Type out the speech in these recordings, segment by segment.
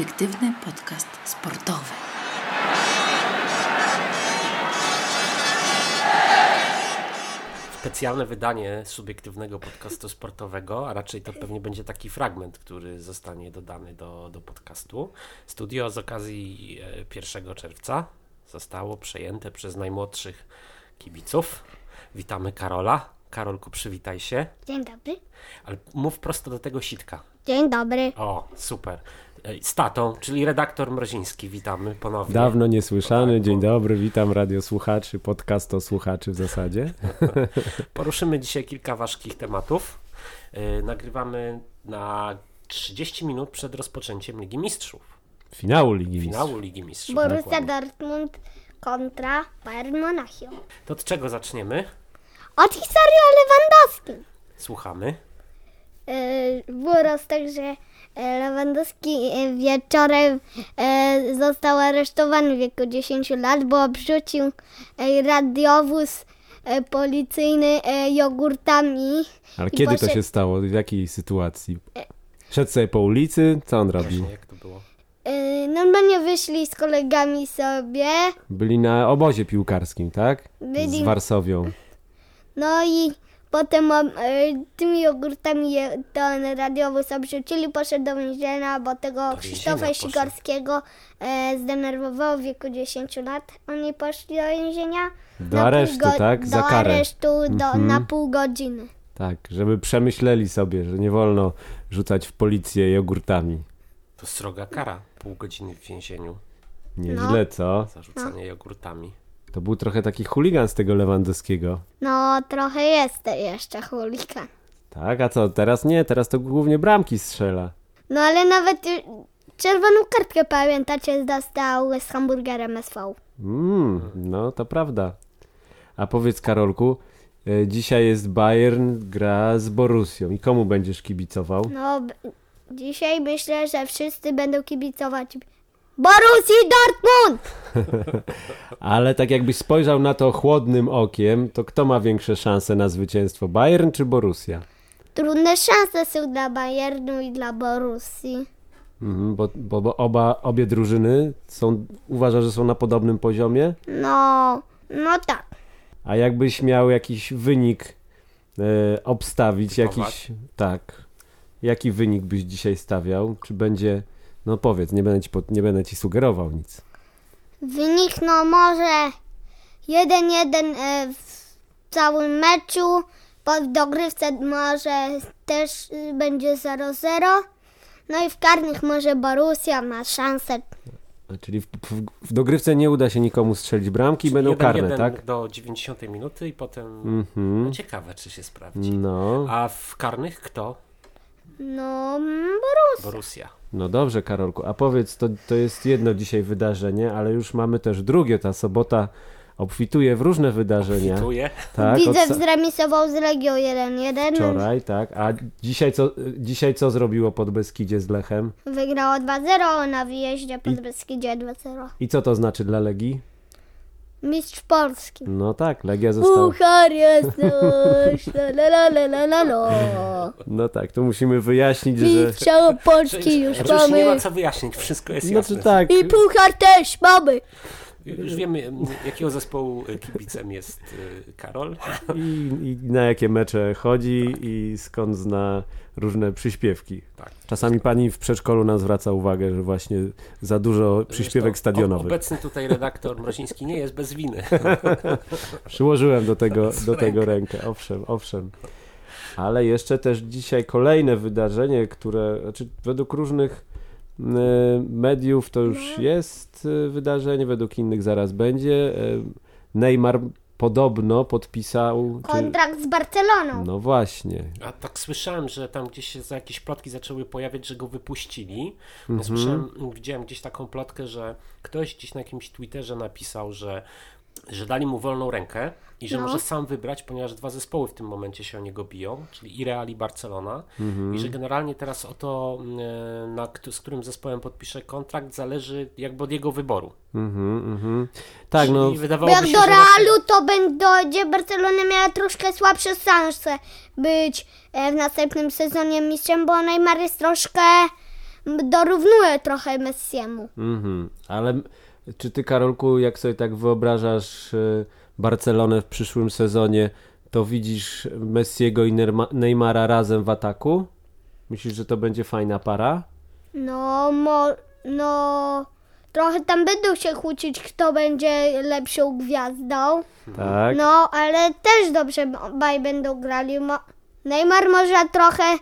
subiektywny podcast sportowy. Specjalne wydanie subiektywnego podcastu sportowego, a raczej to pewnie będzie taki fragment, który zostanie dodany do, do podcastu. Studio z okazji e, 1 czerwca zostało przejęte przez najmłodszych kibiców. Witamy Karola. Karolku, przywitaj się. Dzień dobry. Ale mów prosto do tego sitka. Dzień dobry. O, super. E, Z tatą, czyli redaktor Mroziński. Witamy ponownie. Dawno niesłyszany, dzień dobry, witam radiosłuchaczy, podcast o słuchaczy w zasadzie. Poruszymy dzisiaj kilka ważkich tematów. Yy, nagrywamy na 30 minut przed rozpoczęciem Ligi Mistrzów. Finału Ligi Mistrzów. Finału Ligi Mistrzów. Borussia. Dortmund kontra Bayern Monachium. To od czego zaczniemy? Od historii o Lewandowskim. Słuchamy. Yy, Było roz tak, że Lewandowski e, wieczorem e, został aresztowany w wieku 10 lat, bo obrzucił e, radiowóz e, policyjny e, jogurtami. Ale kiedy to poszedł- się stało? W jakiej sytuacji? Szedł sobie po ulicy, co on robił? Właśnie, jak to było? E, Normalnie wyszli z kolegami sobie. Byli na obozie piłkarskim, tak? Byli- Z Warsowią. No i potem e, tymi jogurtami je, ten radiowóz obrzucili, poszedł do więzienia, bo tego Do Krzysztofa. Sikorskiego e, zdenerwowało w wieku 10 lat. Oni poszli do więzienia. Do na pół aresztu, tak? Do Za karę. aresztu do, Mhm. na pół godziny. Tak, żeby przemyśleli sobie, że nie wolno rzucać w policję jogurtami. To sroga kara. Pół godziny w więzieniu Nieźle, co? za rzucanie jogurtami. To był trochę taki chuligan z tego Lewandowskiego. No, trochę jest jeszcze chuligan. Tak, a co? Teraz nie, teraz to głównie bramki strzela. No ale nawet y, czerwoną kartkę, pamiętacie, dostał z hamburgerem SV. Mm, no, to prawda. A powiedz Karolku, e, dzisiaj jest Bayern, gra z Borussią. I komu będziesz kibicował? No, dzisiaj myślę, że wszyscy będą kibicować Borussii Dortmund! Ale tak jakbyś spojrzał na to chłodnym okiem, to kto ma większe szanse na zwycięstwo? Bayern czy Borussia? Trudne szanse są dla Bayernu i dla Borussii. Mhm, bo, bo, bo oba, obie drużyny są, uważasz, że są na podobnym poziomie? No, no tak. A jakbyś miał jakiś wynik e, obstawić, Typować? jakiś, tak, jaki wynik byś dzisiaj stawiał? Czy będzie, no powiedz, nie będę ci, pod- nie będę ci sugerował nic. Wynik no może 1-1 e, w całym meczu. Po dogrywce może też y, będzie 0-0. No i w karnych może Borussia ma szansę. Czyli w, w, w dogrywce nie uda się nikomu strzelić bramki i będą Jeden, karne, jeden tak? do 90 minuty i potem... Mhm. No, ciekawe, czy się sprawdzi. No, A w karnych kto? No, Borussia. Borussia. no dobrze Karolku, a powiedz, to, to jest jedno dzisiaj wydarzenie, ale już mamy też drugie, ta sobota obfituje w różne wydarzenia. Kwituje. Tak, Widzew od, zremisował z Legią 1-1. wczoraj, tak. A dzisiaj co, dzisiaj co zrobiło pod Beskidzie z Lechem? Wygrało 2-0 na wyjeździe pod Beskidzie 2-0. I co to znaczy dla Legii? Mistrz Polski. No tak, Legia została. Puchar jest nasz, la la la la la la. No tak, tu musimy wyjaśnić, że. Mistrza Polski już Że już nie ma mamy. co wyjaśnić, wszystko jest Znaczy jasne. tak. I puchar też mamy. Już wiemy, m, jakiego zespołu y, kibicem jest y, Karol. I, I na jakie mecze chodzi i skąd zna różne przyśpiewki. Tak. Czasami pani w przedszkolu nam zwraca uwagę, że właśnie za dużo przyśpiewek Zresztą stadionowych. Obecny tutaj redaktor Mroziński nie jest bez winy. Przyłożyłem do tego, do tego rękę, owszem, owszem. Ale jeszcze też dzisiaj kolejne wydarzenie, które znaczy według różnych mediów to już jest e, wydarzenie, według innych zaraz będzie. E, Neymar podobno podpisał. Czy, Kontrakt z Barceloną. no właśnie. A tak słyszałem, że tam gdzieś się za jakieś plotki zaczęły pojawiać, że go wypuścili. Mhm. Ja słyszałem, widziałem gdzieś taką plotkę, że ktoś gdzieś na jakimś Twitterze napisał, że, że dali mu wolną rękę i że No. może sam wybrać, ponieważ dwa zespoły w tym momencie się o niego biją, czyli i Real i Barcelona. I że generalnie teraz o to, e, na, z którym zespołem podpisze kontrakt, zależy jakby od jego wyboru. Mhm, mhm. Tak, Czyli no. Bo wydawałoby jak się, do Realu to będzie Barcelona miała troszkę słabsze szanse być e, w następnym sezonie mistrzem, bo Neymar jest troszkę dorównuje trochę Messiemu. Mhm. Ale czy ty, Karolku, jak sobie tak wyobrażasz y, Barcelonę w przyszłym sezonie, to widzisz Messiego i Neymara razem w ataku? Myślisz, że to będzie fajna para? No, mo, no, trochę tam będą się kłócić, kto będzie lepszą gwiazdą. Tak. No, ale też dobrze obaj będą grali. Mo, Neymar może trochę y,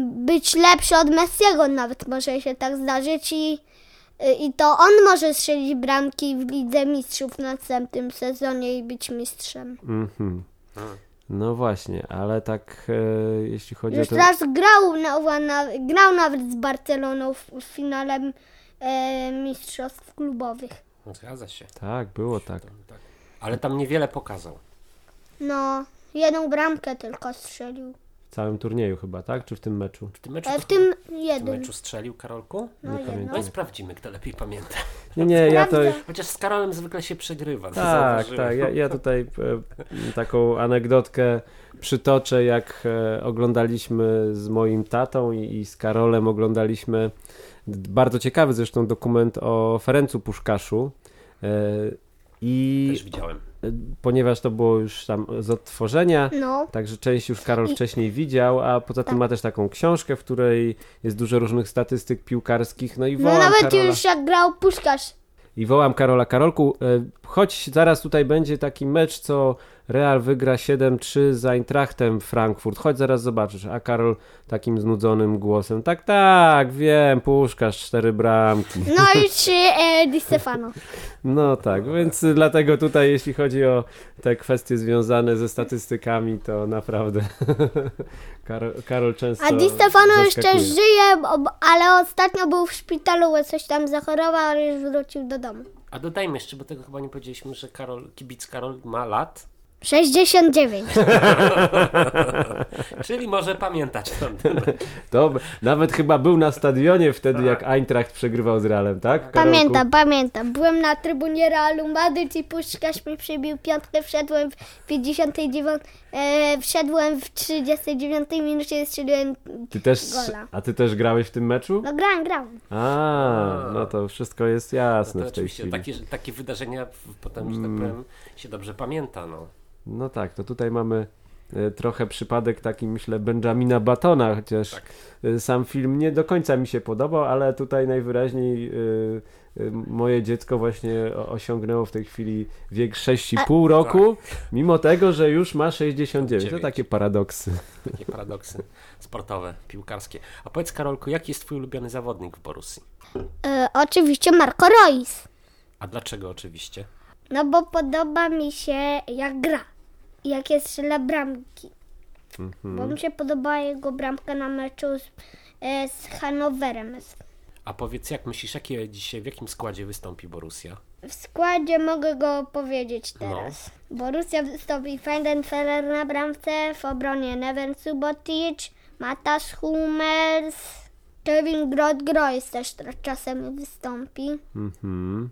być lepszy od Messiego, nawet może się tak zdarzyć i, i to on może strzelić bramki w Lidze Mistrzów w następnym sezonie i być mistrzem. Mhm. No właśnie, ale tak e, jeśli chodzi Już o to... raz grał, na, na, grał nawet z Barceloną w, w finale e, mistrzostw klubowych. Zgadza się. Tak, było tak. Tak. Ale tam niewiele pokazał. No, jedną bramkę tylko strzelił. W całym turnieju chyba, tak? Czy w tym meczu? W tym meczu, E, w tym w tym jednym. meczu strzelił Karolku? No, Nie. No i sprawdzimy, kto lepiej pamięta. Nie, nie, ja to... Sprawdzę. Chociaż z Karolem zwykle się przegrywa. to Tak, zauważyłem. tak. Ja, ja tutaj e, taką anegdotkę przytoczę, jak e, oglądaliśmy z moim tatą i, i z Karolem oglądaliśmy d- bardzo ciekawy zresztą dokument o Ferencu Puszkaszu. E, I Też widziałem. Ponieważ to było już tam z odtworzenia, No, Także część już Karol wcześniej widział, a poza tym Tak. ma też taką książkę, w której jest dużo różnych statystyk piłkarskich. No i no wołam nawet Karola. już jak grał Puszkarz. I wołam Karola Karolku, e, choć zaraz tutaj będzie taki mecz, co Real wygra 7-3 z Eintrachtem Frankfurt. Chodź zaraz zobaczysz. A Karol takim znudzonym głosem. Tak, tak, wiem, puszkasz cztery bramki. No i trzy e, Di Stefano. No tak, więc dlatego tutaj jeśli chodzi o te kwestie związane ze statystykami, to naprawdę Karol, Karol często A Di Stefano jeszcze żyje, ale ostatnio był w szpitalu, bo coś tam zachorował, ale już wrócił do domu. A dodajmy jeszcze, bo tego chyba nie powiedzieliśmy, że Karol, kibic Karol ma lat, 69. czyli może pamiętać ten. To nawet chyba był na stadionie wtedy, jak Eintracht przegrywał z Realem, tak? Karolku? Pamiętam, pamiętam. Byłem na trybunie Realu Madryt i Puszkarz mi przybił piątkę, wszedłem w 59, e, wszedłem w 39 minucie i strzeliłem Ty też, gola. a ty też grałeś w tym meczu? No grałem, grałem. A, no to wszystko jest No jasne to w tej oczywiście chwili. takie, takie wydarzenia potem, że tak Mm. powiem, się dobrze pamięta. No. No tak, to tutaj mamy e, trochę przypadek taki, myślę, Benjamina Batona, chociaż Tak. e, sam film nie do końca mi się podobał, ale tutaj najwyraźniej e, moje dziecko właśnie osiągnęło w tej chwili wiek 6,5 roku, mimo tego, że już ma 69. To Dziewięć. takie paradoksy. Takie paradoksy sportowe, piłkarskie. A powiedz Karolku, jaki jest twój ulubiony zawodnik w Borussii? E, oczywiście Marco Reus. A dlaczego oczywiście? No bo podoba mi się jak gra. I Jakie strzela bramki. Bo mi się podobała jego bramka na meczu z, e, z Hanowerem. A powiedz, jak myślisz, jakie dzisiaj, w jakim składzie wystąpi Borussia? W składzie mogę go powiedzieć teraz. Borussia wystąpi Feidenfeller na bramce, w obronie Neven Subotic, Matas Hummels, Kevin Grotgrois też czasem wystąpi. Mhm.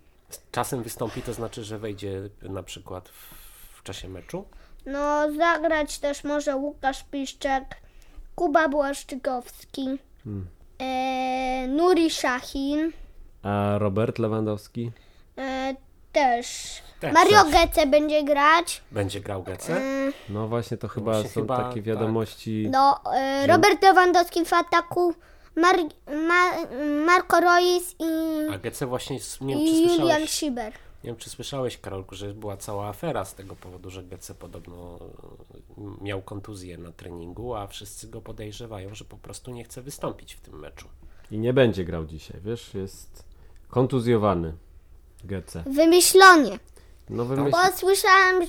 Czasem wystąpi, to znaczy, że wejdzie na przykład w, w czasie meczu? No, zagrać też może Łukasz Piszczek, Kuba Błaszczykowski, e, Nuri Szachin, A Robert Lewandowski? e, też. Też. Mario Gece będzie grać. Będzie grał Gece? E, No właśnie, to chyba właśnie są chyba, takie tak. wiadomości. no, e, Robert Lewandowski w ataku, Mar, Ma, Marco Reus i, A Gece właśnie, nie wiem, Julian Schieber. Nie wiem, czy słyszałeś, Karolku, że była cała afera z tego powodu, że Gece podobno e, miał kontuzję na treningu, a wszyscy go podejrzewają, że po prostu nie chce wystąpić w tym meczu. I nie będzie grał dzisiaj, wiesz, jest kontuzjowany. Gece. Wymyślonie. No wymyśl... Bo słyszałam,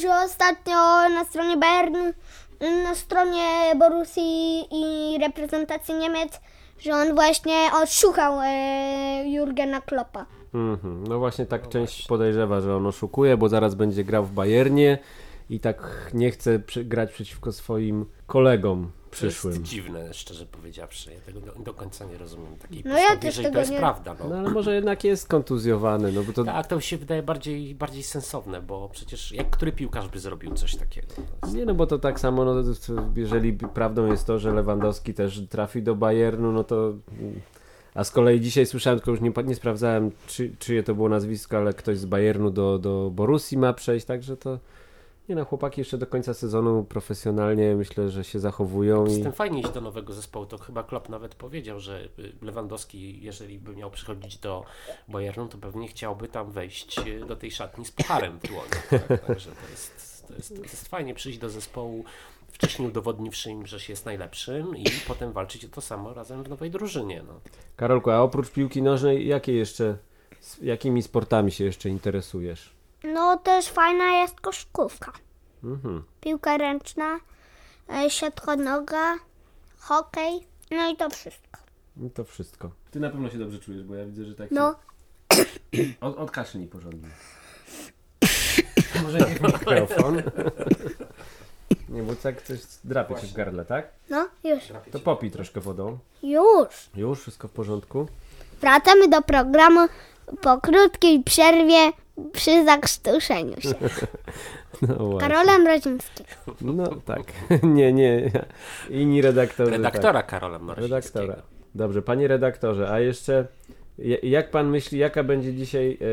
że ostatnio na stronie Bayernu, na stronie Borussii i reprezentacji Niemiec, że on właśnie odszukał e, Jurgena Kloppa. Mhm. No właśnie tak część podejrzewa, że on oszukuje, bo zaraz będzie grał w Bayernie i tak nie chce przy, grać przeciwko swoim kolegom przyszłym. To jest dziwne, szczerze powiedziawszy. Ja tego do, do końca nie rozumiem takiej No ja też jeżeli tego to jest nie- prawda. No. No ale może jednak jest kontuzjowany, no bo to... Tak, to mi się wydaje bardziej, bardziej sensowne, bo przecież jak który piłkarz by zrobił coś takiego? Jest- Nie, no bo to tak samo, no, jeżeli prawdą jest to, że Lewandowski też trafi do Bayernu, no to... A z kolei dzisiaj słyszałem, tylko już nie, nie sprawdzałem, czy, czyje to było nazwisko, ale ktoś z Bayernu do, do Borussii ma przejść, także to... Nie no, chłopaki jeszcze do końca sezonu profesjonalnie myślę, że się zachowują Z i... fajnie iść do nowego zespołu. To chyba Klopp nawet powiedział, że y, Lewandowski, jeżeli by miał przychodzić do Bayernu, to pewnie chciałby tam wejść y, do tej szatni z pucharem w dłoni. Tak? Także to jest, to, jest, to jest fajnie przyjść do zespołu wcześniej udowodniwszy im, że się jest najlepszym i potem walczyć o to samo razem w nowej drużynie. No. Karolku, a oprócz piłki nożnej, jakie jeszcze, z jakimi sportami się jeszcze interesujesz? No też fajna jest koszkówka. Mhm. Piłka ręczna, e, siatkonoga, hokej, no i to wszystko. No to wszystko. Ty na pewno się dobrze czujesz, bo ja widzę, że tak No, się... Od, odkasznij porządnie. Może nie mikrofon. nie, bo tak coś drapie ci w gardle, tak? no już, To popij troszkę wodą. już. Już, wszystko w porządku? Wracamy do programu po krótkiej przerwie przy zakrztuszeniu się. No właśnie. Karolem Rodzińskim. No tak. nie, nie. Inni redaktorzy. tak. Redaktora Karola Mrozińskiego. Redaktora. Dobrze, panie redaktorze, a jeszcze jak pan myśli, jaka będzie dzisiaj e,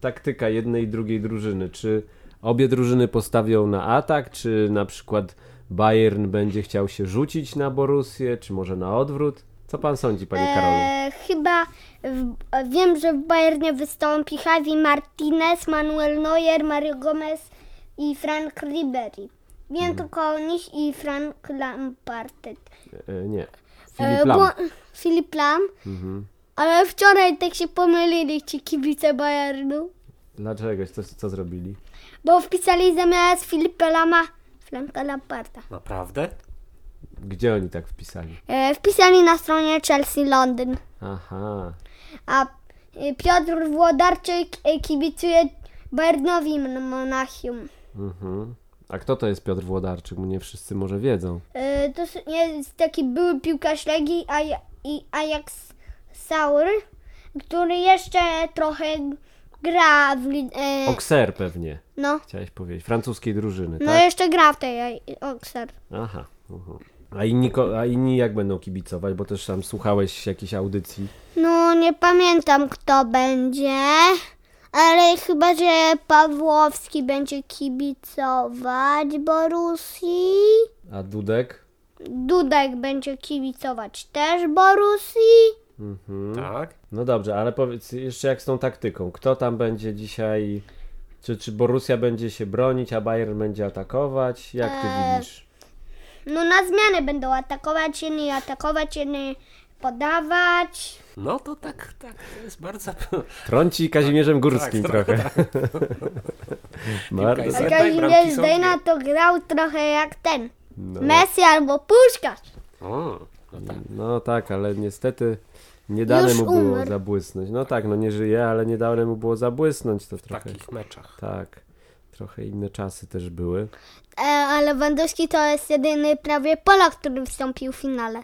taktyka jednej i drugiej drużyny? Czy obie drużyny postawią na atak, czy na przykład Bayern będzie chciał się rzucić na Borussię, czy może na odwrót? Co pan sądzi, panie Karolu? E, chyba w, wiem, że w Bayernie wystąpi Javi Martinez, Manuel Neuer, Mario Gomez i Frank Ribery. Wiem Mhm. tylko o nich i Frank Lampard. E, nie. Filip Lam. bo- Filip Lam. Mhm. Ale wczoraj tak się pomylili ci kibice Bayernu, Dlaczego? Co, co zrobili? bo wpisali zamiast Filipa Lama Franka Lamparda. Naprawdę? Gdzie oni tak wpisali? E, wpisali na stronie Chelsea Londyn. Aha. A e, Piotr Włodarczyk e, kibicuje Bayernowi Monachium. Mhm. A kto to jest Piotr Włodarczyk? Nie wszyscy może wiedzą. E, To s- jest taki były piłkarz Legii Aj- i Ajax Saur, który jeszcze trochę gra w e, Okser pewnie, no, chciałeś powiedzieć. Francuskiej drużyny, no tak? jeszcze gra w tej Aj- Oxer. Aha. A inni, a inni jak będą kibicować? Bo też tam słuchałeś jakiejś audycji. No nie pamiętam kto będzie, ale chyba, że Pawłowski będzie kibicować Borussii. A Dudek? Dudek będzie kibicować też Borussii. Mhm. Tak. No dobrze, ale powiedz jeszcze jak z tą taktyką. Kto tam będzie dzisiaj... Czy, czy Borussia będzie się bronić, a Bayern będzie atakować? Jak ty Eee, widzisz? No na zmianę będą atakować, jedni atakować, jedni podawać. No to tak, tak, to jest bardzo... Trąci Kazimierzem Górskim tak, trochę. Piłka Bardzo jest- A Kazimierz są Zdejna to grał trochę jak ten. No. Messi albo Puszkarz. O, no tak. No tak, ale niestety nie dane Już mu było umarł. zabłysnąć. No tak, no nie żyje, ale nie dane mu było zabłysnąć. To W trochę... takich meczach. Tak, trochę inne czasy też były. E, ale Lewandowski to jest jedyny prawie Polak, który wystąpił w finale.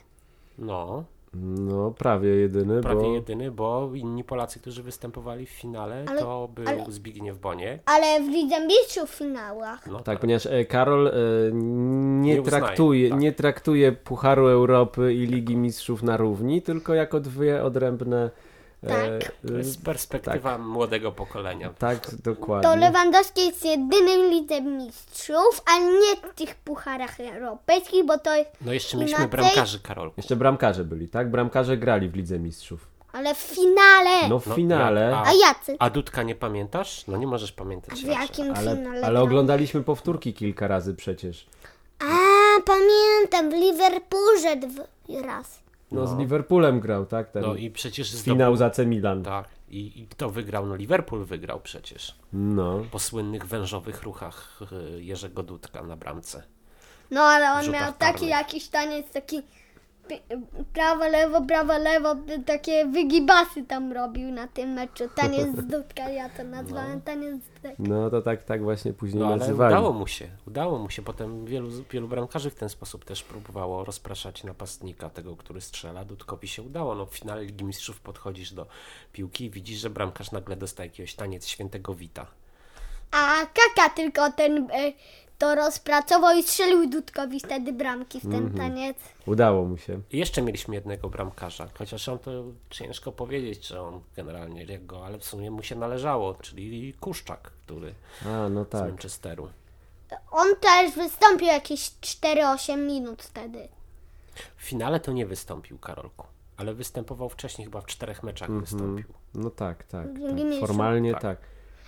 No, No, prawie jedyny, prawie bo... jedyny, bo inni Polacy, którzy występowali w finale, Ale- to był ale- Zbigniew Boniek. Ale w Lidze Mistrzów w finałach. No Tak, ponieważ e, Karol e, nie, Nie uznaje, traktuje, tak. nie traktuje Pucharu Europy i Ligi Mistrzów na równi, tylko jako dwie odrębne... E, Tak. To jest perspektywa młodego pokolenia. tak, To dokładnie. Lewandowski jest jedynym Lidze Mistrzów, a nie w tych pucharach europejskich, bo to jest... No jeszcze mieliśmy bramkarzy, Karolku. Jeszcze bramkarze byli, tak? Bramkarze grali w Lidze Mistrzów. Ale w finale! No w No, finale, a- A jacy? A Dudka nie pamiętasz? No nie możesz pamiętać W raczej. jakim ale, finale? ale oglądaliśmy powtórki kilka razy przecież. A, pamiętam, w Liverpoolze dwa raz. No, z No. Liverpoolem grał, tak? Ten No i przecież finał zdobył... za C Milan. Tak. I, I kto wygrał? No Liverpool wygrał przecież. No. Po słynnych wężowych ruchach y, Jerzego Dudka na bramce. No ale on miał taki karnych. jakiś taniec, taki prawo, lewo, prawo, lewo, takie wygibasy tam robił na tym meczu. Taniec z dudka, ja to nazwałem taniec z dudka. No to tak, tak właśnie później No ale nazywali. udało mu się, udało mu się. Potem wielu, wielu bramkarzy w ten sposób też próbowało rozpraszać napastnika, tego, który strzela. Dudkowi się udało. No, w finale Ligi Mistrzów podchodzisz do piłki i widzisz, że bramkarz nagle dostaje jakiegoś taniec świętego Wita. A Kaka tylko ten e, to rozpracował i strzelił Dudkowi wtedy bramki w ten Mhm. taniec. Udało mu się. I jeszcze mieliśmy jednego bramkarza, chociaż on to ciężko powiedzieć, że on generalnie jego, ale w sumie mu się należało, czyli Kuszczak, który A, no z tak. Manchesteru. On też wystąpił jakieś 4-8 minut wtedy. W finale to nie wystąpił Karolku, ale występował wcześniej, chyba w czterech meczach wystąpił. No tak, tak. Tak. Formalnie Tak. tak.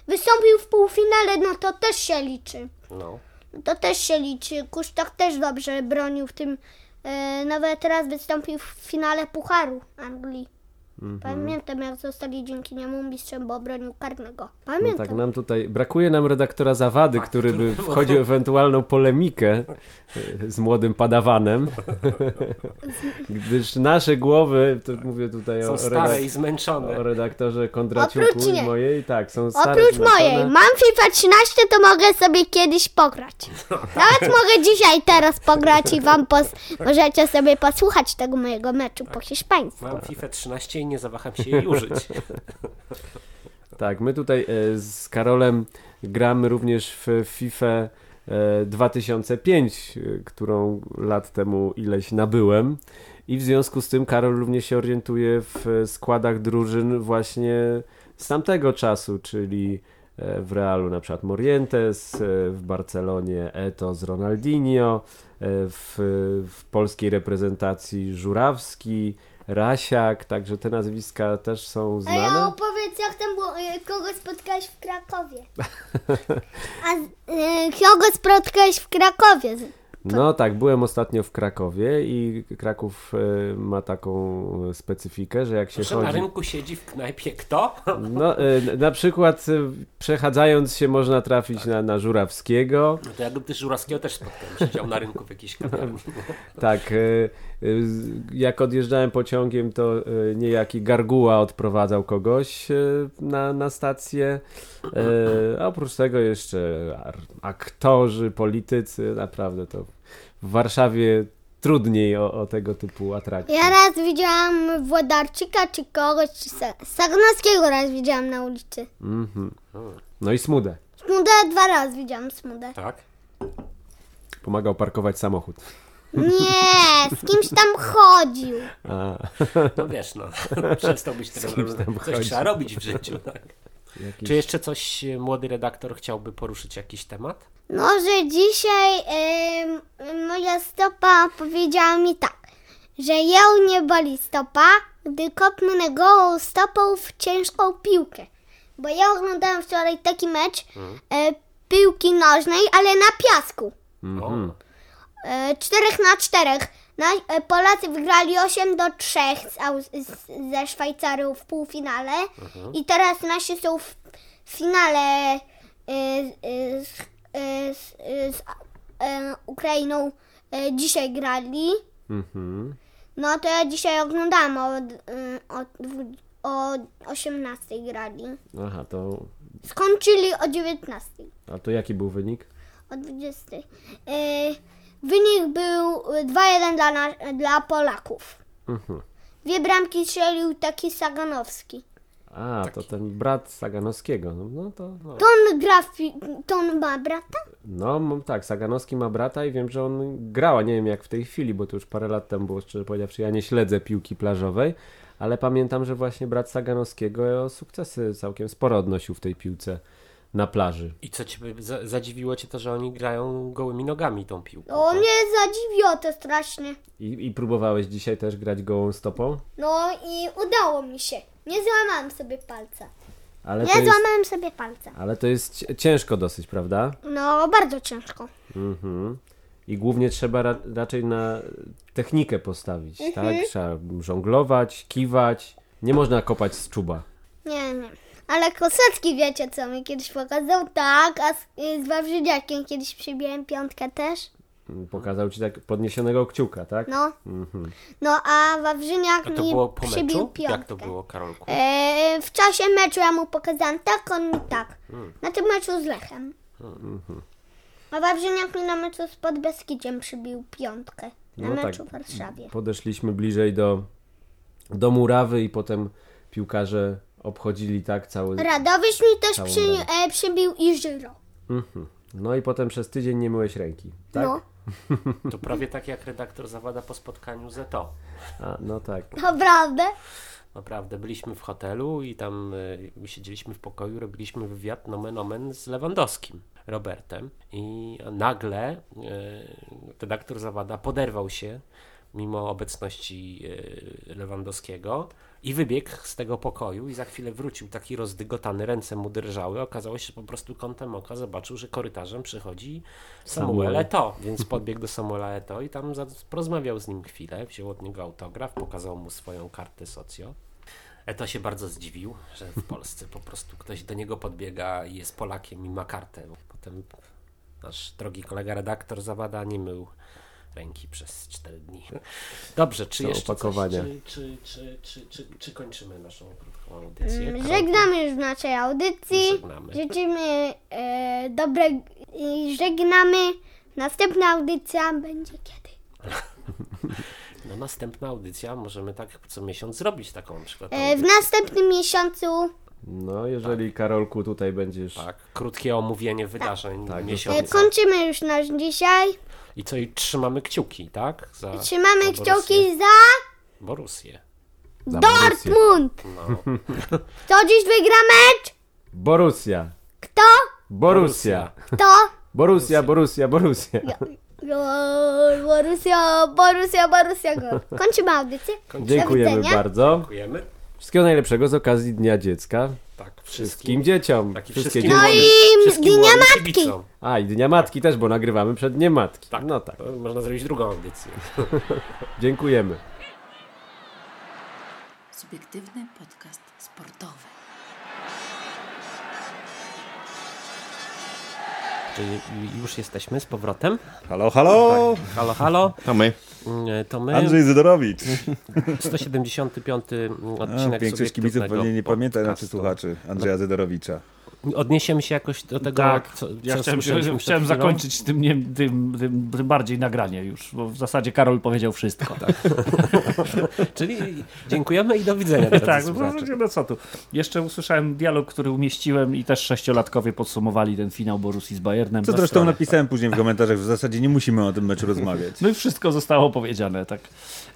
Wystąpił w półfinale, no to też się liczy. No. To też się liczy. Kusztak też dobrze bronił w tym. E, nawet teraz wystąpił w finale Pucharu Anglii. Mhm. Pamiętam, jak zostali dzięki niemu mistrzem, bo bronił karnego. No Pamiętam. tak, nam tutaj brakuje nam redaktora Zawady, Tak, który by wchodził w ewentualną polemikę e, z młodym padawanem, gdyż nasze głowy, to mówię tutaj Są o, stare i zmęczone. o redaktorze Kondraciuku Oprócz mojej, tak, są stare, Oprócz zmęczone. mojej, mam FIFA 13, to mogę sobie kiedyś pograć. Nawet mogę dzisiaj, teraz pograć i wam pos- możecie sobie posłuchać tego mojego meczu po hiszpańsku. Mam FIFA 13 nie zawaham się jej użyć. Tak, my tutaj e, z Karolem gramy również w FIFA e, 2005, e, którą lat temu ileś nabyłem. I w związku z tym Karol również się orientuje w e, składach drużyn właśnie z tamtego czasu, czyli e, w Realu na przykład Morientes, e, w Barcelonie Eto z Ronaldinho, e, w, w polskiej reprezentacji Żurawski, Rasiak, także te nazwiska też są znane. Ej, a opowiedz, jak tam było, y, kogo spotkałeś w Krakowie? A y, kogo spotkałeś w Krakowie? No tak, byłem ostatnio w Krakowie i Kraków e, ma taką specyfikę, że jak się na chodzi... rynku siedzi w knajpie kto? No, e, na przykład e, przechadzając się można trafić na, na Żurawskiego. No to ja też Żurawskiego też spotkałem. Siedział na rynku w jakiejś kawiarni. Tak, e, e, jak odjeżdżałem pociągiem, to e, niejaki Garguła odprowadzał kogoś e, na, na stację. E, A oprócz tego jeszcze aktorzy, politycy, naprawdę to w Warszawie trudniej o, o tego typu atrakcje. Ja raz widziałam Włodarczyka czy kogoś, czy Sa- Sagnowskiego raz widziałam na ulicy. Mhm. No i Smudę. Smudę dwa razy widziałam Smudę. Tak? Pomagał parkować samochód. Nie, z kimś tam chodził. A, No wiesz, no. Przestał być tam Coś chodzi. trzeba robić w życiu, tak? Jakiś... Czy jeszcze coś młody redaktor chciałby poruszyć jakiś temat? No, że dzisiaj em, moja stopa powiedziała mi tak, że ją nie boli stopa, gdy kopnę gołą stopą w ciężką piłkę. Bo ja oglądałam wczoraj taki mecz e, piłki nożnej, ale na piasku. Mhm. E, 4 na 4. Na, e, Polacy wygrali 8 do 3 z, Aus- z, ze Szwajcarią w półfinale. I teraz nasi są w finale e, e, z, z, z e, Ukrainą. Dzisiaj grali. Mhm. No to ja dzisiaj oglądałam od, od, dwu- o 18 grali. Aha, to... Skończyli o 19. A to jaki był wynik? O 20. E, wynik był 2-1 dla, na- dla Polaków. Mhm. Dwie bramki strzelił taki Saganowski. A, to ten brat Saganowskiego. No, no to... No. To on gra w, pi- to on ma brata? No, tak, Saganowski ma brata i wiem, że on grał, a nie wiem jak w tej chwili, bo to już parę lat temu było, szczerze powiedziawszy, ja nie śledzę piłki plażowej, ale pamiętam, że właśnie brat Saganowskiego sukcesy całkiem sporo odnosił w tej piłce na plaży. I co cię za- zadziwiło cię to, że oni grają gołymi nogami tą piłką? No tak? mnie zadziwiło to strasznie. I, I próbowałeś dzisiaj też grać gołą stopą? No i udało mi się. Nie złamałem sobie palca. Ale Nie to jest, złamałem sobie palca. ale to jest ciężko dosyć, prawda? No, bardzo ciężko. Mhm. I głównie trzeba ra raczej na technikę postawić, tak? Trzeba żonglować, kiwać. Nie można kopać z czuba. Nie, nie. Ale Kosecki wiecie co mi kiedyś pokazał? Tak, a z, z Wawrzyniakiem kiedyś przybiłem piątkę też. Pokazał ci tak podniesionego kciuka, tak? No, Mhm. no a Wawrzyniak A to mi było po przybił meczu? piątkę. Jak to było, Karolku? E, w czasie meczu ja mu pokazałam tak, on mi tak. Hmm. Na tym meczu z Lechem. A Wawrzyniak mi na meczu z Podbeskidziem przybił piątkę. Na No meczu tak. w Warszawie. Podeszliśmy bliżej do, do murawy i potem piłkarze obchodzili tak cały... Radowisz mi też Całą przy, e, przybił i Żyro. Mhm. No i potem przez tydzień nie myłeś ręki, tak? No, To prawie tak jak redaktor Zawada po spotkaniu ZO. A, no tak. naprawdę? Naprawdę, byliśmy w hotelu i tam y, siedzieliśmy w pokoju, robiliśmy wywiad nomen omen z Lewandowskim, Robertem i nagle y, redaktor Zawada poderwał się mimo obecności y, Lewandowskiego i wybiegł z tego pokoju i za chwilę wrócił taki rozdygotany, ręce mu drżały. Okazało się, że po prostu kątem oka zobaczył, że korytarzem przychodzi Samuel. Eto, więc podbiegł do Samuela Eto i tam porozmawiał z nim chwilę, wziął od niego autograf, pokazał mu swoją kartę socjo. Eto się bardzo zdziwił, że w Polsce po prostu ktoś do niego podbiega i jest Polakiem i ma kartę. Potem nasz drogi kolega redaktor Zawada nie mył ręki przez 4 dni. Dobrze, czy jeszcze opakowania. Coś, czy, czy, czy, czy, czy, czy kończymy naszą krótką audycję? Mm? Żegnamy już w naszej audycji. Żegnamy. Życzymy e, dobre i żegnamy. Następna audycja będzie kiedy? No następna audycja możemy tak co miesiąc zrobić taką na przykład. E, w następnym miesiącu No, jeżeli Karolku tutaj będziesz... Tak, krótkie omówienie wydarzeń Tak, e, miesiąca. kończymy już nasz dzisiaj. I co, i trzymamy kciuki, tak? Za, Trzymamy za Borussię. kciuki za Borussię. Za Borussię. Dortmund. No. Kto dziś wygra mecz? Borussia. Kto? Borussia. Kto? Borussia, Borussia, Borussia. Gol, Borussia, Borussia, Borussia, gol. Kończymy audycję. Dziękujemy widzenia. bardzo. Dziękujemy. Wszystkiego najlepszego z okazji Dnia Dziecka. Tak, Wszystkim wszystkim. dzieciom. Tak, i Wszystkie wszystkim, No i wszystkim Dnia Matki. kibicom. A, i Dnia Matki też, bo nagrywamy przed Dniem Matki. Tak. No tak. Można zrobić drugą audycję. Dziękujemy. Subiektywny Czyli już jesteśmy z powrotem. Halo, halo! Halo, halo. To my. Mm, To my. Andrzej Zydorowicz. 175 A, odcinek większość kibiców pewnie nie pamięta, znaczy słuchaczy Andrzeja Zydorowicza. Odniesiemy się jakoś do tego, Tak, co, ja chciałem, słyszeliśmy chciałem chwilą. zakończyć tym, nie, tym, tym, tym bardziej nagranie już, bo w zasadzie Karol powiedział wszystko. Tak, Czyli dziękujemy i do widzenia. tak no, słuchacze. zasadzie no co tu. Jeszcze usłyszałem dialog, który umieściłem i też sześciolatkowie podsumowali ten finał Borussii z Bayernem. Co zresztą strony. napisałem później w komentarzach, że w zasadzie nie musimy o tym meczu rozmawiać. No i wszystko zostało powiedziane, tak.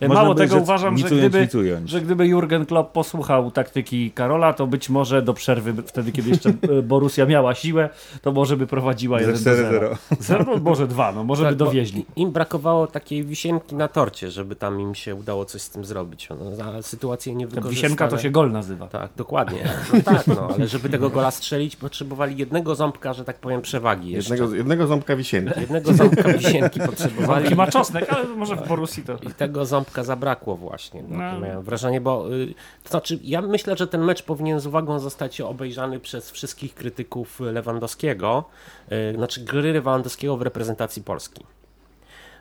Można Mało tego rzec uważam, że gdyby, że gdyby Jurgen Klopp posłuchał taktyki Karola, to być może do przerwy, wtedy kiedy jeszcze e, Borussia miała siłę, to może by prowadziła Za 1 do 0. 4-0. Zero, może dwa, no może Tak, by bo dowieźli. Im brakowało takiej wisienki na torcie, żeby tam im się udało coś z tym zrobić. No, sytuację nie Ta wykorzystane. wisienka to się gol nazywa. Tak, dokładnie. No tak, no, ale żeby tego gola strzelić, potrzebowali jednego ząbka, że tak powiem, przewagi jeszcze. Jednego, jednego ząbka wisienki. Jednego ząbka wisienki potrzebowali. Ząbki ma czosnek, ale może w Borussii to... I tego ząbka zabrakło właśnie. No, No. miałem wrażenie, bo y, to znaczy, ja myślę, że ten mecz powinien z uwagą zostać obejrzany przez wszystkich krytyków Lewandowskiego, y, znaczy gry Lewandowskiego w reprezentacji Polski.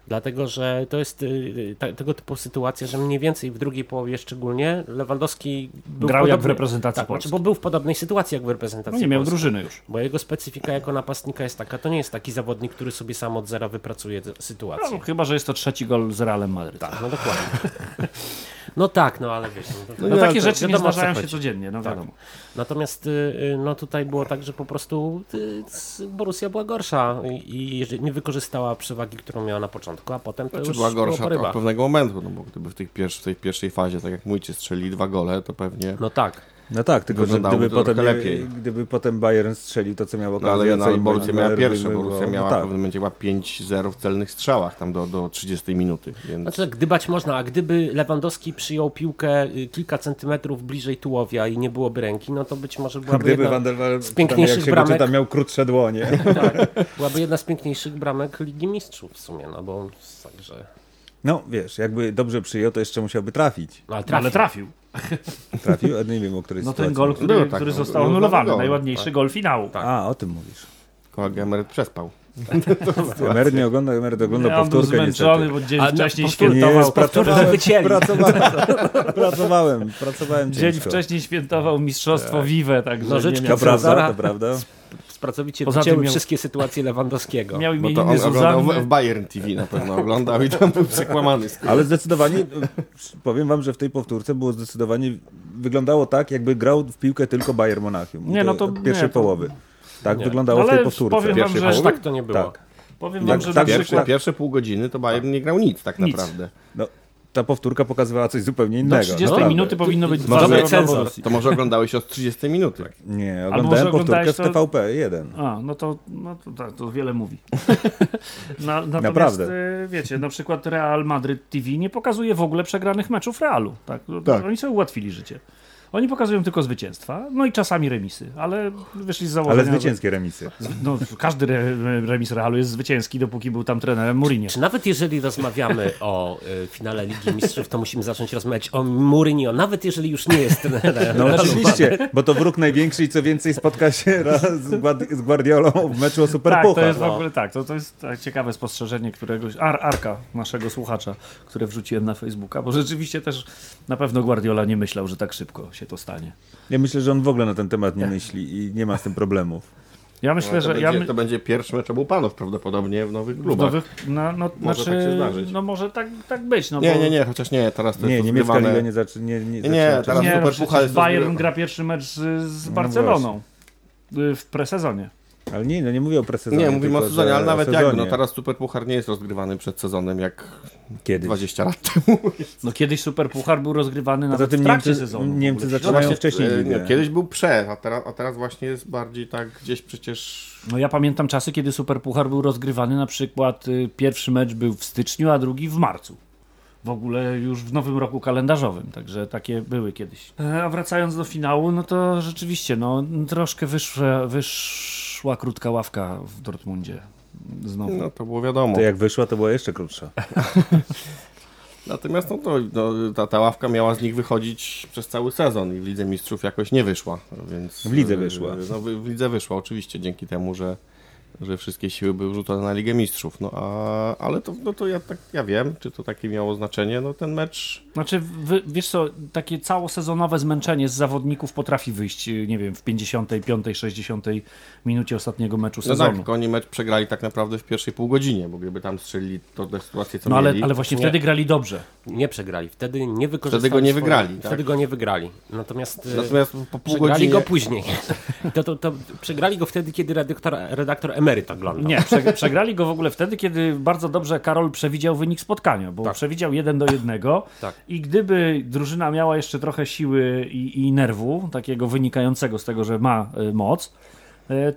Dlatego, że to jest y, ta, tego typu sytuacja, że mniej więcej w drugiej połowie szczególnie Lewandowski był Grał jak w podobny- reprezentacji tak, Polski. znaczy, bo był w podobnej sytuacji jak w reprezentacji No nie miał Polski. drużyny już. Bo jego specyfika jako napastnika jest taka, to nie jest taki zawodnik, który sobie sam od zera wypracuje sytuację. No, chyba, że jest to trzeci gol z Realem Madryt. Tak, no dokładnie. No tak, no ale wiesz. No, No, no, takie to rzeczy nie zdarzają się codziennie, no Tak. wiadomo. Natomiast y, y, no tutaj było tak, że po prostu y, Borussia była gorsza i, nie wykorzystała przewagi, którą miała na początku, a potem to Czy już była było gorsza to od pewnego momentu, no bo gdyby w, tych w tej pierwszej fazie, tak jak mójcie, strzeli dwa gole, to pewnie... No tak. No tak, tylko że gdyby potem, lepiej. gdyby potem Bayern strzelił to, co miał No okazję, ale, no, ale Borussia miała pierwsze. Borussia No miała tak. w pewnym momencie chyba 5-0 w celnych strzałach tam do, do 30 minuty, więc... Znaczy gdybać można, a gdyby Lewandowski przyjął piłkę kilka centymetrów bliżej tułowia i nie byłoby ręki, no to być może byłaby Gdyby jedna, Van der Waal, z tam, piękniejszych jak się bramek. wyczyta, miał krótsze dłonie. tak, byłaby jedna z piękniejszych bramek Ligi Mistrzów w sumie, no bo także... No wiesz, jakby dobrze przyjął, to jeszcze musiałby trafić. No, ale No, ale trafił. trafił. Nie wiem o której No ten gol, który, Było tak, który no, został był anulowany. gol, Najładniejszy tak. gol finału. Tak. A, o tym mówisz. Kolega Emeryt przespał. Emeryt nie ogląda, emeryt ogląda Ja był powtórkę zmęczony, bo dzień A wcześniej świętował. pracowałem, wycięli. pracowałem, pracowałem, pracowałem Dzień ciężko. wcześniej świętował mistrzostwo Vive, także No, nie To miał, prawda. prawda, to prawda. Pracowicie Poza wycięły miał- wszystkie sytuacje Lewandowskiego. miał Bo to on oglądał w, w Bayern TV na pewno oglądał i tam był przekłamany. Ale zdecydowanie, powiem wam, że w tej powtórce było zdecydowanie, wyglądało tak, jakby grał w piłkę tylko Bayern Monachium. Nie, no to- pierwszej nie, to- połowy. Tak Nie. wyglądało w Ale tej powtórce. powiem wam, że połowy? tak to nie było. Tak. Powiem Jak wam, że tak przykład... pierwsze pół godziny to Bayern nie grał nic tak Nic. naprawdę. No, ta powtórka pokazywała coś zupełnie Do innego. 30 naprawdę. minuty powinno być Może 2-0 dla cenzor. Borussii. To może oglądałeś od 30 minuty. Nie, może oglądałem powtórkę w to- TVP1. A, no to, no to, tak, to wiele mówi. Na, natomiast, Naprawdę. e, wiecie, na przykład Real Madryt TV nie pokazuje w ogóle przegranych meczów Realu. Tak? Tak. Oni sobie ułatwili życie. Oni pokazują tylko zwycięstwa, no i czasami remisy, ale wyszli z założenia... Ale że- zwycięskie remisy. No, każdy re, remis Realu jest zwycięski, dopóki był tam trenerem Mourinho. Czy nawet jeżeli rozmawiamy o y, finale Ligi Mistrzów, to musimy zacząć rozmawiać o Mourinho, nawet jeżeli już nie jest trenerem. No Realu oczywiście, bo to wróg największy i co więcej spotka się raz z, Guardi- z Guardiolą w meczu o Tak, Superpuchar. to jest w no. ogóle tak. To, to jest tak ciekawe spostrzeżenie któregoś. Ar, Arka, naszego słuchacza, które wrzuciłem na Facebooka, bo rzeczywiście też na pewno Guardiola nie myślał, że tak szybko się to stanie. Ja myślę, że on w ogóle na ten temat nie myśli i nie ma z tym problemów. Ja No, myślę, to, że. będzie, Ja my... to będzie pierwszy mecz obu panów prawdopodobnie w nowych klubach. nowych, no, no, Może znaczy, tak się zdarzyć. No może tak, tak być. No Nie, bo... nie, nie, chociaż nie, teraz to Nie, jest niemiecka rozgrywane- liga nie zaczyna. Nie, nie, Nie, zaczyna- teraz- Nie, no, przecież jest Bayern gra pierwszy mecz z, z No Barceloną w presezonie. Ale nie, no nie mówię o presezonie. Nie, mówimy o sezonie, ale nawet o jakby, no sezonie. teraz Superpuchar nie jest rozgrywany przed sezonem jak Kiedyś. 20 lat temu. No kiedyś Superpuchar był rozgrywany Poza nawet tym w trakcie Niemcy, sezonu. Niemcy zaczynają wcześniej e, nie, kiedyś był przed, a teraz, a teraz właśnie jest bardziej tak gdzieś przecież... No ja pamiętam czasy, kiedy Superpuchar był rozgrywany, na przykład y, pierwszy mecz był w styczniu, a drugi w marcu. W ogóle już w nowym roku kalendarzowym, także takie były kiedyś. E, A wracając do finału, no to rzeczywiście, no troszkę wyszła, wyszła krótka ławka w Dortmundzie. Znowu. No to było wiadomo. To jak wyszła, to była jeszcze krótsza. Natomiast no to no, ta, ta ławka miała z nich wychodzić przez cały sezon i w Lidze Mistrzów jakoś nie wyszła. Więc, W lidze wyszła. No, w, w lidze wyszła oczywiście dzięki temu, że, że wszystkie siły były rzucone na Ligę Mistrzów. No, a, ale to, no, to ja, tak, ja wiem, czy to takie miało znaczenie. No ten mecz Znaczy, wy, wiesz co, takie całosezonowe zmęczenie z zawodników potrafi wyjść, nie wiem, w 55, 60 minucie ostatniego meczu No sezonu. tak, tylko oni mecz przegrali tak naprawdę w pierwszej półgodzinie, bo gdyby tam strzelili to tę sytuację, co No ale, mieli. ale właśnie Nie. wtedy grali dobrze. Nie przegrali. Wtedy nie wykorzystali Wtedy go nie swojej- wygrali, tak? Wtedy go nie wygrali. Natomiast, e, Natomiast po pół przegrali godzinie... go później. To, to, to przegrali go wtedy, kiedy redaktor, redaktor emeryt oglądał. Nie, prze, przegrali go w ogóle wtedy, kiedy bardzo dobrze Karol przewidział wynik spotkania, bo Tak. przewidział jeden do jednego Tak. i gdyby drużyna miała jeszcze trochę siły i, i nerwu, takiego wynikającego z tego, że ma y, moc,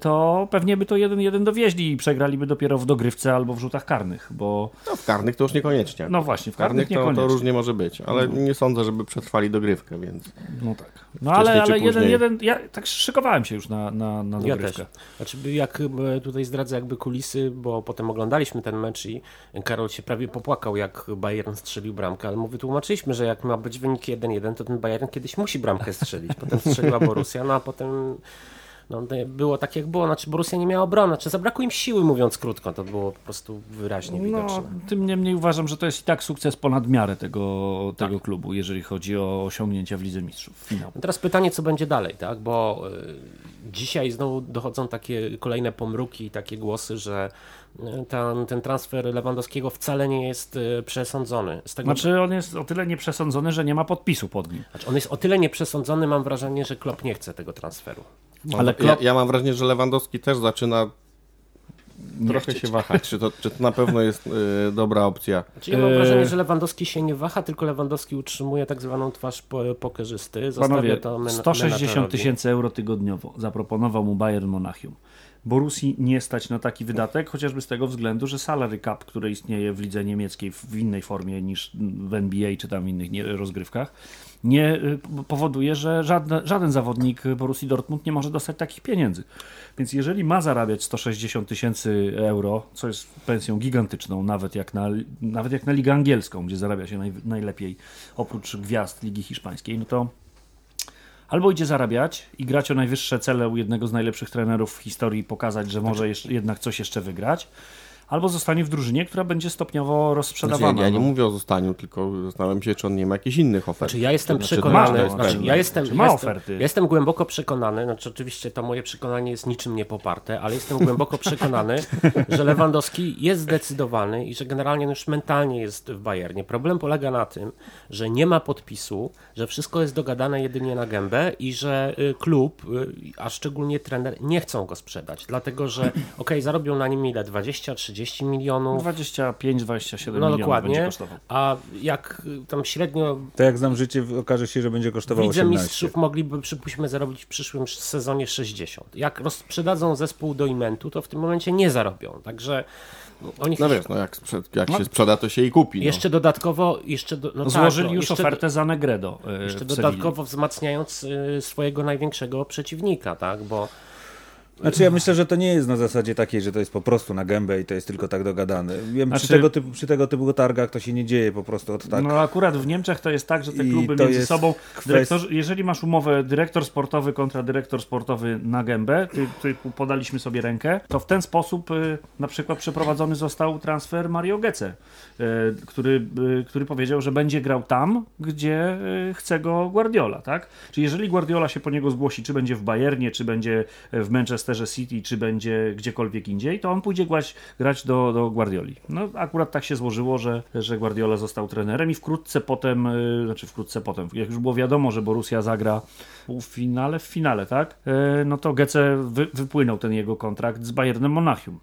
to pewnie by to jeden jeden dowieźli i przegraliby dopiero w dogrywce albo w rzutach karnych, bo No, w karnych to już niekoniecznie. no właśnie, w karnych karnych to, to różnie może być, ale nie sądzę, żeby przetrwali dogrywkę, więc... No tak. No Wcześniej ale, ale jeden, później. jeden, ja tak szykowałem się już na, na, na Ja dogrywkę. też. Znaczy, jak e, tutaj zdradzę jakby kulisy, bo potem oglądaliśmy ten mecz i Karol się prawie popłakał, jak Bayern strzelił bramkę, ale mu wytłumaczyliśmy, że jak ma być wynik 1-1, to ten Bayern kiedyś musi bramkę strzelić. Potem strzeliła Borussia, no a potem no, było tak jak było. Znaczy Borussia nie miała obrony, znaczy zabrakło im siły, mówiąc krótko, to było po prostu wyraźnie widoczne. No, tym niemniej uważam, że to jest i tak sukces ponad miarę tego, tego Tak. klubu, jeżeli chodzi o osiągnięcia w Lidze Mistrzów. Finał. No Teraz pytanie, co będzie dalej, tak? Bo y, dzisiaj znowu dochodzą takie kolejne pomruki i takie głosy, że y, ten, ten transfer Lewandowskiego wcale nie jest y, przesądzony. Z tego, Znaczy on jest o tyle nieprzesądzony, że nie ma podpisu pod nim. znaczy on jest o tyle nieprzesądzony, mam wrażenie, że Klopp nie chce tego transferu. Ale ja, Klopp- ja mam wrażenie, że Lewandowski też zaczyna trochę się wahać, czy to, czy to na pewno jest y, dobra opcja. Znaczy ja mam Eee. wrażenie, że Lewandowski się nie waha, tylko Lewandowski utrzymuje tak zwaną twarz po, pokerzysty. Zostawia Panowie, to men- 160 menadżerowi. tysięcy euro tygodniowo zaproponował mu Bayern Monachium. Borusi nie stać na taki wydatek, chociażby z tego względu, że salary cap, które istnieje w lidze niemieckiej w innej formie niż w NBA czy tam innych nie, rozgrywkach, nie y, powoduje, że żadne, żaden zawodnik Borusi Dortmund nie może dostać takich pieniędzy. Więc jeżeli ma zarabiać 160 tysięcy euro, co jest pensją gigantyczną, nawet jak na, nawet jak na ligę angielską, gdzie zarabia się naj, najlepiej oprócz gwiazd Ligi Hiszpańskiej, no to Albo idzie zarabiać i grać o najwyższe cele u jednego z najlepszych trenerów w historii pokazać, że może jeszcze, jednak coś jeszcze wygrać. Albo zostanie w drużynie, która będzie stopniowo Znaczy, rozprzedawana. ja, ja nie no. mówię o zostaniu, tylko zastanawiam się, czy on nie ma jakichś innych ofert. Znaczy, ja jestem Znaczy, przekonany, znaczy, ja jestem, Czy ma ja oferty? jestem głęboko przekonany, znaczy oczywiście to moje przekonanie jest niczym nie poparte, ale jestem głęboko przekonany, że Lewandowski jest zdecydowany i że generalnie już mentalnie jest w Bayernie. Problem polega na tym, że nie ma podpisu, że wszystko jest dogadane jedynie na gębę i że y, klub, y, a szczególnie trener, nie chcą go sprzedać, dlatego że okej, zarobią na nim ile? 20-30 milionów, 25-27 no milionów będzie dokładnie, kosztował. a jak y, tam średnio To jak znam życie, okaże się, że będzie kosztowało Widzę 18. mistrzów mogliby, przypuśćmy, zarobić w przyszłym sezonie 60. Jak rozprzedadzą zespół do Imentu, to w tym momencie nie zarobią. Także oni No wiesz, no jak, sprzed, jak się sprzeda, to się i kupi. No. jeszcze dodatkowo, jeszcze do, no tak, Złożyli no, już jeszcze, ofertę za Negredo. e, Jeszcze dodatkowo wzmacniając y, swojego największego przeciwnika, tak? Bo Znaczy ja myślę, że to nie jest na zasadzie takiej, że to jest po prostu na gębę i to jest tylko tak dogadane. Wiem, Znaczy- przy, tego typu, przy tego typu targach to się nie dzieje po prostu od tak. No akurat w Niemczech to jest tak, że te kluby między sobą, kwest- jeżeli masz umowę dyrektor sportowy kontra dyrektor sportowy na gębę, ty, ty podaliśmy sobie rękę, to w ten sposób y, na przykład przeprowadzony został transfer Mario Götze, y, który, y, który powiedział, że będzie grał tam, gdzie chce go Guardiola, tak? Czyli jeżeli Guardiola się po niego zgłosi, czy będzie w Bayernie, czy będzie w Manchesterze City, czy będzie gdziekolwiek indziej, to on pójdzie grać, grać do, do Guardioli. No akurat tak się złożyło, że, że Guardiola został trenerem i wkrótce potem, y, znaczy wkrótce potem, jak już było wiadomo, że Borussia zagra w półfinale, w finale, tak? Y, No to Gece wy, wypłynął ten jego kontrakt z Bayernem Monachium.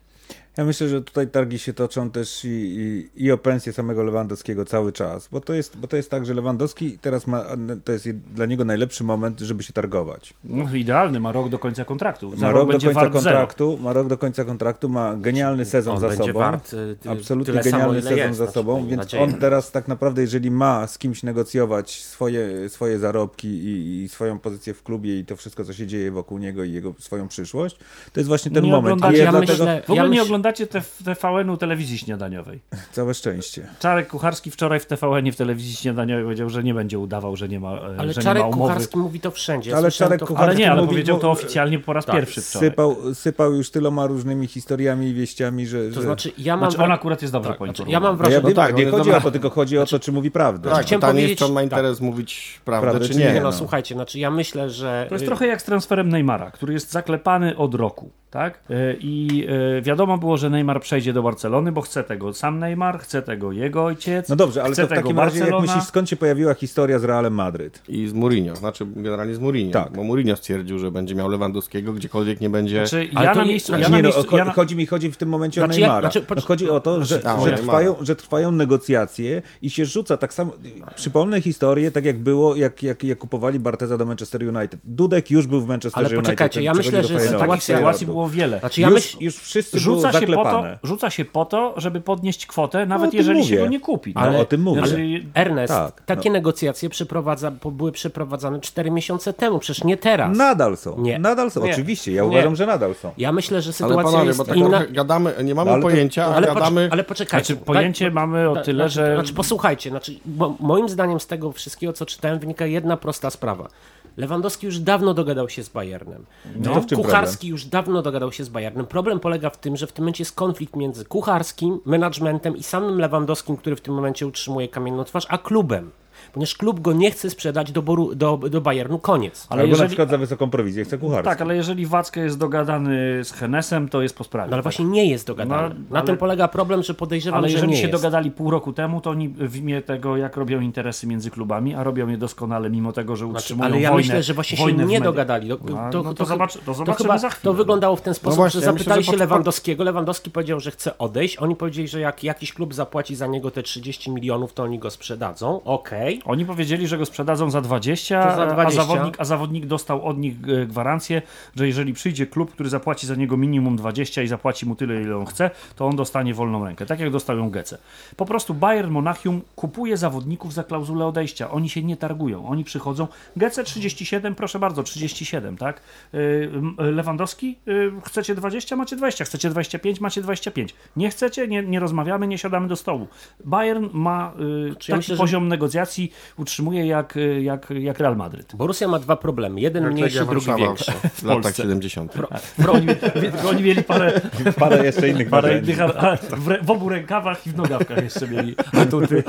Ja myślę, że tutaj targi się toczą też i, i, i o pensję samego Lewandowskiego cały czas, bo to, jest, bo to jest tak, że Lewandowski teraz ma, to jest dla niego najlepszy moment, żeby się targować. No, idealny, ma rok do końca kontraktu. Za Ma rok rok do końca wart zero. kontraktu, ma rok do końca kontraktu, ma genialny sezon on za sobą. wart y, ty, Absolutnie genialny sezon jest, za znaczy, sobą, miejmy więc nadzieję. on teraz tak naprawdę, jeżeli ma z kimś negocjować swoje, swoje zarobki i, i swoją pozycję w klubie i to wszystko, co się dzieje wokół niego i jego swoją przyszłość, to jest właśnie ten nie moment. I ja dlatego myślę- w ogóle ja nie myśl- oglądacie te, TVN-u telewizji śniadaniowej. całe szczęście. Czarek Kucharski wczoraj w TVN-ie w telewizji śniadaniowej powiedział, że nie będzie udawał, że nie ma, e, Ale że Czarek nie ma umowy. Kucharski mówi to wszędzie. Ale Słyszałem Czarek to Kucharski Ale nie, ale mówi, powiedział bo- to oficjalnie po raz tak, pierwszy wczoraj. Sypał, sypał już tyloma różnymi historiami i wieściami, że... To że... znaczy, ja mam... Znaczy on akurat jest dobrze tak, znaczy, poinformowany. ja mam ja wrażenie... wiem, tak, nie ale chodzi dobra. o to, tylko chodzi o to, czy mówi prawdę. Znaczy, Tak, chciałem pytanie jest, czy on ma interes mówić prawdę, Prawdę, czy nie. nie, no no. słuchajcie, znaczy ja myślę, że... To jest trochę jak z transferem Neymara, który jest zaklepany od roku, tak? E, I e, wiadomo było, że Neymar przejdzie do Barcelony, bo chce tego sam Neymar, chce tego jego ojciec. No dobrze, ale chce to w takim razie, jak Barcelona. myślisz, skąd się pojawiła historia z Realem Madryt? I z Mourinho, znaczy generalnie z Mourinho. Tak. Bo Mourinho stwierdził, że będzie miał Lewandowskiego, gdziekolwiek nie będzie. Znaczy, Ale ja to na miejscu, znaczy ja nie, na no, miejscu, cho- ja na, chodzi, mi, chodzi w tym momencie Znaczy o ja- Neymara. znaczy, no, chodzi o to, że, że, trwają, że trwają negocjacje i się rzuca tak samo. Przypomnę historię, tak jak było, jak, jak, jak kupowali Barteza do Manchester United. Dudek już był w Manchester Ale United. poczekajcie, ja myślę, że sytuacja- sytuacji było wiele. Znaczy ja już, myślę... już wszyscy Rzuca było się, po to, rzuca się po to, żeby podnieść kwotę, nawet tym jeżeli się mówię. go nie kupi. No, o tym mówię. Znaczy, Ernest, Tak, takie negocjacje przeprowadza, były przeprowadzane 4 miesiące temu, przecież nie teraz. Nadal są. Nie. Nadal są. Nie. Oczywiście, ja Nie. uważam, że nadal są. Ja myślę, że Ale sytuacja panowie, jest bo tak inna. gadamy, nie mamy No, ale pojęcia, ale, Ale, pocz- gadamy. ale poczekajcie. Znaczy, pojęcie daj- mamy o da- tyle, znaczy, że- Znaczy, posłuchajcie, znaczy, bo moim zdaniem z tego wszystkiego, co czytałem, wynika jedna prosta sprawa. Lewandowski już dawno dogadał się z Bayernem. No Kucharski już dawno dogadał się z Bayernem. Problem polega w tym, że w tym momencie jest konflikt między Kucharskim, managementem i samym Lewandowskim, który w tym momencie utrzymuje kamienną twarz, a klubem. Ponieważ klub go nie chce sprzedać do, Boru, do, do Bayernu, koniec. ale Albo na jeżeli, przykład za wysoką prowizję chce kucharski. tak, ale jeżeli Wackę jest dogadany z Henesem, to jest po sprawie. No ale tak? właśnie nie jest dogadany. No, Na ale- tym polega problem, że podejrzewam, Ale że jeżeli nie się jest. dogadali pół roku temu, to oni w imię tego, jak robią interesy między klubami, a robią je doskonale, mimo tego, że Znaczy, utrzymują ale ja wojnę, myślę, że właśnie się nie dogadali. To, No, no to zobacz- to zobaczymy chyba, za chwilę. To wyglądało w ten sposób, właśnie, że ja myślę, zapytali że się Lewandowskiego. Lewandowski powiedział, że chce odejść. Oni powiedzieli, że jak jakiś klub zapłaci za niego te 30 milionów, to oni go sprzedadzą. Okej. Oni powiedzieli, że go sprzedadzą za 20, To za 20. A, zawodnik, a zawodnik dostał od nich e, gwarancję, że jeżeli przyjdzie klub, który zapłaci za niego minimum 20 i zapłaci mu tyle, ile on chce, to on dostanie wolną rękę, tak jak dostał ją Gece. Po prostu Bayern Monachium kupuje zawodników za klauzulę odejścia. Oni się nie targują, oni przychodzą. Gece 37, proszę bardzo, 37, tak? M, Lewandowski, yy, chcecie 20, macie 20, chcecie 25, macie 25. Nie chcecie, nie, nie rozmawiamy, nie siadamy do stołu. Bayern ma yy, taki ja myślę, że- poziom negocjacji, Utrzymuje jak, y, jak, jak Real Madryt. Borussia ma dwa problemy. Jeden Jak mniejszy, Legia drugi większy. w latach Polsce. 70. Tylko oni, tylko oni mieli parę, Parę jeszcze innych parę innych, a- a w, re- w obu rękawach i w nogawkach jeszcze mieli atuty.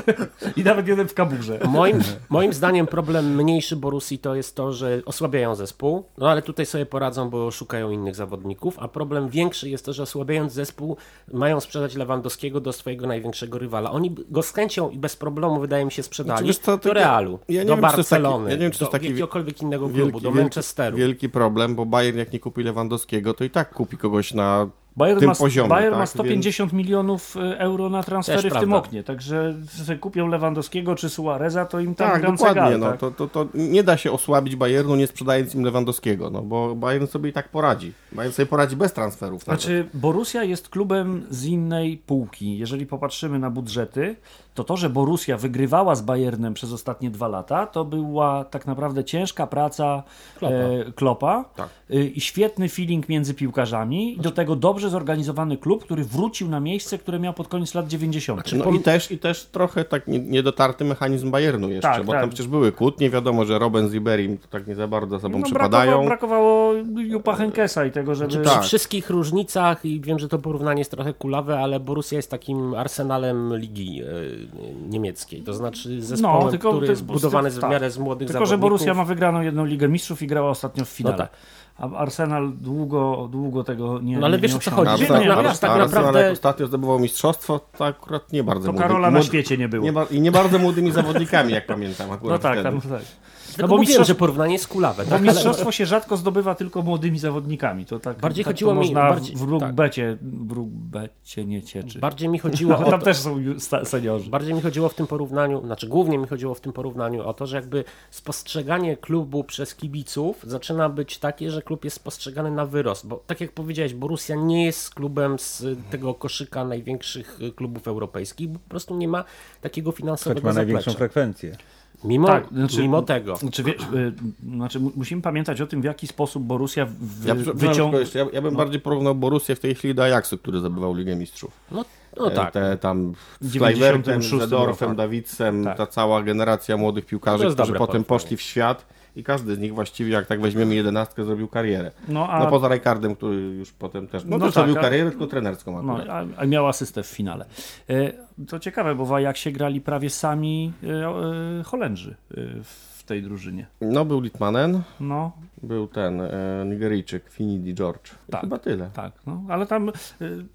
I nawet jeden w kaburze. Moim, moim zdaniem problem mniejszy Borussii to jest to, że osłabiają zespół, no ale tutaj sobie poradzą, bo szukają innych zawodników, a problem większy jest to, że osłabiając zespół mają sprzedać Lewandowskiego do swojego największego rywala. Oni go z chęcią i bez problemu wydaje mi się sprzedali Znaczy, co, do Realu, ja nie do wiem, jest taki- Barcelony, ja nie wiem, czy do taki jakiegokolwiek innego klubu, do Manchesteru. Wielki problem, bo Bayern jak nie kupi Lewandowskiego, to i tak kupi kogoś na Bayern, tym ma, poziomie. Bayern tak? ma 150 milionów y, euro na transfery Też w tym prawda. oknie, także sobie kupią Lewandowskiego czy Suareza, to im tam Tak, gram dokładnie. no, tak? to, to, to nie da się osłabić Bayernu nie sprzedając im Lewandowskiego, no bo Bayern sobie i tak poradzi. Bayern sobie poradzi bez transferów. nawet. Znaczy, Borussia jest klubem z innej półki. Jeżeli popatrzymy na budżety, to to, że Borussia wygrywała z Bayernem przez ostatnie dwa lata, to była tak naprawdę ciężka praca Klopa. e, Klopa Tak. e, i świetny feeling między piłkarzami i do tego dobrze zorganizowany klub, który wrócił na miejsce, które miał pod koniec lat 90. No i też, i też trochę tak nie- niedotarty mechanizm Bayernu jeszcze, Tak, bo tak. tam przecież były kłótnie, wiadomo, że Robben z Iberim to tak nie za bardzo za sobą No, przypadają. brakowało, brakowało Jupa Henkesa i tego, żeby... Przy tak. wszystkich różnicach i wiem, że to porównanie jest trochę kulawe, ale Borussia jest takim arsenalem ligi e, niemieckiej. To znaczy zespołem, No, tylko który jest budowany z, w tak. miarę z młodych Tylko, że zawodników. Borussia ma wygraną jedną Ligę Mistrzów i grała ostatnio w finale. No tak. A Arsenal długo, długo tego nie No ale nie wiesz, o co chodzi, że tak nie, na- nie, że tak Arsenal naprawdę- jak ostatnio zdobywał mistrzostwo, to akurat nie bardzo To młody- Karola na młody- świecie nie było. Nie I nie bardzo młodymi zawodnikami, jak pamiętam akurat No tak, wtedy. tam, tak. Dlatego No bo mówiłem, mistrzostw- że porównanie jest kulawe. Bo Tak? mistrzostwo się rzadko zdobywa tylko młodymi zawodnikami. To tak, Bardziej tak chodziło to mi- można bardziej- w rugbecie, w rugbecie nie cieczy. Bardziej mi chodziło o tam to, też są seniorzy. Bardziej mi chodziło w tym porównaniu, znaczy głównie mi chodziło w tym porównaniu o to, że jakby spostrzeganie klubu przez kibiców zaczyna być takie, że klub jest spostrzegany na wyrost, bo tak jak powiedziałeś, Borussia nie jest klubem z tego koszyka największych klubów europejskich, bo po prostu nie ma takiego Choć finansowego ma największą zaplecza. frekwencję. Mimo, Tak, znaczy- mimo tego. Znaczy, wiesz, y, znaczy, mu- musimy pamiętać o tym, w jaki sposób Borussia w, Ja, jeszcze, ja, ja bym bardziej porównał Borussię w tej chwili do Ajaxu, który zdobywał Ligę Mistrzów. No, no E, tak. Te, tam z 96 Kleibertem, Zedorfem, roku. Dawidsem, Tak. ta cała generacja młodych piłkarzy, którzy potem poszli w świat i każdy z nich właściwie, jak tak weźmiemy jedenastkę, zrobił karierę. No, a, No poza Rijkaardem, który już potem też, no, No też tak, robił a- karierę, tylko trenerską no, akurat. a, a miał asystę w finale. E, To ciekawe, bo w Ajaxie grali prawie sami e, e, Holendrzy e, w tej drużynie. No był Litmanen, No, był ten e, Nigeryjczyk, Finidi George. Tak. Chyba tyle. tak. No, ale tam e,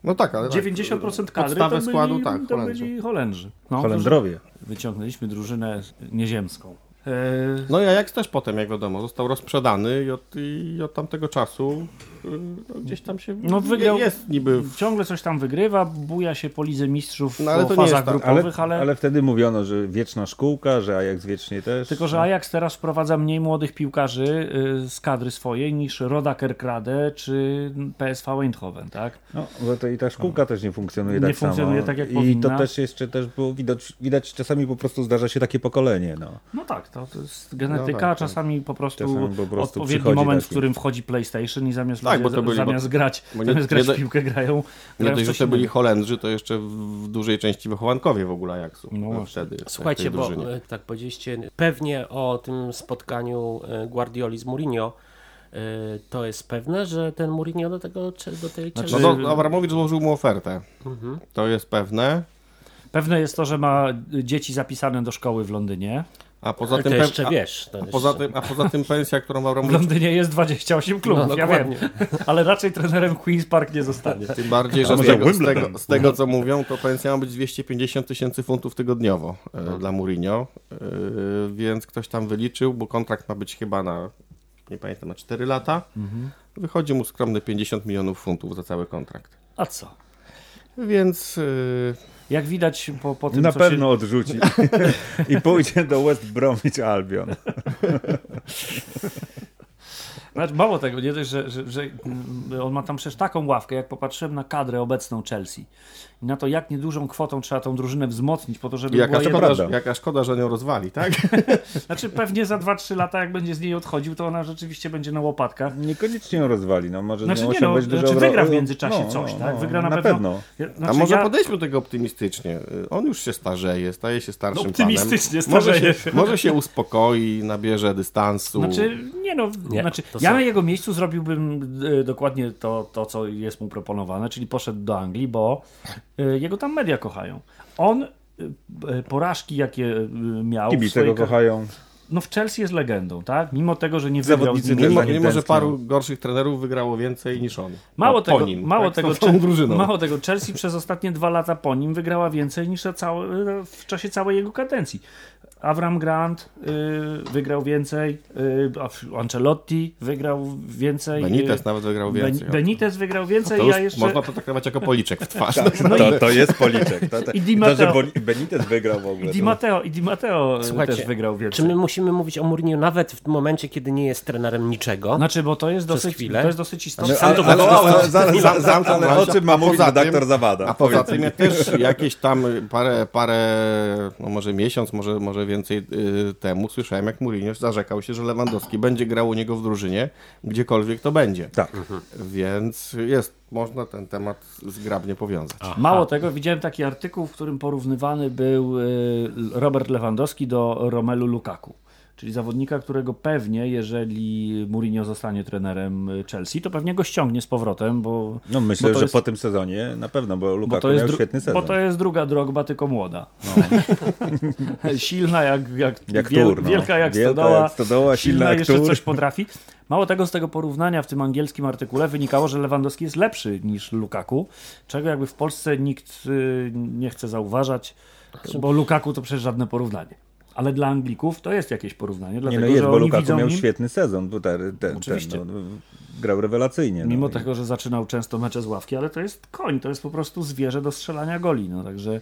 No tak, ale tak. 90% kadry Podstawę to byli, składu, tak, to Holendrzy. byli Holendrzy. No, Holendrowie. Wyciągnęliśmy drużynę nieziemską. E, No i Ajax też potem, jak wiadomo, został rozprzedany i od, i od tamtego czasu no, gdzieś tam się No, wygrał- jest niby w Ciągle coś tam wygrywa, buja się po Lidze Mistrzów No, ale po to fazach tak, Ale, grupowych, ale, ale wtedy mówiono, że wieczna szkółka, że Ajax wiecznie też. Tylko, że Ajax teraz wprowadza mniej młodych piłkarzy y, z kadry swojej niż Roda Kerkrade czy PSV Eindhoven, tak? No, bo to i ta szkółka też nie funkcjonuje Nie tak funkcjonuje samo. tak, jak I powinna. to też jeszcze też było widać, widać, czasami po prostu zdarza się takie pokolenie. No. No tak, to, to jest genetyka, No tak, tak. czasami po prostu, Czasami po prostu odpowiedni moment, w taki- którym wchodzi PlayStation i zamiast, Tak, ludzie, bo to byli- zamiast bo- grać, bo nie- zamiast grać nie piłkę grają, Nie dość, że to byli. Holendrzy, to jeszcze w dużej części wychowankowie w ogóle Ajaxu. No właśnie. wtedy. Słuchajcie, bo e, tak powiedzieliście, pewnie o tym spotkaniu e, Guardioli z Mourinho, to jest pewne, że ten Mourinho do tego do tej Znaczy- No to Abramowicz złożył mu ofertę. Mhm. To jest pewne. Pewne jest to, że ma dzieci zapisane do szkoły w Londynie. A poza to tym, jeszcze wiesz. A, poza tym, a poza tym pensja, którą W Abramowicz Londynie jest 28 klubów, No, ja wiem, ale raczej trenerem Queen's Park nie zostanie. Tym bardziej, że z tego, z, tego, z tego co mówią, to pensja ma być 250 tysięcy funtów tygodniowo e, dla Mourinho, e, więc ktoś tam wyliczył, bo kontrakt ma być chyba na, nie pamiętam, na 4 lata. Wychodzi mu skromne 50 milionów funtów za cały kontrakt. A co? Więc e, Jak widać po, po tym, Na co pewno odrzuci i pójdzie do West Bromwich Albion. Znaczy, mało tego, nie dość, że, że, że mm, on ma tam przecież taką ławkę, jak popatrzyłem na kadrę obecną Chelsea i na to, jak niedużą kwotą trzeba tą drużynę wzmocnić po to, żeby Jaka była szkoda, jedna... jaka szkoda, że nią rozwali, tak? Znaczy pewnie za 2-3 lata, jak będzie z niej odchodził, to ona rzeczywiście będzie na łopatkach. Niekoniecznie ją rozwali, no może Znaczy nie no, dużo znaczy obro- wygra w międzyczasie no, coś, no, tak? no, Wygra na, na pewno. pewno. Ja- A Znaczy, może ja... podejdźmy do tego optymistycznie. On już się starzeje, staje się starszym Optymistycznie panem. Może starzeje się, może się uspokoi, nabierze dystansu. Znaczy, nie no, Nie, znaczy, ja na jego miejscu zrobiłbym e, dokładnie to, to, co jest mu proponowane, czyli poszedł do Anglii, bo jego tam media kochają. On e, e, porażki, jakie miał Kibice go kochają. No w Chelsea jest legendą, tak? Mimo tego, że nie wygrał z Zawodnicy Mimo, nim mimo że paru gorszych trenerów wygrało więcej niż on. Mało po tego, nim, mało, tak? tego, mało tego, Chelsea przez ostatnie dwa lata po nim wygrała więcej niż całe, w czasie całej jego kadencji. Avram Grant y, wygrał więcej, y, Ancelotti wygrał więcej. Benitez y, nawet wygrał Ben- więcej. Benitez wygrał więcej, to ja jeszcze... Można to traktować jako policzek w twarz. No to, i- to jest policzek. To, to, I Di to, Matteo. że Benitez wygrał w ogóle. I Di Matteo, i Di Matteo Słuchajcie, też wygrał Czy więcej. my musimy mówić o Mourinho nawet w momencie, kiedy nie jest trenerem niczego? Znaczy, bo to jest dosyć, chwilę? to jest dosyć istotne. ale, to ale, ale, ale, ale, o czym ma A mówić poza tym- redaktor Zawada? A poza tym mi. ja też jakieś tam parę, parę no może miesiąc, może, może więcej y, temu słyszałem, jak Mourinho zarzekał się, że Lewandowski będzie grał u niego w drużynie, gdziekolwiek to będzie. Tak. Więc jest, można ten temat zgrabnie powiązać. Mało tego, widziałem taki artykuł, w którym porównywany był y, Robert Lewandowski do Romelu Lukaku. Czyli zawodnika, którego pewnie, jeżeli Mourinho zostanie trenerem Chelsea, to pewnie go ściągnie z powrotem, bo, No myślę, bo że jest- po tym sezonie na pewno, bo bo Lukaku to, jest miał świetny sezon. bo to jest druga drogba, tylko młoda. silna jak, jak, Jak wiel- tur, no. wielka jak Wielka stodoła, jak stodoła, silna jak jeszcze tur. coś potrafi. Mało tego, z tego porównania w tym angielskim artykule wynikało, że Lewandowski jest lepszy niż Lukaku, czego jakby w Polsce nikt y, nie chce zauważać, bo Lukaku to przecież żadne porównanie. Ale dla Anglików to jest jakieś porównanie, Nie dlatego no jest, że bo Lukaku miał nim, świetny sezon. Bo ten, ten, Oczywiście. ten, no, grał rewelacyjnie. no mimo i- tego, że zaczynał często mecze z ławki, ale to jest koń, to jest po prostu zwierzę do strzelania goli, no także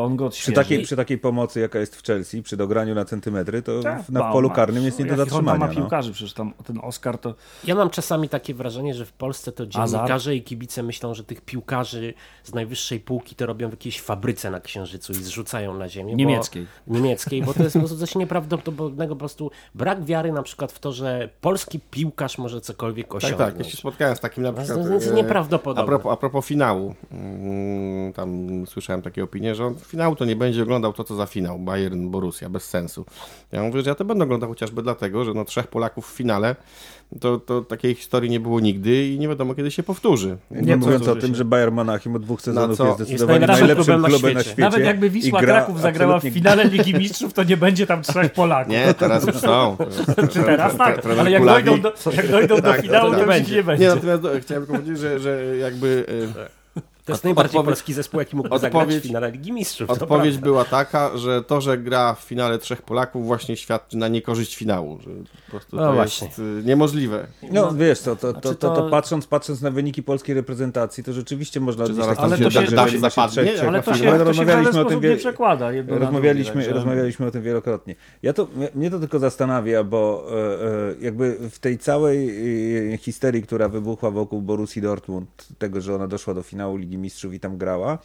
on go Przy odświeży. takiej, przy takiej pomocy, jaka jest w Chelsea, przy dograniu na centymetry, to Tak, w- na ma- polu karnym jest nie do zatrzymania. ma No. piłkarzy, przecież tam ten Oscar to... Ja mam czasami takie wrażenie, że w Polsce to Azar? dziennikarze i kibice myślą, że tych piłkarzy z najwyższej półki to robią w jakiejś fabryce na Księżycu i zrzucają na ziemię. Niemieckiej. Bo, niemieckiej, bo to jest po prostu coś nieprawdopodobnego, po prostu brak wiary na przykład w to, że polski piłkarz może cokolwiek Tak, osiągnąć. tak. Ja się spotkałem z takim na To przykład... jest e, nieprawdopodobne. A propos, a propos finału, mm, tam słyszałem takie opinie, że on finału to nie będzie oglądał to, co za finał, Bayern, Borussia, bez sensu. Ja mówię, że ja to będę oglądał chociażby dlatego, że no trzech Polaków w finale, to, to takiej historii nie było nigdy i nie wiadomo, kiedy się powtórzy. Nie mówiąc o tym, się. że Bayern Monachium od dwóch sezonów jest Jest zdecydowanie najlepszym najlepszym klubem na klubem na świecie. świecie. Nawet jakby Wisła Kraków zagrała w absolutnie- finale Ligi Mistrzów, to nie będzie tam trzech Polaków. Nie, teraz już są. Czy teraz tak, Trener ale jak dojdą do, jak dojdą do Tak, finału, to to tak już nie będzie. Nie, natomiast e, chciałem tylko powiedzieć, że, że jakby e, To jest najbardziej Odpowiedź- polski zespół, jaki mógłby zagrać w finale Ligi Mistrzów. to Odpowiedź prawda. była taka, że to, że gra w finale trzech Polaków właśnie świadczy na niekorzyść finału. Że po prostu No to właśnie. jest y, niemożliwe. No wiesz co, to, to, Znaczy to, to, to- patrząc, patrząc na wyniki polskiej reprezentacji, to rzeczywiście można Czy odnieść zaraz taką tam się wrażenie, da- że da byli się zapadnie? Ale Ale to się, to rozmawialiśmy o tym nie przekłada. Rozmawialiśmy, także- rozmawialiśmy o tym wielokrotnie. Ja to, mnie to tylko zastanawia, bo e, e, jakby w tej całej e, histerii, która wybuchła wokół Borussii Dortmund, tego, że ona doszła do finału Ligi Mistrzów i tam grała,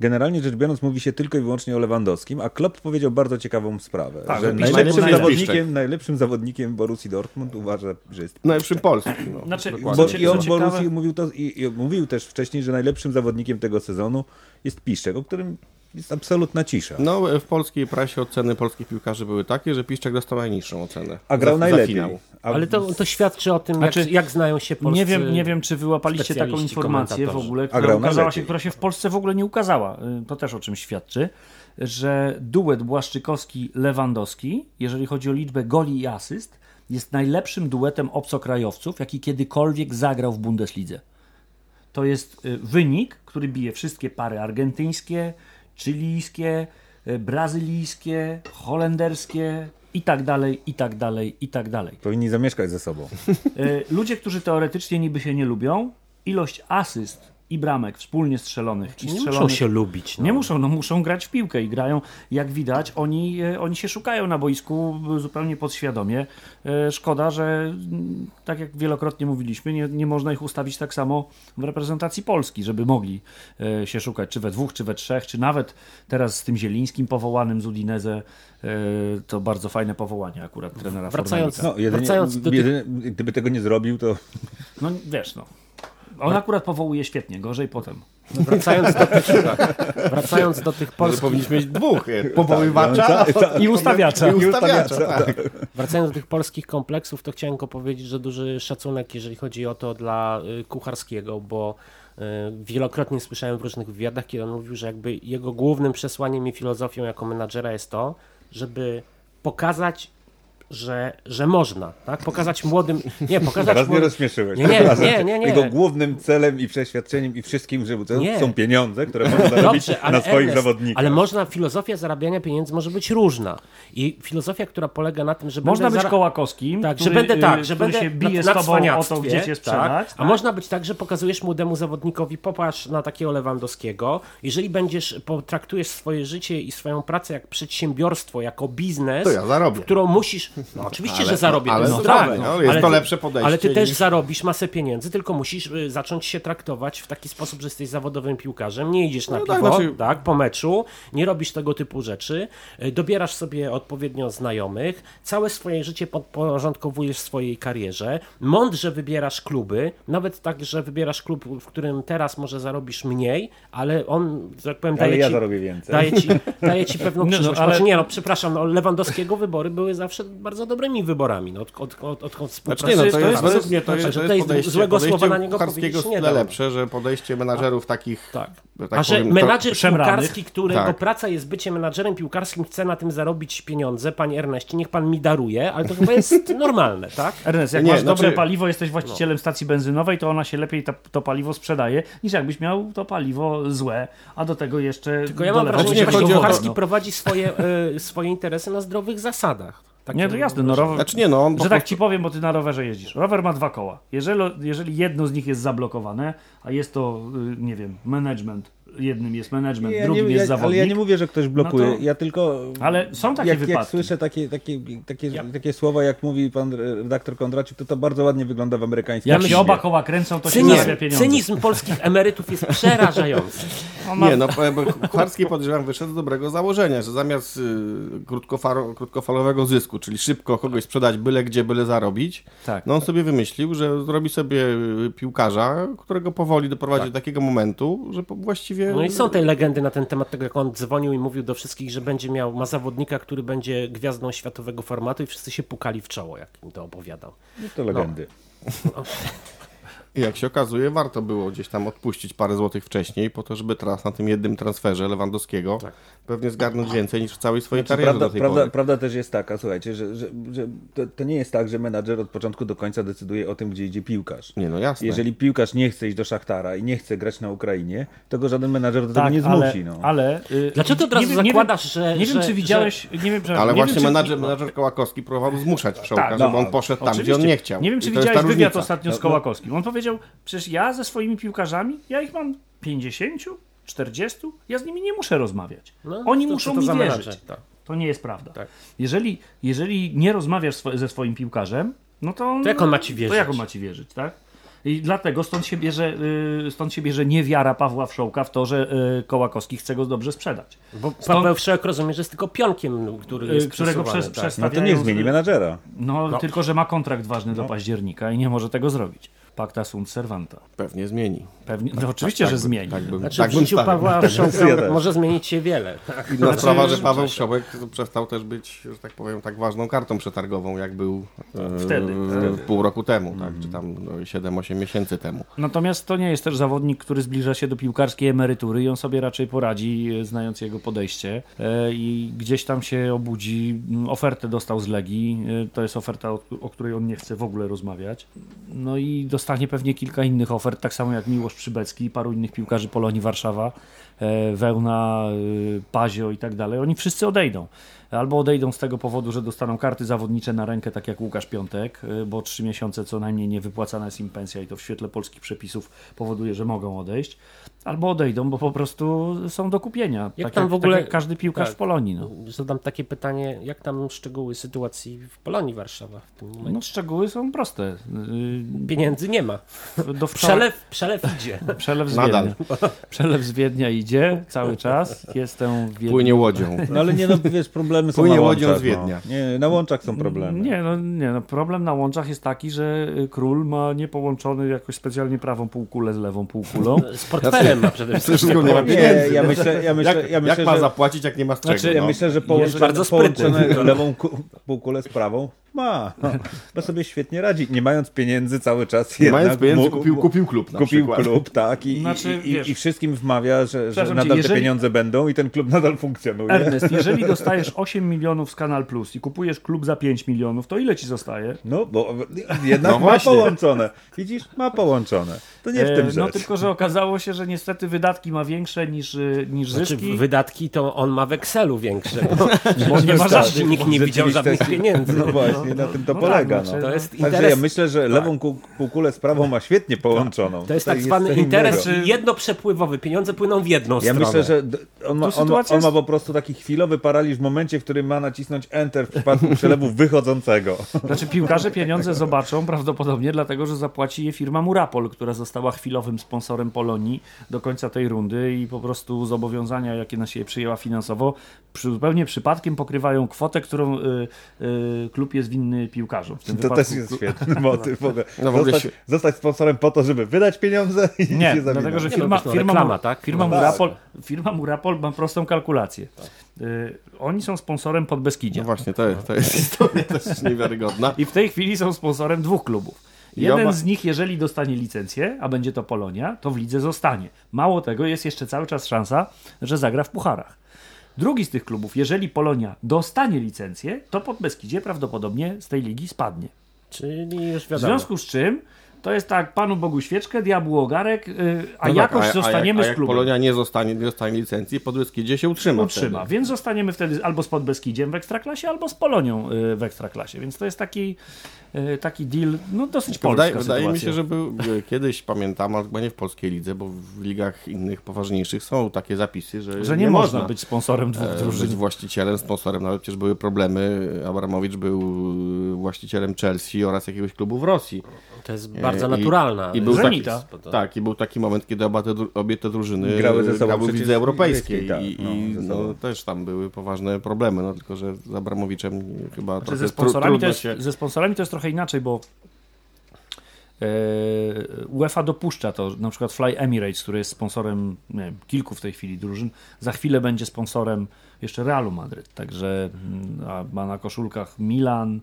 generalnie rzecz biorąc mówi się tylko i wyłącznie o Lewandowskim, a Klopp powiedział bardzo ciekawą sprawę, Tak, że najlepszym najlepszy zawodnikiem, najlepszym zawodnikiem Borussii Dortmund uważa, że jest Najlepszym polskim. No, Znaczy, bo i on Borussii mówił to i, i mówił też wcześniej, że najlepszym zawodnikiem tego sezonu jest Piszczek, o którym jest absolutna cisza. No, w polskiej prasie oceny polskich piłkarzy były takie, że Piszczek dostał najniższą ocenę. A grał za, Za najlepiej. finał. A Ale to, to świadczy o tym, Znaczy, jak, jak znają się polscy Nie wiem, nie wiem, czy wyłapaliście taką informację w ogóle, która ukazała się, która się w Polsce w ogóle nie ukazała. Y, To też o czym świadczy, że duet Błaszczykowski-Lewandowski, jeżeli chodzi o liczbę goli i asyst, jest najlepszym duetem obcokrajowców, jaki kiedykolwiek zagrał w Bundeslidze. To jest y, wynik, który bije wszystkie pary argentyńskie, chilijskie, y, brazylijskie, holenderskie i tak dalej, i tak dalej, i tak dalej. Powinni zamieszkać ze sobą. Y, Ludzie, którzy teoretycznie niby się nie lubią, ilość asyst i bramek wspólnie strzelonych. i Nie strzelonych muszą się lubić. No. nie muszą, no muszą grać w piłkę i grają, jak widać, oni, e, oni się szukają na boisku zupełnie podświadomie. E, Szkoda, że mm, tak jak wielokrotnie mówiliśmy, nie, nie można ich ustawić tak samo w reprezentacji Polski, żeby mogli e, się szukać, czy we dwóch, czy we trzech, czy nawet teraz z tym Zielińskim powołanym z Udinese, e, to bardzo fajne powołanie akurat trenera Wracając-. No, jedynie, Wracając do tych- jedynie, gdyby tego nie zrobił, to No wiesz, no. On akurat powołuje świetnie, gorzej potem. Wracając do tych, wracając do tych Może polskich powinniśmy mieć dwóch, e, powoływacza I ustawiacza. i ustawiacza. Tak. Wracając do tych polskich kompleksów, to chciałem tylko powiedzieć, że duży szacunek, jeżeli chodzi o to dla y, Kucharskiego, bo y, wielokrotnie słyszałem w różnych wywiadach, kiedy on mówił, że jakby jego głównym przesłaniem i filozofią jako menadżera jest to, żeby pokazać, że, że można, tak? Pokazać młodym... Nie, pokazać teraz nie młodym... rozśmieszyłeś. Nie, nie, nie, nie, nie. Jego głównym celem i przeświadczeniem i wszystkim, że to Nie. są pieniądze, które można zarobić Dobrze, na swoich Ernest, zawodnikach. Ale można, filozofia zarabiania pieniędzy może być różna. I filozofia, która polega na tym, że Można będę być zara- kołakowskim, Tak, który, że będę tak, y, że będę się bije na, z na tobą o to, gdzie cię sprzedać. Tak. A można być tak, że pokazujesz młodemu zawodnikowi, popatrz na takiego Lewandowskiego. Jeżeli będziesz, potraktujesz swoje życie i swoją pracę jak przedsiębiorstwo, jako biznes, To ja zarobię. którą musisz. No oczywiście, Ale- że zarobię. ale to jest zdrowe, tak, no, jest to lepsze podejście Ale ty też niż- zarobisz masę pieniędzy, tylko musisz y, zacząć się traktować w taki sposób, że jesteś zawodowym piłkarzem, nie idziesz na No piwo, tak, tak, znaczy- po meczu, nie robisz tego typu rzeczy, y, dobierasz sobie odpowiednio znajomych, całe swoje życie podporządkowujesz swojej karierze, mądrze wybierasz kluby, nawet tak, że wybierasz klub, w którym teraz może zarobisz mniej, ale on, tak powiem, Ale daje ja ci... Daje ci, daje ci pewną Nie, no, przyszłość. ale- Znaczy nie, no przepraszam, no, Lewandowskiego wybory były zawsze bardzo dobrymi wyborami. No, od, od, od, odkąd Znaczy nie, no, to To jest, według mnie to jest, Znaczy, to tutaj jest podejście, złego podejście słowa na niego powiedzieć nie lepsze, że podejście menadżerów takich... Tak. tak A że powiem, to- menadżer szemranych. piłkarski, którego Tak. praca jest bycie menadżerem piłkarskim, chce na tym zarobić pieniądze, panie Erneście, niech pan mi daruje, ale to chyba jest normalne, tak? Ernest, jak Nie, masz znaczy- dobre paliwo, jesteś właścicielem stacji benzynowej, to ona się lepiej ta, to paliwo sprzedaje, niż jakbyś miał to paliwo złe, a do tego jeszcze Tylko ja mam wrażenie, że to, no. prowadzi swoje, y, swoje interesy na zdrowych zasadach. Takie Nie, to jasne, no rower, Znaczy nie, no on że tak prostu- ci powiem, bo ty na rowerze jeździsz. Rower ma dwa koła. Jeżeli, jeżeli jedno z nich jest zablokowane, a jest to, y, nie wiem, management, jednym jest management, Ja drugim nie, jest ja, zawodnik. ale ja nie mówię, że ktoś blokuje. No to- Ja tylko. Ale są takie jak, Jak wypadki. słyszę takie, takie, takie, takie słowa, jak mówi pan redaktor Kondraciuk, to to bardzo ładnie wygląda w amerykańskim Jak Ja się oba koła kręcą, to się Cynizm, zarabia pieniądze. cynizm polskich emerytów jest przerażający. On ma- Nie, no Kucharski podejrzewam wyszedł z dobrego założenia, że zamiast y, krótkofalowego zysku, czyli szybko kogoś sprzedać byle gdzie, byle zarobić, Tak. no on sobie wymyślił, że zrobi sobie y, piłkarza, którego powoli doprowadzi do takiego momentu, że po- właściwie... No i są te legendy na ten temat tego, jak on dzwonił i mówił do wszystkich, że będzie miał, ma zawodnika, który będzie gwiazdą światowego formatu i wszyscy się pukali w czoło, jak im to opowiadał. No to legendy. I jak się okazuje, warto było gdzieś tam odpuścić parę złotych wcześniej, po to, żeby teraz na tym jednym transferze Lewandowskiego Tak. pewnie zgarnąć więcej niż w całej swojej Znaczy, karierze prawda, do tej prawda, pory. prawda też jest taka, słuchajcie, że, że, że to, to nie jest tak, że menadżer od początku do końca decyduje o tym, gdzie idzie piłkarz. Nie, no jasne. Jeżeli piłkarz nie chce iść do Szachtara i nie chce grać na Ukrainie, to go żaden menadżer do Tak, tego nie ale, zmusi. No. ale y, Dlaczego ty od razu nie wiem- nie zakładasz, że- Nie wiem, że- czy widziałeś... Nie wiem, przepraszam, Ale nie właśnie wiem, menadżer, menadżer Kołakowski próbował zmuszać Wszołka, Tak, żeby no, on poszedł tam, gdzie on nie chciał. Nie wiem, czy widziałeś wywiad ostatnio z No, no. Kołakowskim. On powiedział, przecież ja ze swoimi piłkarzami, ja ich mam 50, 40, ja z nimi nie muszę rozmawiać. No, Oni to- muszą to mi wierzyć. tak. To nie jest prawda. Tak. Jeżeli, jeżeli nie rozmawiasz swo- ze swoim piłkarzem, no to, on, To jak on ma ci To wierzyć? jak on ma ci wierzyć, tak? I dlatego stąd się bierze, y, stąd się bierze niewiara Pawła Wszołka w to, że y, Kołakowski chce go dobrze sprzedać. Bo Stąd- Paweł Wszołek rozumie, że jest tylko pionkiem, który Y, jest którego przez, tak. no to niech zmieni menadżera. No, No. tylko, że ma kontrakt ważny do października i nie może tego zrobić. Pacta sunt servanta. Pewnie zmieni. Pewnie, no oczywiście, że zmieni. Tak bym, Znaczy tak w życiu. Pawła Wszołka może zmienić się wiele. Tak. Inna Znaczy, sprawa, że Paweł Wszołek przestał też być, że tak powiem, tak ważną kartą przetargową, jak był e, Wtedy, e, pół roku temu, tak, czy tam no, 7-8 miesięcy temu. Natomiast to nie jest też zawodnik, który zbliża się do piłkarskiej emerytury i on sobie raczej poradzi, e, znając jego podejście. E, I gdzieś tam się obudzi. m, Ofertę dostał z Legii. E, To jest oferta, o, o której on nie chce w ogóle rozmawiać. No i dostanie pewnie kilka innych ofert, tak samo jak Miłosz Przybecki i paru innych piłkarzy Polonii Warszawa, e, Wełna, y, Pazio i tak dalej, oni wszyscy odejdą. Albo odejdą z tego powodu, że dostaną karty zawodnicze na rękę, tak jak Łukasz Piątek, y, bo trzy miesiące co najmniej nie wypłacana jest im pensja i to w świetle polskich przepisów powoduje, że mogą odejść. Albo odejdą, bo po prostu są do kupienia. Jak tak, tam jak, w ogóle- tak każdy piłkarz tak. w Polonii. No. Zadam takie pytanie, jak tam szczegóły sytuacji w Polonii Warszawa w tym no momencie? szczegóły są proste. Y, Pieniędzy nie ma. Do Przelew, przelew idzie. Przelew z Nadal. Wiednia. Przelew z Wiednia idzie cały czas. Jestem w Wiedniu. Płynie łodzią. No ale nie no, wiesz, problemy są Płynie na łodzią łączach. z Wiednia. No. Nie, na łączach są problemy. Nie no, nie, no, problem na łączach jest taki, że y, król ma niepołączony jakoś specjalnie prawą półkulę z lewą półkulą. Z portfelem ma przede wszystkim. nie ma Nie, ja myślę, ja myślę, jak, ja myślę jak ma że... zapłacić, jak nie ma z czego? Znaczy, ja no? myślę, że Jest połączone, bardzo połączone lewą ku- półkulę z prawą ma. No, bo sobie świetnie radzi. Nie mając pieniędzy cały czas Nie jednak mając pieniędzy, kupił, kupił klub na kupił przykład. klub, tak, i, Znaczy, i, i, wiesz- i wszystkim wmawia, że, że nadal cię, te jeżeli- pieniądze będą i ten klub nadal funkcjonuje. Ernest, jeżeli dostajesz 8 milionów z Kanal Plus i kupujesz klub za 5 milionów, to ile ci zostaje? No, bo jednak No ma połączone. Widzisz, ma połączone. To nie w tym E, rzecz. No tylko, że okazało się, że niestety wydatki ma większe niż, y, niż Znaczy, zyski. wydatki to on ma w Excelu większe, bo, Bo nie ma tak, żadnych. nikt nie widział żadnych pieniędzy. No właśnie, na tym to no polega. tak, no. znaczy, To jest Także interes, ja myślę, że lewą ku- półkulę z prawą ma świetnie połączoną. to jest tak zwany co interes innego. jednoprzepływowy. Pieniądze płyną w jedną Ja stronę. myślę, że on ma, on, on ma jest- po prostu taki chwilowy paraliż w momencie, w którym ma nacisnąć Enter w przypadku przelewu wychodzącego. Znaczy piłkarze pieniądze zobaczą prawdopodobnie dlatego, że zapłaci je firma Murapol, która została chwilowym sponsorem Polonii do końca tej rundy i po prostu zobowiązania, jakie na siebie przyjęła finansowo, przy, zupełnie przypadkiem pokrywają kwotę, którą y, y, klub jest winny piłkarzom. W tym To wypadku też jest świetny motyw. W ogóle. No w ogóle zostać, się- zostać sponsorem po to, żeby wydać pieniądze i się Nie, zawinąć. dlatego że Nie, no, firma, jest firma, reklama, tak? firma, No tak. Murapol, firma Murapol ma prostą kalkulację. Y, oni są sponsorem Podbeskidzia. No właśnie, to, to jest historia też niewiarygodna. I w tej chwili są sponsorem dwóch klubów. Jeden oba- z nich, jeżeli dostanie licencję, a będzie to Polonia, to w lidze zostanie. Mało tego, jest jeszcze cały czas szansa, że zagra w pucharach. Drugi z tych klubów, jeżeli Polonia dostanie licencję, to pod Beskidzie prawdopodobnie z tej ligi spadnie. Czyli już W wiadomo. związku z czym to jest tak, Panu Bogu świeczkę, diabłu ogarek, yy, a No tak, jakoś a, zostaniemy a jak, z a jak klubem. Polonia nie zostanie, nie dostanie licencji, Podbeskidzie się utrzyma. utrzyma. wtedy. Więc zostaniemy wtedy albo z Podbeskidziem w Ekstraklasie, albo z Polonią y, w Ekstraklasie. Więc to jest taki, y, taki deal, no dosyć polska Wydaje, wydaje mi się, że był, e, kiedyś pamiętam, ale chyba nie w polskiej lidze, bo w ligach innych poważniejszych są takie zapisy, że, Że nie, można być sponsorem dwóch e, drużyn. być właścicielem, sponsorem. Nawet przecież były problemy. Abramowicz był e, właścicielem Chelsea oraz jakiegoś klubu w Rosji. To jest bardzo I- naturalna. I był taki, tak, i był taki moment, kiedy oba te, obie te drużyny Grały ze sobą grały w lidze europejskiej tak, i, no, i no, też tam były poważne problemy, no tylko, że z Abramowiczem chyba Znaczy, trochę ze, sponsorami to jest, się... ze sponsorami to jest trochę inaczej, bo e, UEFA dopuszcza to, na przykład Fly Emirates, który jest sponsorem nie wiem, kilku w tej chwili drużyn, za chwilę będzie sponsorem jeszcze Realu Madryt, także mm, a ma na koszulkach Milan,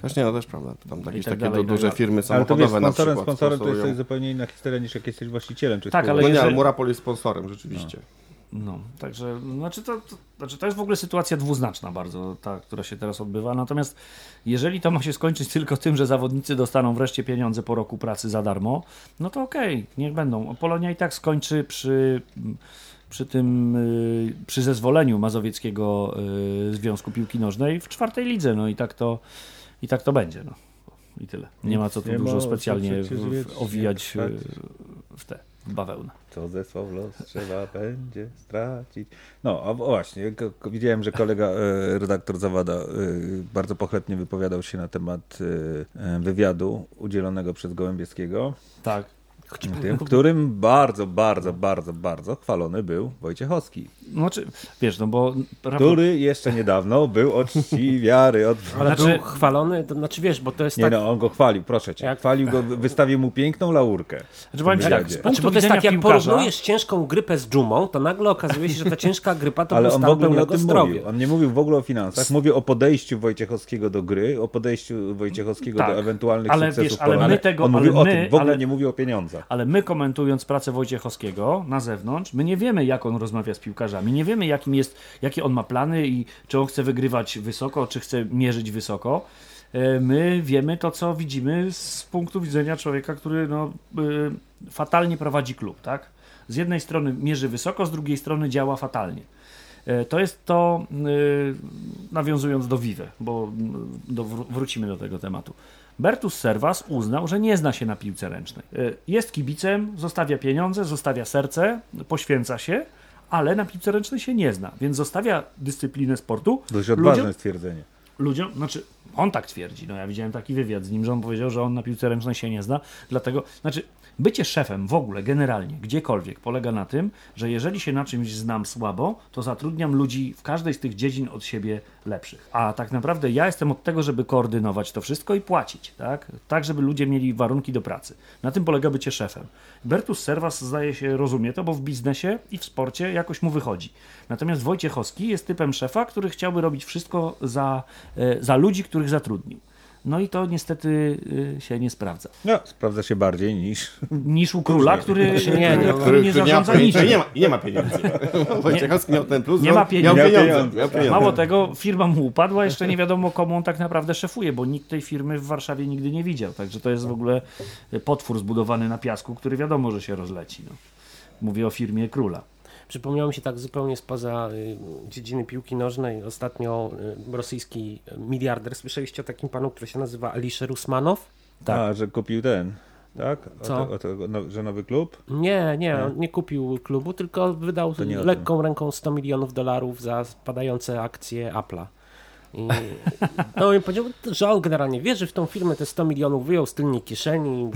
Właśnie, no też prawda. Tam jakieś tak takie dalej, duże tak dalej. firmy Ale to wiesz, samochodowe na sponsorem, przykład sponsorem to jest zupełnie inna historia niż jak jesteś właścicielem. Czy Tak, ale No nie, ale Murapol jest sponsorem, rzeczywiście. No, także znaczy to, to, znaczy to jest w ogóle sytuacja dwuznaczna bardzo, ta, która się teraz odbywa. Natomiast jeżeli to ma się skończyć tylko tym, że zawodnicy dostaną wreszcie pieniądze po roku pracy za darmo, no to okej, niech będą. Polonia i tak skończy przy, przy tym, y, przy zezwoleniu Mazowieckiego y, Związku Piłki Nożnej w czwartej lidze, no i tak to, i tak to będzie, no. I tyle. Nie ma co tu Nie dużo specjalnie w, w, owijać y, trwać. w te w bawełnę. Co zesłał w los, trzeba będzie stracić. No, a właśnie, widziałem, że kolega e, redaktor Zawada e, bardzo pochlebnie wypowiadał się na temat e, wywiadu udzielonego przez Gołębieskiego, Tak. W tym, w którym bardzo, bardzo, bardzo, bardzo chwalony był Wojciechowski, Znaczy, wiesz, no bo który jeszcze niedawno był od czci wiary. Od... Ale Znaczy- był chwalony, to znaczy wiesz, bo to jest Nie tak... no, on go chwalił, proszę cię. Jak- Chwalił go, wystawił mu piękną laurkę. Znaczy, powiem ci tak, Znaczy, bo to jest tak, jak piłkarza, porównujesz ciężką grypę z dżumą, to nagle okazuje się, że ta ciężka grypa to Ale był on w ogóle nie o tym zdrowia. mówił. On nie mówił w ogóle o finansach. Mówił o podejściu Wojciechowskiego do gry, o podejściu Wojciechowskiego Tak, do ewentualnych ale sukcesów wiesz, ale my tego- On ale mówił o my- tym, w ogóle ale- nie mówił o pieniądzach. Ale my komentując pracę Wojciechowskiego na zewnątrz, my nie wiemy, jak on rozmawia z piłkarzami, nie wiemy, jakim jest, jakie on ma plany i czy on chce wygrywać wysoko, czy chce mierzyć wysoko. E, My wiemy to, co widzimy z punktu widzenia człowieka, który no, y, fatalnie prowadzi klub, tak? Z jednej strony mierzy wysoko, z drugiej strony działa fatalnie. E, To jest to, nawiązując do Vive, bo do, wró- wrócimy do tego tematu. Bertus Servas uznał, że nie zna się na piłce ręcznej. E, Jest kibicem, zostawia pieniądze, zostawia serce, poświęca się, ale na piłce ręcznej się nie zna, więc zostawia dyscyplinę sportu. Dość ludziom- odważne stwierdzenie. ludziom, znaczy on tak twierdzi, no ja widziałem taki wywiad z nim, że on powiedział, że on na piłce ręcznej się nie zna, dlatego, znaczy bycie szefem w ogóle, generalnie, gdziekolwiek polega na tym, że jeżeli się na czymś znam słabo, to zatrudniam ludzi w każdej z tych dziedzin od siebie lepszych. A tak naprawdę ja jestem od tego, żeby koordynować to wszystko i płacić, tak? Tak, żeby ludzie mieli warunki do pracy. Na tym polega bycie szefem. Bertus Servas zdaje się rozumie to, bo w biznesie i w sporcie jakoś mu wychodzi. Natomiast Wojciechowski jest typem szefa, który chciałby robić wszystko za, e, za ludzi, których zatrudnił. No i to niestety y, się nie sprawdza. No, sprawdza się bardziej niż... Niż u króla, który, nie, nie, który, nie który nie ma zarządza niczym. nie ma, nie ma pieniędzy. Wojciechowski miał ten plus, Nie ma pieniędzy. Miał pieniądze. pieniądze. Miał pieniądze. Mało tego, firma mu upadła, jeszcze nie wiadomo komu on tak naprawdę szefuje, bo nikt tej firmy w Warszawie nigdy nie widział. Także to jest w ogóle potwór zbudowany na piasku, który wiadomo, że się rozleci. No. Mówię o firmie króla. Przypomniało mi się tak zupełnie spoza y, dziedziny piłki nożnej. Ostatnio y, rosyjski miliarder, słyszeliście o takim panu, który się nazywa Alisher Usmanow? Tak. A, że kupił ten, tak? O Co? to, o to, no, że nowy klub? Nie, nie, on nie kupił klubu, tylko wydał lekką ręką 100 milionów dolarów za spadające akcje Apple'a. I, no i powiedział, że on generalnie wierzy w tą firmę, te 100 milionów wyjął z tylnej kieszeni,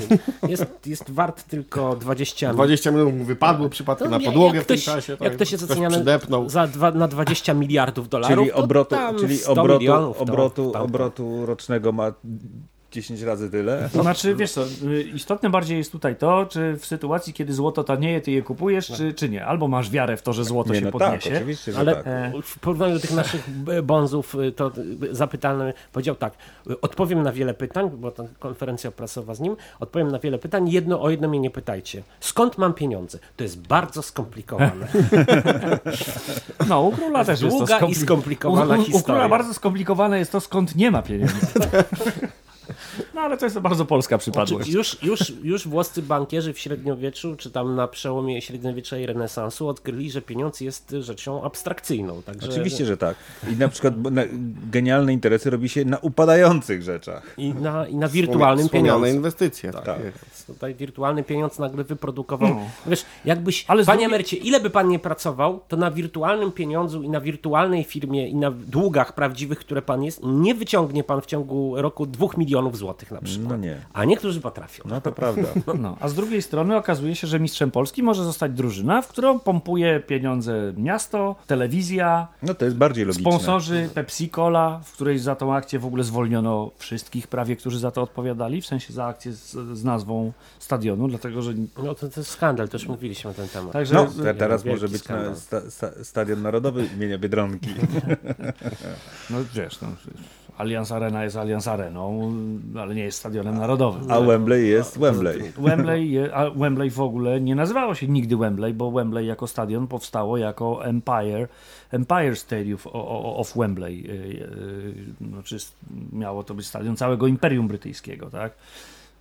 jest, jest wart tylko 20 milionów. 20 minut mu wypadło przypadkiem To na podłogę jak w tym ktoś- czasie. jak tak, ktoś jest ktoś oceniany za dwa, na 20 miliardów dolarów, Czyli to obrotu, tam czyli 100 obrotu, milionów to obrotu, tam- obrotu rocznego ma 10 razy tyle. To znaczy, wiesz co, y, istotne bardziej jest tutaj to, czy w sytuacji, kiedy złoto tanieje, ty je kupujesz, czy, czy nie. Albo masz wiarę w to, że złoto Nie, się no tak, podniesie. oczywiście, że Ale tak. E, w porównaniu do tych naszych bonzów, y, to y, zapytany powiedział tak, odpowiem na wiele pytań, bo to konferencja prasowa z nim, odpowiem na wiele pytań, jedno o jedno mnie nie pytajcie. Skąd mam pieniądze? To jest bardzo skomplikowane. No, u króla też jest to Długa i skompli- skomplikowana u, u, u historia. króla bardzo skomplikowane jest to, skąd nie ma pieniędzy. No ale to jest bardzo polska Znaczy, przypadłość. już, już, już włoscy bankierzy w średniowieczu, czy tam na przełomie średniowiecza i renesansu odkryli, że pieniądz jest rzeczą abstrakcyjną. Także, Oczywiście, że tak. I na przykład na, genialne interesy robi się na upadających rzeczach. I na, i na wirtualnym pieniądzu. inwestycje. Tak. Tak. Tutaj wirtualny pieniądz nagle wyprodukował. Wiesz, jakbyś, Ale panie drugiej- emerycie, ile by pan nie pracował, to na wirtualnym pieniądzu i na wirtualnej firmie i na długach prawdziwych, które pan jest, nie wyciągnie pan w ciągu roku dwóch milionów złotych na przykład. No nie. A niektórzy potrafią. No to prawda. No, a z drugiej strony okazuje się, że mistrzem Polski może zostać drużyna, w którą pompuje pieniądze miasto, telewizja, No to jest bardziej logiczne. sponsorzy Pepsi Cola, w której za tą akcję w ogóle zwolniono wszystkich prawie, którzy za to odpowiadali, w sensie za akcję z, z nazwą stadionu, dlatego że... No to, to jest skandal, też mówiliśmy na ten temat. Także, No, te, teraz może być na sta, sta, Stadion Narodowy imienia Biedronki. no wiesz, no, Allianz Arena jest Allianz Areną, ale nie jest stadionem narodowym. A Wembley jest Wembley. Wembley, je- a Wembley w ogóle nie nazywało się nigdy Wembley, bo Wembley jako stadion powstało jako Empire, Empire Stadium of, Wembley. Yy, yy, Znaczy miało to być stadion całego Imperium Brytyjskiego, tak?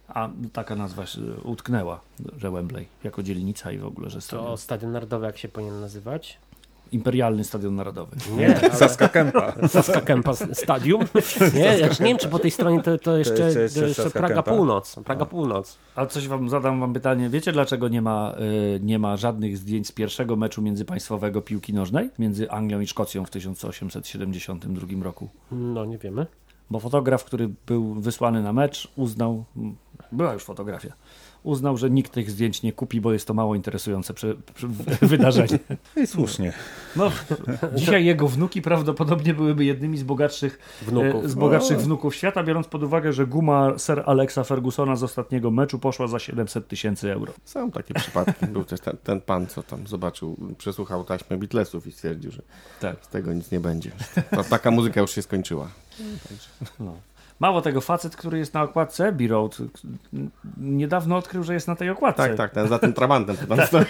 A taka nazwa się utknęła, że Wembley jako dzielnica i w ogóle, że To stadion. Stadion Narodowy, jak się powinien nazywać? Imperialny Stadion Narodowy. Nie, ale Saska Kępa. Saska Kępa Stadium? Nie, ja nie wiem, czy po tej stronie to, to jeszcze, jeszcze- jeszcze to jeszcze Praga Kępa? Północ. Praga Północ. A coś wam zadam wam pytanie. Wiecie dlaczego nie ma, y, nie ma żadnych zdjęć z pierwszego meczu międzypaństwowego piłki nożnej między Anglią i Szkocją w 1872 roku? No, nie wiemy. Bo fotograf, który był wysłany na mecz, uznał, była już fotografia, uznał, że nikt tych zdjęć nie kupi, bo jest to mało interesujące prze, prze, wydarzenie. I słusznie. No, dzisiaj jego wnuki prawdopodobnie byłyby jednymi z bogatszych Wnuków. e, z bogatszych wnuków świata, biorąc pod uwagę, że guma Sir Alexa Fergusona z ostatniego meczu poszła za 700 tysięcy euro. Są takie przypadki. Był też ten, ten pan, co tam zobaczył, przesłuchał taśmę Beatlesów i stwierdził, że Tak. z tego nic nie będzie. Ta, taka muzyka już się skończyła. Mało tego, facet, który jest na okładce Abbey Road, niedawno odkrył, że jest na tej okładce. Tak, tak, ten za tym trabantem to tam stoi.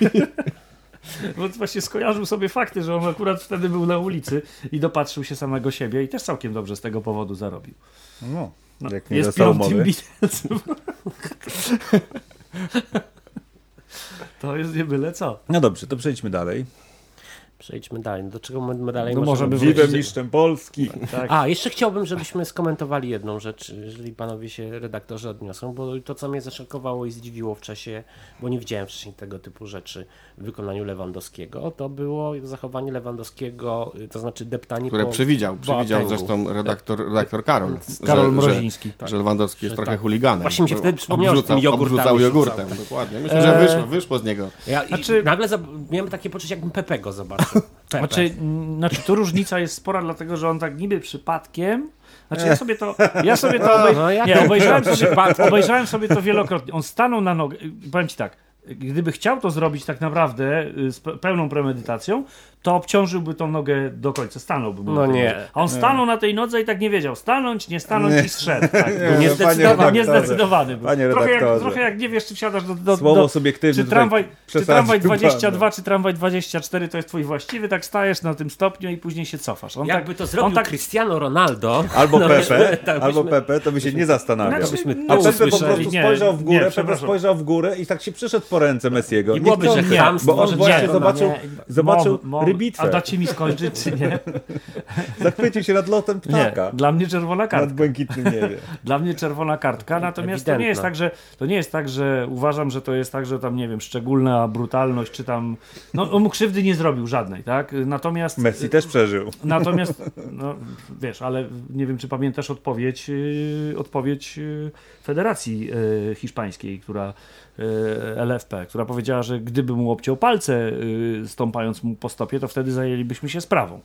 Bo właśnie skojarzył sobie fakty, że on akurat wtedy był na ulicy i dopatrzył się samego siebie i też całkiem dobrze z tego powodu zarobił. No, No, jak nie jest piątym. To jest nie byle co. No dobrze, to przejdźmy dalej. Przejdźmy dalej. Do czego my dalej No możemy możemy wrócić? mistrzem Polski. Tak. A, jeszcze chciałbym, żebyśmy skomentowali jedną rzecz, jeżeli panowie się redaktorzy odniosą, bo to, co mnie zaszokowało i zdziwiło w czasie, bo nie widziałem wcześniej tego typu rzeczy w wykonaniu Lewandowskiego, to było zachowanie Lewandowskiego, to znaczy deptanie Które po przewidział, przewidział zresztą redaktor, redaktor Karol. Karol że, Mroziński. Że, że Lewandowski jest Że trochę tak. chuliganem. Właśnie mi się wtedy przypomniało, że tym jogurtami obrzucał rzucał. jogurtem, dokładnie. Myślę, że Eee. wyszło, wyszło z niego. Ja Znaczy- nagle miałem takie poczucie, jakbym Pepego zobaczył. Znaczy, znaczy, tu różnica jest spora, dlatego że on tak niby przypadkiem. Znaczy, ja sobie to. Ja sobie to obej... No, nie, obejrzałem, sobie, obejrzałem sobie to wielokrotnie. On stanął na nogę. Powiem ci tak. Gdyby chciał to zrobić tak naprawdę y, z pe- pełną premedytacją, to obciążyłby tą nogę do końca, stanąłby mu No nie. A on stanął na tej nodze i tak nie wiedział, stanąć, nie stanąć Nie. i zszedł. Tak. Nie, no, niezdecydowany, Niezdecydowany był. Panie trochę, jak, trochę jak nie wiesz, czy wsiadasz do, do, Słowo do, subiektywne czy tramwaj, czy tramwaj przesadził 22, pan. czy tramwaj 24 to jest twój właściwy, tak stajesz na tym stopniu i później się cofasz. On Jakby tak, to zrobił on tak, Cristiano Ronaldo, Albo no, Pepe, tak albo Pepe, to by się nie zastanawiał. Znaczy, byśmy A no, Pepe po prostu Nie, spojrzał w nie, górę, Pepe spojrzał w górę i tak się przyszedł po ręce Messiego. I Nie byłoby, że nie, bo on właśnie nie, zobaczył, nie, rybitwę. A dacie mi skończyć, czy nie? Zachwycił się nad lotem Nie, ptaka. dla mnie czerwona kartka. Nad błękitnym niebie. Dla mnie czerwona kartka, natomiast to nie jest tak, że to nie jest tak, że uważam, że to jest tak, że tam nie wiem, szczególna brutalność, czy tam. No on mu krzywdy nie zrobił żadnej, tak? Natomiast. Messi też przeżył. Natomiast, no, wiesz, ale nie wiem, czy pamiętasz odpowiedź, yy, odpowiedź yy, Federacji yy, Hiszpańskiej, która LFP, która powiedziała, że gdyby mu obciął palce, yy, stąpając mu po stopie, to wtedy zajęlibyśmy się sprawą.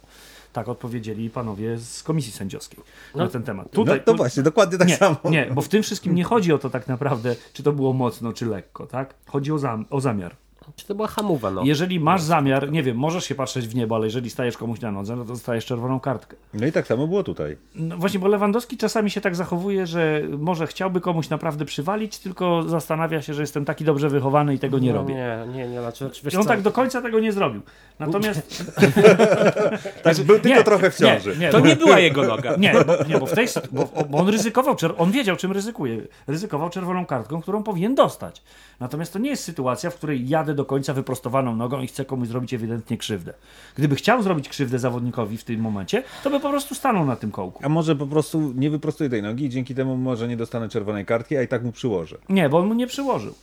Tak odpowiedzieli panowie z komisji sędziowskiej na No. ten temat. No to właśnie, dokładnie tak nie, samo. Nie, bo w tym wszystkim nie chodzi o to tak naprawdę, czy to było mocno, czy lekko, tak? Chodzi o, zam- o zamiar. Czy to była hamowa, no? Jeżeli masz zamiar, nie wiem, możesz się patrzeć w niebo, ale jeżeli stajesz komuś na nodze, no to dostajesz czerwoną kartkę. No i tak samo było tutaj. No właśnie, bo Lewandowski czasami się tak zachowuje, że może chciałby komuś naprawdę przywalić, tylko zastanawia się, że jestem taki dobrze wychowany i tego nie no, robię. Nie, nie, nie. Znaczy, I on co? tak do końca tego nie zrobił. Natomiast Tak, był tylko nie, trochę w ciąży. Nie, nie, To bo- nie była jego noga. Nie, bo, nie, bo w tej bo, bo on ryzykował, czer- on wiedział czym ryzykuje. Ryzykował czerwoną kartką, którą powinien dostać. Natomiast to nie jest sytuacja, w której jadę do końca wyprostowaną nogą i chcę komuś zrobić ewidentnie krzywdę. Gdyby chciał zrobić krzywdę zawodnikowi w tym momencie, to by po prostu stanął na tym kołku. A może po prostu nie wyprostuje tej nogi i dzięki temu może nie dostanę czerwonej kartki, a i tak mu przyłożę. Nie, bo on mu nie przyłożył.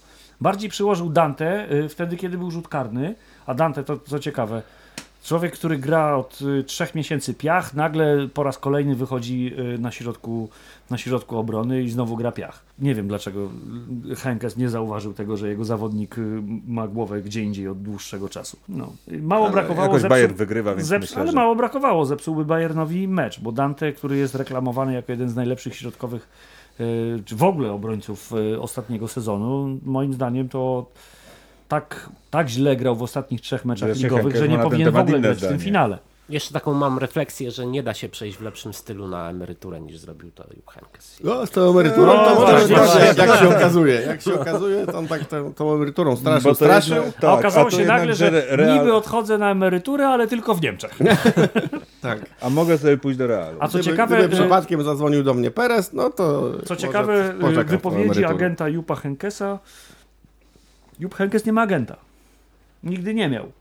Bardziej przyłożył Dante y, wtedy, kiedy był rzut karny, a Dante, to co ciekawe, człowiek, który gra od y, trzech miesięcy piach, nagle po raz kolejny wychodzi y, na środku, na środku obrony i znowu gra piach. Nie wiem dlaczego Henkes nie zauważył tego, że jego zawodnik y, ma głowę gdzie indziej od dłuższego czasu. No. Mało Ale brakowało jakoś Bayern wygrywa, więc Zeps- myślę, ale że- mało brakowało, zepsułby Bayernowi mecz, bo Dante, który jest reklamowany jako jeden z najlepszych środkowych, y, czy w ogóle obrońców y, ostatniego sezonu, moim zdaniem to tak, tak źle grał w ostatnich trzech meczach Zresztą ligowych, że nie powinien w ogóle grać w tym finale. Jeszcze taką mam refleksję, że nie da się przejść w lepszym stylu na emeryturę niż zrobił to Jupp Heynckes. No, z tą emeryturą No, to może właśnie, właśnie, jak, jak się okazuje. Jak się okazuje, to on tak tą, tą emeryturą straszył, Bo straszył. jednak- A tak, okazało a to się jednak, nagle, że Real- niby odchodzę na emeryturę, ale tylko w Niemczech. Tak. A mogę sobie pójść do Realu. A co Gdyby, ciekawe, gdyby przypadkiem zadzwonił do mnie Perez, no to Co może ciekawe, wypowiedzi agenta Jupa Henkesa. Jupp Henkes nie ma agenta. Nigdy nie miał.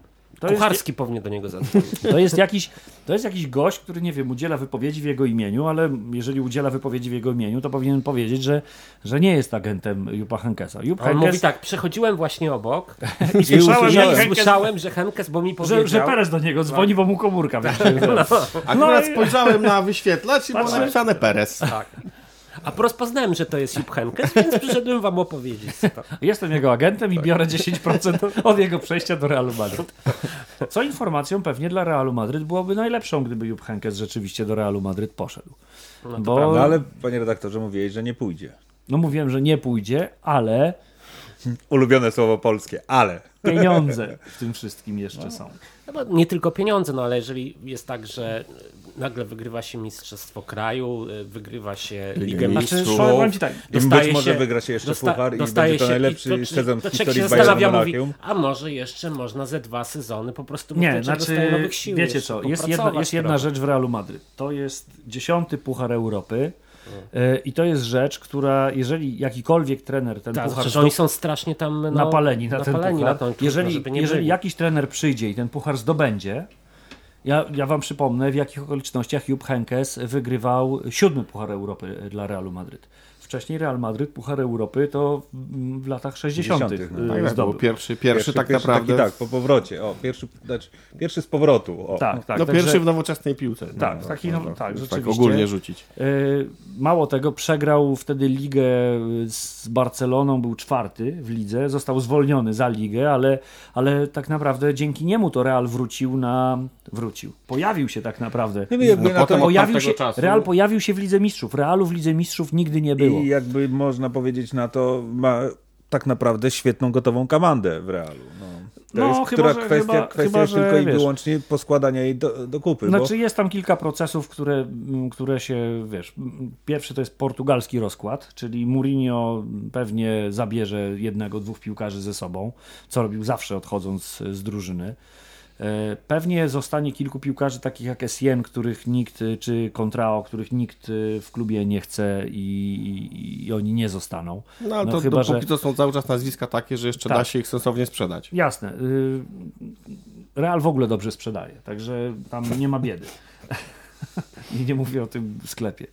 To jest, Kucharski powinien do niego zadzwonić. to, jest jakiś, to jest jakiś gość, który, nie wiem, udziela wypowiedzi w jego imieniu, ale jeżeli udziela wypowiedzi w jego imieniu, to powinien powiedzieć, że, że nie jest agentem Jupa Henkesa. Jup on Henkes, mówi tak, przechodziłem właśnie obok i słyszałem, i jak Henkes, słyszałem, że Henkes, bo mi powiedział... że, że Perez do niego dzwoni, bo mu komórka wyszła. Akurat No i- spojrzałem na wyświetlacz i było napisane Perez. Tak. A rozpoznałem, że to jest Jupp Heynckes, więc przyszedłem wam opowiedzieć. To. Jestem jego agentem i biorę 10% od jego przejścia do Realu Madryt. Co informacją pewnie dla Realu Madryt byłoby najlepszą, gdyby Jupp Heynckes rzeczywiście do Realu Madryt poszedł. No to Bo, prawda. No ale panie redaktorze mówiłeś, że nie pójdzie. no mówiłem, że nie pójdzie, ale Ulubione słowo polskie, ale. pieniądze w tym wszystkim jeszcze są. No bo nie tylko pieniądze, no ale jeżeli jest tak, że nagle wygrywa się Mistrzostwo Kraju, y, wygrywa się Ligę Znaczy, Mistrzów, ci tak, być może się- wygra się jeszcze dosta- puchar i będzie to najlepszy to- sezon w historii zastanawia, mówi, a może jeszcze można ze dwa sezony po prostu Nie, znaczy, nowych sił wiecie co, jest jedna, jest jedna rzecz w Realu Madryt. To jest dziesiąty Puchar Europy, I to jest rzecz, która, jeżeli jakikolwiek trener ten Tak, puchar przecież oni są strasznie tam no, napaleni na ten napaleni puchar. na tą jeżeli jeżeli byli. jakiś trener przyjdzie i ten puchar zdobędzie, ja, ja wam przypomnę, w jakich okolicznościach Jupp Heynckes wygrywał siódmy Puchar Europy dla Realu Madryt. Wcześniej Real Madryt Puchar Europy to w, latach 60. 60., no. y, Tak, tak, był pierwszy, pierwszy, tak pierwszy naprawdę. Taki, tak, po powrocie. O, pierwszy, znaczy, pierwszy z powrotu. O. Tak, tak. no także- pierwszy w nowoczesnej piłce. Tak, no, taki, no, można tak, tak rzeczywiście. ogólnie rzucić. Y, Mało tego, przegrał wtedy ligę z Barceloną, był czwarty w lidze, został zwolniony za ligę, ale, ale tak naprawdę dzięki niemu to Real wrócił na. Wrócił. Pojawił się tak naprawdę. No No potem Pojawił się, czasu- Real pojawił się w Lidze Mistrzów. Realu w Lidze Mistrzów nigdy nie było. I jakby można powiedzieć na to, ma tak naprawdę świetną, gotową komandę w Realu. No. To No, jest, chyba, która że- kwestia, chyba- kwestia chyba, że, tylko i wiesz- wyłącznie poskładania jej do, do kupy. Znaczy jest tam kilka procesów, które, m, które się, wiesz, pierwszy to jest portugalski rozkład, czyli Mourinho pewnie zabierze jednego, dwóch piłkarzy ze sobą, co robił zawsze odchodząc z drużyny. E, Pewnie zostanie kilku piłkarzy takich jak Essien, których nikt, y, czy Contrao, których nikt y, w klubie nie chce i, i, i oni nie zostaną. No ale No to chyba, dopóki że- to są cały czas nazwiska takie, że jeszcze Tak. da się ich sensownie sprzedać. Jasne. y, Real w ogóle dobrze sprzedaje, także tam nie ma biedy. I nie mówię o tym sklepie.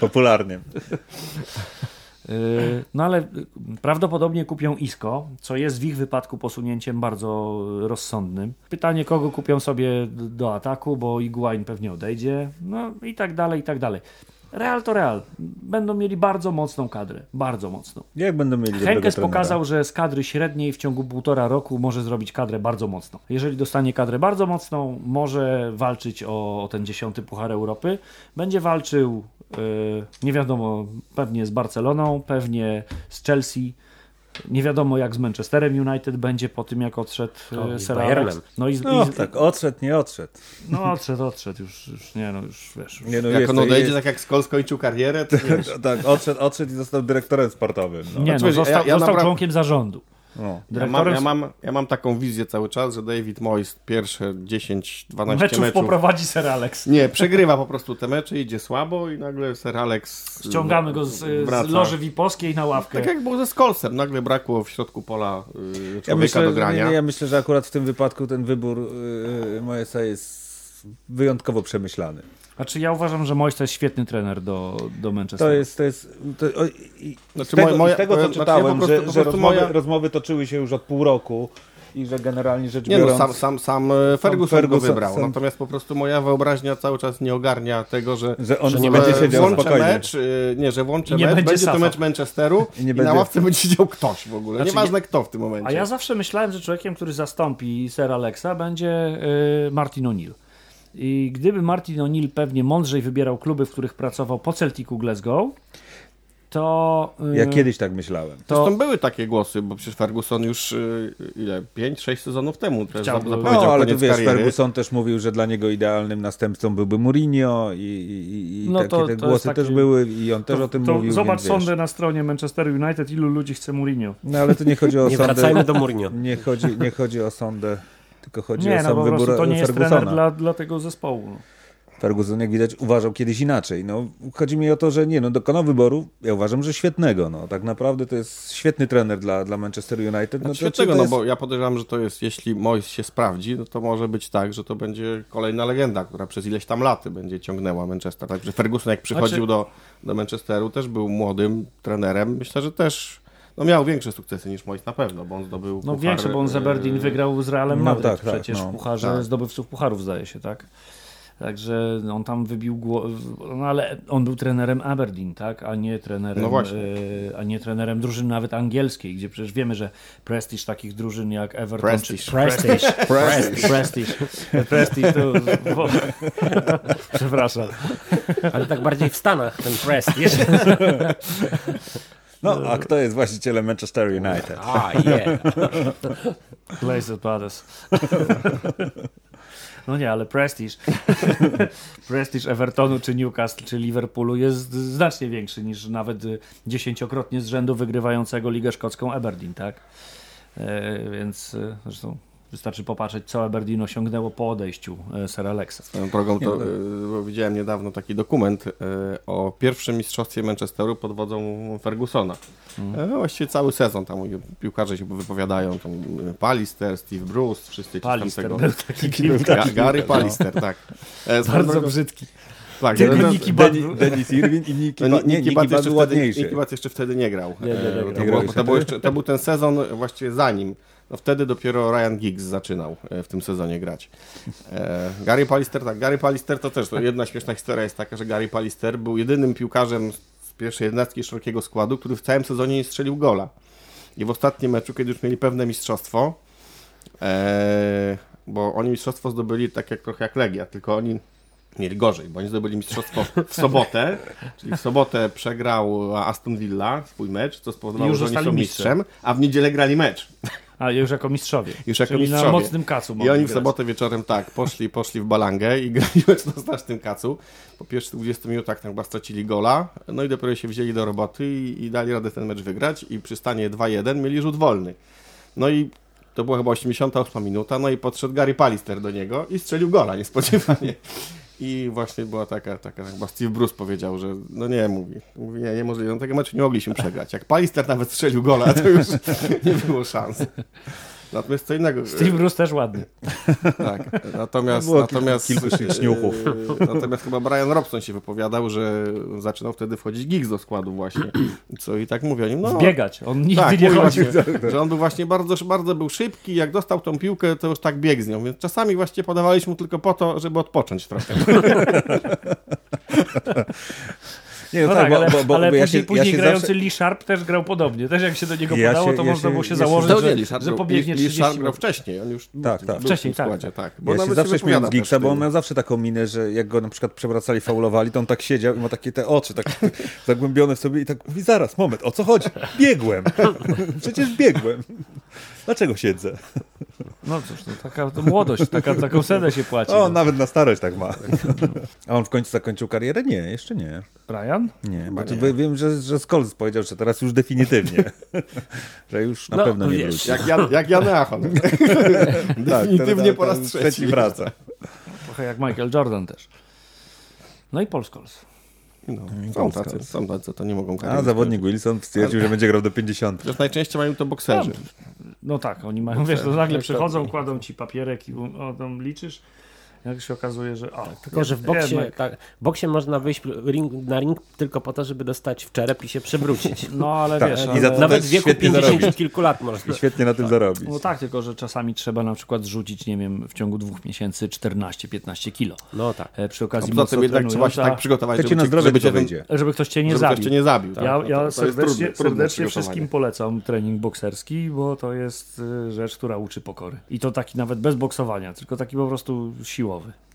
Popularnie. Yy, No ale y, prawdopodobnie kupią Isco, co jest w ich wypadku posunięciem bardzo rozsądnym. Pytanie, kogo kupią sobie do ataku, bo Iguain pewnie odejdzie, no i tak dalej, i tak dalej. Real to Real. Będą mieli bardzo mocną kadrę, bardzo mocną. Jak będą mieli Henkes pokazał, że z kadry średniej w ciągu półtora roku może zrobić kadrę bardzo mocną. Jeżeli dostanie kadrę bardzo mocną, może walczyć o, o ten dziesiąty Puchar Europy. Będzie walczył, nie wiadomo, pewnie z Barceloną, pewnie z Chelsea. Nie wiadomo jak z Manchesterem United będzie po tym, jak odszedł O, i z Sir. Alex. No i, z, No i z, tak, odszedł, nie odszedł. no odszedł, odszedł. Już, już nie no, już wiesz. Już. Nie, no Jak jest, on odejdzie, jest, tak jak Skol skończył karierę, to wiesz, tak, odszedł, odszedł i został dyrektorem sportowym. No. Nie no, Znaczy, został, ja- ja został napra- członkiem zarządu. No. ja, mam, Dyrektorem ja, mam, ja mam taką wizję cały czas, że David Moyes pierwsze 10-12 meczów, meczów, poprowadzi Sir Alex. nie, przegrywa po prostu te mecze, idzie słabo i nagle Sir Alex Ściągamy go z, z loży VIP-owskiej na ławkę. Tak jak było ze Skolsem, nagle brakło w środku pola y, Ja człowieka myślę, do grania. nie, ja myślę, że akurat w tym wypadku ten wybór yy, Moesa jest wyjątkowo przemyślany. Znaczy ja uważam, że Moyes to jest świetny trener do, do Manchesteru. To jest, to jest, to, o, i, Znaczy, z tego, moja- z tego co znaczy, ja czytałem, po prostu- że, że rozmowy, moja- rozmowy toczyły się już od pół roku i że generalnie rzecz Nie biorąc... no, sam, sam, sam e, Ferguson, go Ferguson- wybrał, sam- natomiast po prostu moja wyobraźnia cały czas nie ogarnia tego, że Że on Że nie nie będzie e, siedział włączę spokojnie. mecz, e, nie, że włączę nie mecz, będzie będzie, to mecz Manchesteru I i, nie na ławce będzie siedział ktoś w ogóle, Znaczy, nieważne kto w tym momencie. A ja zawsze myślałem, że człowiekiem, który zastąpi Sir Alexa będzie y, Martin O'Neill. I gdyby Martin O'Neill pewnie mądrzej wybierał kluby, w których pracował po Celticu Glasgow, to... y, Ja kiedyś tak myślałem. to Zresztą były takie głosy, bo przecież Ferguson już y, ile, 5-6 sezonów temu Chciał- no, zapowiedział No, ale tu wiesz, kariery. Ferguson też mówił, że dla niego idealnym następcą byłby Mourinho i, i, i No takie to- te to głosy taki- też były i on też to, o tym to mówił. Zobacz więc, sądę na stronie Manchester United, ilu ludzi chce Mourinho. No ale tu nie chodzi o Nie sądę. wracajmy do Mourinho. Nie chodzi, nie chodzi o sądę, tylko chodzi Nie, o no sam po wybór to nie jest trener dla, dla tego zespołu. No. Ferguson, jak widać, uważał kiedyś inaczej. No, chodzi mi o to, że nie, no, dokonał wyboru, ja uważam, że świetnego. No. Tak naprawdę to jest świetny trener dla, dla Manchester United. No, Znaczy, to, świetnego, no jest... bo ja podejrzewam, że to jest, jeśli Moyes się sprawdzi, no to może być tak, że to będzie kolejna legenda, która przez ileś tam laty będzie ciągnęła Manchester. Także Ferguson jak przychodził Znaczy- do, do Manchesteru też był młodym trenerem. Myślę, że też no miał większe sukcesy niż Moyes na pewno, bo on zdobył No puchar, większe, bo on z Aberdeen e, wygrał z Realem no Madryt tak, tak, przecież no, pucharze tak. zdobywców pucharów zdaje się, tak? Także on tam wybił głowę, no ale on był trenerem Aberdeen, tak? A nie trenerem, No e, a nie trenerem drużyny nawet angielskiej, gdzie przecież wiemy, że prestiż takich drużyn jak Everton Prestige. czy Prestige, Prestige, Prestige, Prestige to, bo, przepraszam. Ale tak bardziej w Stanach ten prestiż. No, a kto jest właścicielem Manchester United? A, yeah. Glazer Palace. No nie, ale prestiż. prestiż Evertonu, czy Newcastle, czy Liverpoolu jest znacznie większy niż nawet dziesięciokrotnie z rzędu wygrywającego Ligę Szkocką Aberdeen, tak? E, więc y, zresztą Wystarczy popatrzeć, co Aberdeen osiągnęło po odejściu e, Sir Alexa. Swoją drogą to, y, bo widziałem niedawno taki dokument y, o pierwszym mistrzostwie Manchesteru pod wodzą Fergusona. Mhm. E, Właściwie cały sezon tam piłkarze się wypowiadają, tam Pallister, Steve Bruce, wszyscy Pallister tego... był taki piłkarz. Gary Pallister, tak. E, swoją Bardzo drogą- brzydki. Tak, Tylko no, Nicky Butt był- Denis Irwin i Niki No, Ba- nie, Nicky Niki jeszcze był wtedy, ładniejszy. Butt jeszcze wtedy nie grał. Nie, nie, nie E. To, Nie było, grał to, był jeszcze. jeszcze, to był ten sezon właściwie za nim. No wtedy dopiero Ryan Giggs zaczynał e, w tym sezonie grać. E, Gary Pallister, tak, Gary Pallister to też, to jedna śmieszna historia jest taka, że Gary Pallister był jedynym piłkarzem z pierwszej jedenastki szerokiego składu, który w całym sezonie nie strzelił gola. I w ostatnim meczu, kiedy już mieli pewne mistrzostwo, e, bo oni mistrzostwo zdobyli tak jak trochę jak Legia, tylko oni mieli gorzej, bo oni zdobyli mistrzostwo w sobotę, czyli w sobotę przegrał Aston Villa swój mecz, co spowodowało, że oni są mistrzem, a w niedzielę grali mecz. A już jako mistrzowie. Już jako Czyli mistrzowie. na mocnym kacu I oni w grać. sobotę wieczorem tak, poszli, poszli w balangę i grali mecz na strasznym kacu. Po pierwszych 20 minutach tam chyba stracili gola, no i dopiero się wzięli do roboty i, i dali radę ten mecz wygrać i przy stanie 2-1 mieli rzut wolny. No i to była chyba 88 minuta, no i podszedł Gary Pallister do niego i strzelił gola niespodziewanie. I właśnie była taka, taka chyba Steve Bruce powiedział, że no nie, mówi, mówi nie, niemożliwe, no tego meczu nie mogliśmy przegrać. Jak Pallister nawet strzelił gola, to już nie było szans. Natomiast co innego. Steve Bruce też ładny. Tak, natomiast, Było natomiast, kilku śniuchów. e, natomiast chyba Brian Robson się wypowiadał, że zaczynał wtedy wchodzić Giggs do składu właśnie, co i tak mówię o nim, no... Biegać. On nigdy Tak, nie właśnie, że on był właśnie bardzo, bardzo był szybki, jak dostał tą piłkę, to już tak biegł z nią, więc czasami właśnie podawaliśmy mu tylko po to, żeby odpocząć trochę. Nie, No tak, ale, ale ja później, się- później ja grający zawsze- Lee Sharp też grał podobnie. Też jak się do niego Ja podało, się- to ja można się- było się założyć, To że, nie, Lee że pobiegnie Lee 30 Sharp grał wcześniej, on już Tak, tak. Wcześniej, tak, składzie, tak. Bo Ja się zawsze śmiałem z też bo on miał zawsze taką minę, że jak go na przykład przewracali, faulowali, to on tak siedział i ma takie te oczy tak zagłębione w sobie i tak mówi, zaraz, moment, o co chodzi? Biegłem. Przecież biegłem. Dlaczego siedzę? No cóż, to taka to młodość, taka, taką cenę się płaci. O, no. nawet na starość tak ma. A on w końcu zakończył karierę? Nie, jeszcze nie. Brian? Nie, bo nie. to by- wiem, że, że Scholes powiedział, że teraz już definitywnie. że już na No, pewno nie wiesz, wróci. Jak Jan, jak Jan Achon. Definitywnie ten- po raz trzeci wraca. Trochę jak Michael Jordan też. No i Paul Scholes. No, są tacy, są tacy, to nie mogą A kariery zawodnik Wilson stwierdził, że będzie grał do 50. Przecież najczęściej mają to bokserzy. No tak, oni mają, wiesz, to nagle przychodzą, kładą ci papierek i o, tam liczysz. Jak się okazuje, że o, Tylko, że w boksie, jednak. tak, w boksie można wyjść ring, na ring tylko po to, żeby dostać w czerep i się przewrócić. No ale Tak, wiesz, i za to Nawet w wieku świetnie 50 zarobić. kilku lat można. I świetnie na tym zarobić. No tak, tylko że czasami trzeba na przykład zrzucić, nie wiem, w ciągu dwóch miesięcy 14-15 kilo. No tak. E, Przy okazji poza mocno tym jednak trzeba się tak przygotować, To ci na zdrowie żeby to cię wyjdzie. żeby ktoś cię nie żeby zabił. ktoś cię nie zabił. tak. Ja, ja serdecznie, trudne- serdecznie wszystkim polecam trening bokserski, bo to jest y, rzecz, która uczy pokory. I to taki nawet bez boksowania, tylko taki po prostu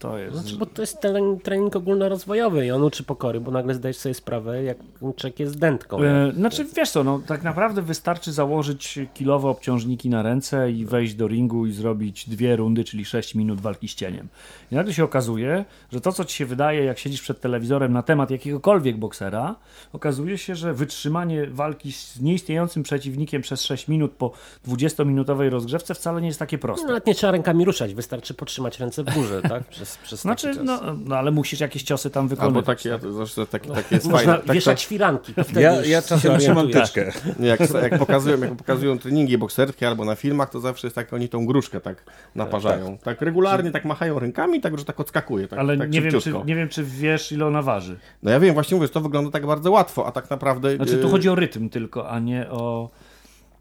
To jest... Znaczy, bo to jest trening, trening ogólnorozwojowy i on uczy pokory, bo nagle zdajesz sobie sprawę, jak człowiek jest dętką. E, Znaczy, wiesz co, no, tak naprawdę wystarczy założyć kilowe obciążniki na ręce i wejść do ringu i zrobić dwie rundy, czyli 6 minut walki z cieniem. I nagle się okazuje, że to, co ci się wydaje, jak siedzisz przed telewizorem na temat jakiegokolwiek boksera, okazuje się, że wytrzymanie walki z nieistniejącym przeciwnikiem przez 6 minut po 20-minutowej rozgrzewce wcale nie jest takie proste. No, nawet nie trzeba rękami ruszać, wystarczy podtrzymać ręce w górze, tak? Przez, przez Znaczy, no, no, ale musisz jakieś ciosy tam Albo wykonywać. takie, ja to zawsze taki, takie jest Można fajne. Tak, wieszać firanki. to wtedy Ja, ja czasem trzymam tyczkę. Jak, jak, pokazują, jak pokazują treningi bokserskie albo na filmach, to zawsze jest tak, oni tą gruszkę tak naparzają. Tak regularnie, tak machają rękami, tak, że tak odskakuje. Tak, Ale tak nie, wiem, czy, nie wiem, czy wiesz, ile ona waży. No ja wiem, właśnie mówię, że to wygląda tak bardzo łatwo, a tak naprawdę... Znaczy, tu yy, chodzi o rytm tylko, a nie o...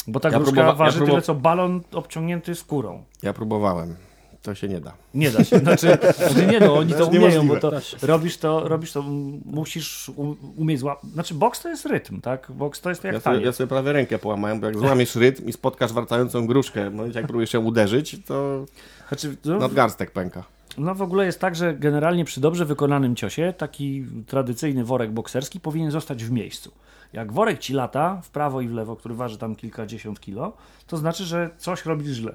Bo ta Ja gruszka próbowa- ja waży próbowa- tyle, co balon obciągnięty skórą. Ja próbowałem. To się nie da. Nie da się. Znaczy, znaczy nie no, oni to jest umieją, niemożliwe. bo to robisz to, robisz to, musisz um- umieć złapać. Znaczy, boks to jest rytm, tak? Boks to jest jak Ja sobie, ja sobie prawie rękę połamałem, bo jak złamiesz rytm i spotkasz wracającą gruszkę, momencie jak próbujesz ją uderzyć, to Znaczy, no, nadgarstek pęka. no w ogóle jest tak, że generalnie przy dobrze wykonanym ciosie taki tradycyjny worek bokserski powinien zostać w miejscu. Jak worek ci lata w prawo i w lewo, który waży tam kilkadziesiąt kilo, to znaczy, że coś robisz źle.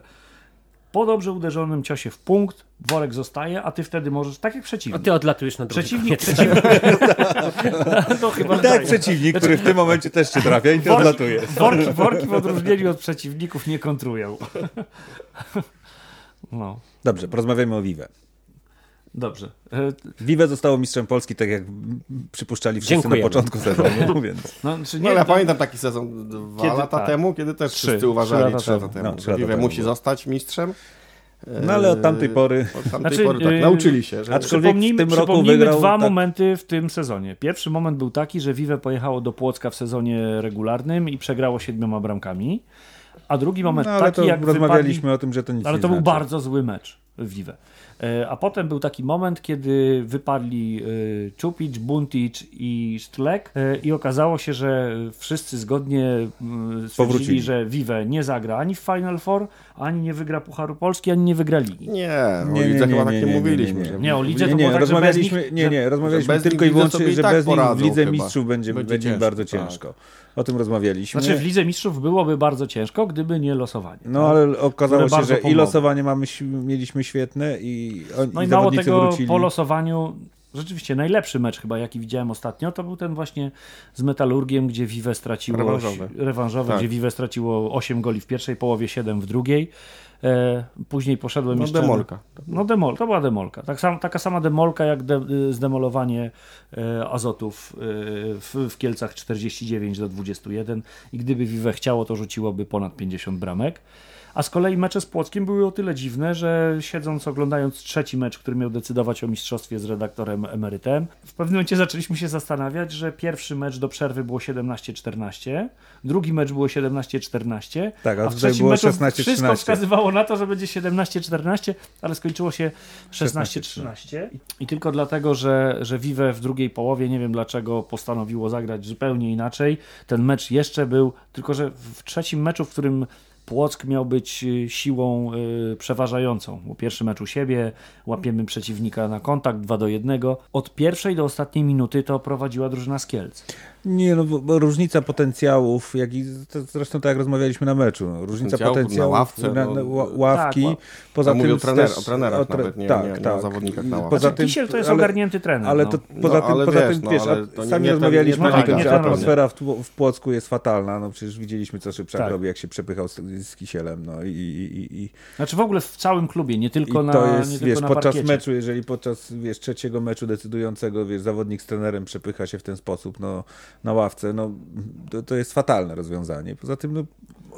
Po dobrze uderzonym ciosie w punkt, worek zostaje, a ty wtedy możesz, tak jak A przeciwnik. ty odlatujesz na drugi Przeciwnik, koniec. przeciwnik. to chyba I tak tak. przeciwnik, który w tym momencie też cię trafia i ty Worki, odlatujesz. worki, worki w odróżnieniu od przeciwników nie kontrują. No, Dobrze, porozmawiajmy o Vive. Dobrze. E, Vive zostało mistrzem Polski, tak jak przypuszczali wszyscy Dziękujemy. na początku sezonu, więc... No, czy No, nie, ale ja to- pamiętam taki sezon dwa Kiedy- lata tak. temu, kiedy też Trzy, wszyscy trzy uważali lata trzy lata temu. No, że Vive musi było. zostać mistrzem. No ale od tamtej pory... Od tamtej Znaczy, pory tak, yy, nauczyli się, że... aczkolwiek Przypomnijmy, w tym roku wygrał, dwa tak. momenty w tym sezonie. Pierwszy moment był taki, że Vive pojechało do Płocka w sezonie regularnym i przegrało siedmioma bramkami. A drugi moment No ale taki, to jak rozmawialiśmy wypadli... o tym, że to nic Ale nie to był znaczy. bardzo zły mecz w Vive. E, A potem był taki moment, kiedy wypadli e, Czupic, Buntic i Sztlek e, i okazało się, że wszyscy zgodnie mm, stwierdzili, Powrócili. że Vive nie zagra ani w Final Four, ani nie wygra Pucharu Polski, ani nie wygra ligi. Nie, Nie, o nie, lidze nie, chyba nie, tak nie, nie nie, mówiliśmy. nie, że- Nie, o lidze Nie, to było nie, tak, że bez rozmawialiśmy, nich- nie, nie, rozmawialiśmy tylko i wyłącznie, że tak bez nich w Lidze chyba. Mistrzów będzie, Będzie będzie ciężko, bardzo tak. ciężko. O tym rozmawialiśmy. Znaczy w Lidze Mistrzów byłoby bardzo ciężko, gdyby nie losowanie. No tak? ale okazało Które się, że i losowanie mamy, mieliśmy świetne i, oni, No i mało tego, wrócili. po losowaniu, rzeczywiście najlepszy mecz chyba, jaki widziałem ostatnio, to był ten właśnie z Metalurgiem, gdzie Vive straciło... Rewanżowy. rewanżowy Tak. gdzie Vive straciło 8 goli w pierwszej połowie, 7 w drugiej. E, później poszedłem No jeszcze... demolka. No demol, to była demolka. Tak sam, taka sama demolka jak de, zdemolowanie e, azotów e, w, w Kielcach 49 do 21 i gdyby Vive chciało, to rzuciłoby ponad 50 bramek. A z kolei mecze z Płockiem były o tyle dziwne, że siedząc, oglądając trzeci mecz, który miał decydować o mistrzostwie z redaktorem emerytem, w pewnym momencie zaczęliśmy się zastanawiać, że pierwszy mecz do przerwy było 17-14, drugi mecz było 17-14, Tak, a a w trzecim było meczu 16-13. wszystko wskazywało na to, że będzie 17-14, ale skończyło się 16-13 I- i tylko dlatego, że, że Vive w drugiej połowie, nie wiem dlaczego, postanowiło zagrać zupełnie inaczej. Ten mecz jeszcze był, tylko że w trzecim meczu, w którym Płock miał być y, siłą y, przeważającą. Bo pierwszy mecz u siebie, łapiemy przeciwnika na kontakt 2 do 1. Od pierwszej do ostatniej minuty to prowadziła drużyna z Kielc. Nie, no różnica potencjałów, jak i to zresztą tak jak rozmawialiśmy na meczu, no, różnica Potencjałów potencjałów na ławce, na, no, na ła- ławki, tak, poza tym mówię o trener- też- o trenerach tre- nawet, nie- tak, nie- nie o tak. zawodnikach na ławce. Poza Znaczy, tym, Kisiel to jest ale- ogarnięty trener. Ale no. to poza No, tym, ale poza wiesz, tym no, wiesz, nie- sami nie rozmawialiśmy nie o tym, nie że atmosfera w, w Płocku jest fatalna, no przecież widzieliśmy co Szybczak Tak. robi, jak się przepychał z, z Kisielem, no i, i, i, i, Znaczy w ogóle w całym klubie, nie tylko I na to jest, wiesz, podczas meczu, jeżeli podczas, wiesz, trzeciego meczu decydującego, wiesz, zawodnik z trenerem przepycha się w ten sposób, no, na ławce, no, to, to jest fatalne rozwiązanie. Poza tym, no,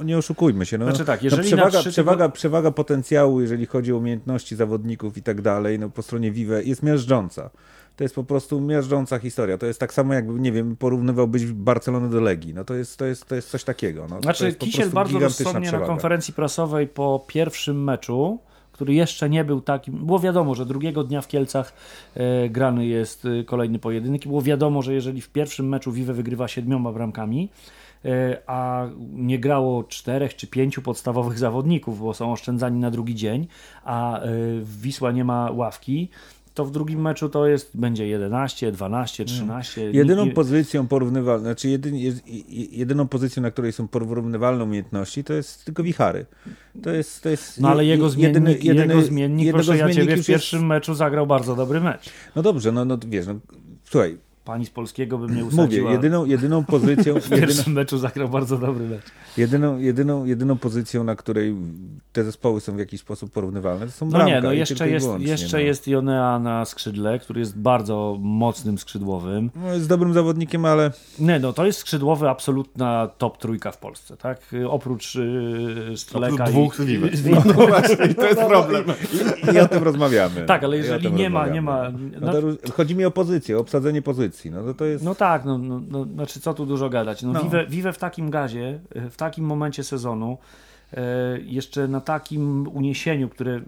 nie oszukujmy się, no, Znaczy tak, no jeżeli przewaga, na trzy przewaga, przewaga potencjału, jeżeli chodzi o umiejętności zawodników i tak dalej, no, po stronie Vive jest miażdżąca. To jest po prostu miażdżąca historia. To jest tak samo, jakby, nie wiem, porównywałbyś Barcelonę do Legii. No to jest, to jest, to jest coś takiego. No, to Znaczy po Kisiel bardzo rozsądnie na przewaga. konferencji prasowej po pierwszym meczu, który jeszcze nie był takim, było wiadomo, że drugiego dnia w Kielcach e, grany jest e, kolejny pojedynek było wiadomo, że jeżeli w pierwszym meczu Vive wygrywa siedmioma bramkami, e, a nie grało czterech czy pięciu podstawowych zawodników, bo są oszczędzani na drugi dzień, a e, Wisła nie ma ławki, to w drugim meczu to jest, będzie 11, 12, 13. Jedyną Nikt nie- pozycją porównywalną, znaczy jedyn, jedyną pozycją, na której są porównywalne umiejętności, to jest tylko wichary. To jest, to jest No ale je- jego je- zmiennik, jedyny, jedyny, jego zmiennik proszę ja ciebie, w pierwszym Jest, meczu zagrał bardzo dobry mecz. no dobrze, no, no wiesz, no, słuchaj, Pani z polskiego by mnie mówię, usadziła. jedyną, jedyną pozycją, w jedyną, pierwszym meczu zagrał bardzo dobry mecz. jedyną, jedyną, jedyną pozycją, na której te zespoły są w jakiś sposób porównywalne, to są No bramka nie, no i jeszcze i jest, wyłącznie, jeszcze no. jest Jonea na skrzydle, który jest bardzo mocnym skrzydłowym. No, jest dobrym zawodnikiem, ale Nie, no to jest skrzydłowy absolutna top trójka w Polsce, tak? Oprócz yy, Strzeleka Oprócz i- dwóch Vive. No właśnie, i to jest problem. i, i o tym rozmawiamy. Tak, ale I jeżeli nie ma, nie ma... No No, chodzi mi o pozycję, o obsadzenie pozycji. No to, to jest. no tak, no, no, no, znaczy co tu dużo gadać. No, No. Vive, Vive w takim gazie, w takim momencie sezonu, e, jeszcze na takim uniesieniu, które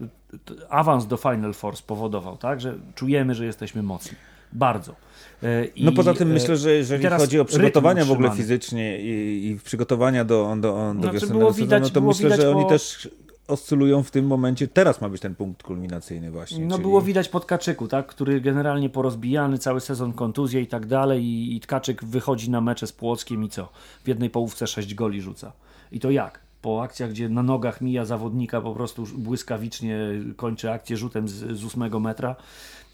awans do Final Four spowodował, tak, że czujemy, że jesteśmy mocni. Bardzo. E, i, No poza tym e, myślę, że jeżeli chodzi o przygotowania w ogóle fizycznie i, i przygotowania do, do, do Znaczy, było sezonu, widać- no to myślę, widać że oni też oscylują w tym momencie. Teraz ma być ten punkt kulminacyjny właśnie. No czyli... było widać po Tkaczyku, tak, który generalnie porozbijany, cały sezon kontuzje i tak dalej i, i Tkaczyk wychodzi na mecze z Płockiem i co? W jednej połówce 6 goli rzuca. I to jak? po akcjach, gdzie na nogach mija zawodnika, po prostu błyskawicznie kończy akcję rzutem z, z 8 metra.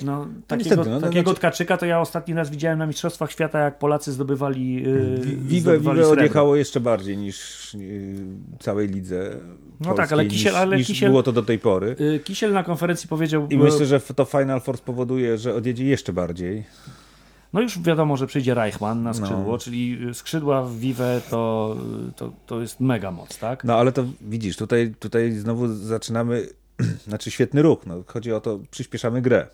No, takiego, niestety, no, takiego znaczy- tkaczyka to ja ostatni raz widziałem na Mistrzostwach Świata, jak Polacy zdobywali yy, Vive, zdobywali Vive srebro. odjechało jeszcze bardziej niż yy, całej lidze No tak, ale Kisiel- niż, ale niż Kisiel- było to do tej pory. Yy, Kisiel na konferencji powiedział, I myślę, że to Final Four spowoduje, że odjedzie jeszcze bardziej. no już wiadomo, że przyjdzie Reichmann na skrzydło, No. czyli skrzydła w Vive to, to, to jest mega moc, tak? No ale to widzisz, tutaj, tutaj znowu zaczynamy, znaczy świetny ruch. No, chodzi o to, przyspieszamy grę.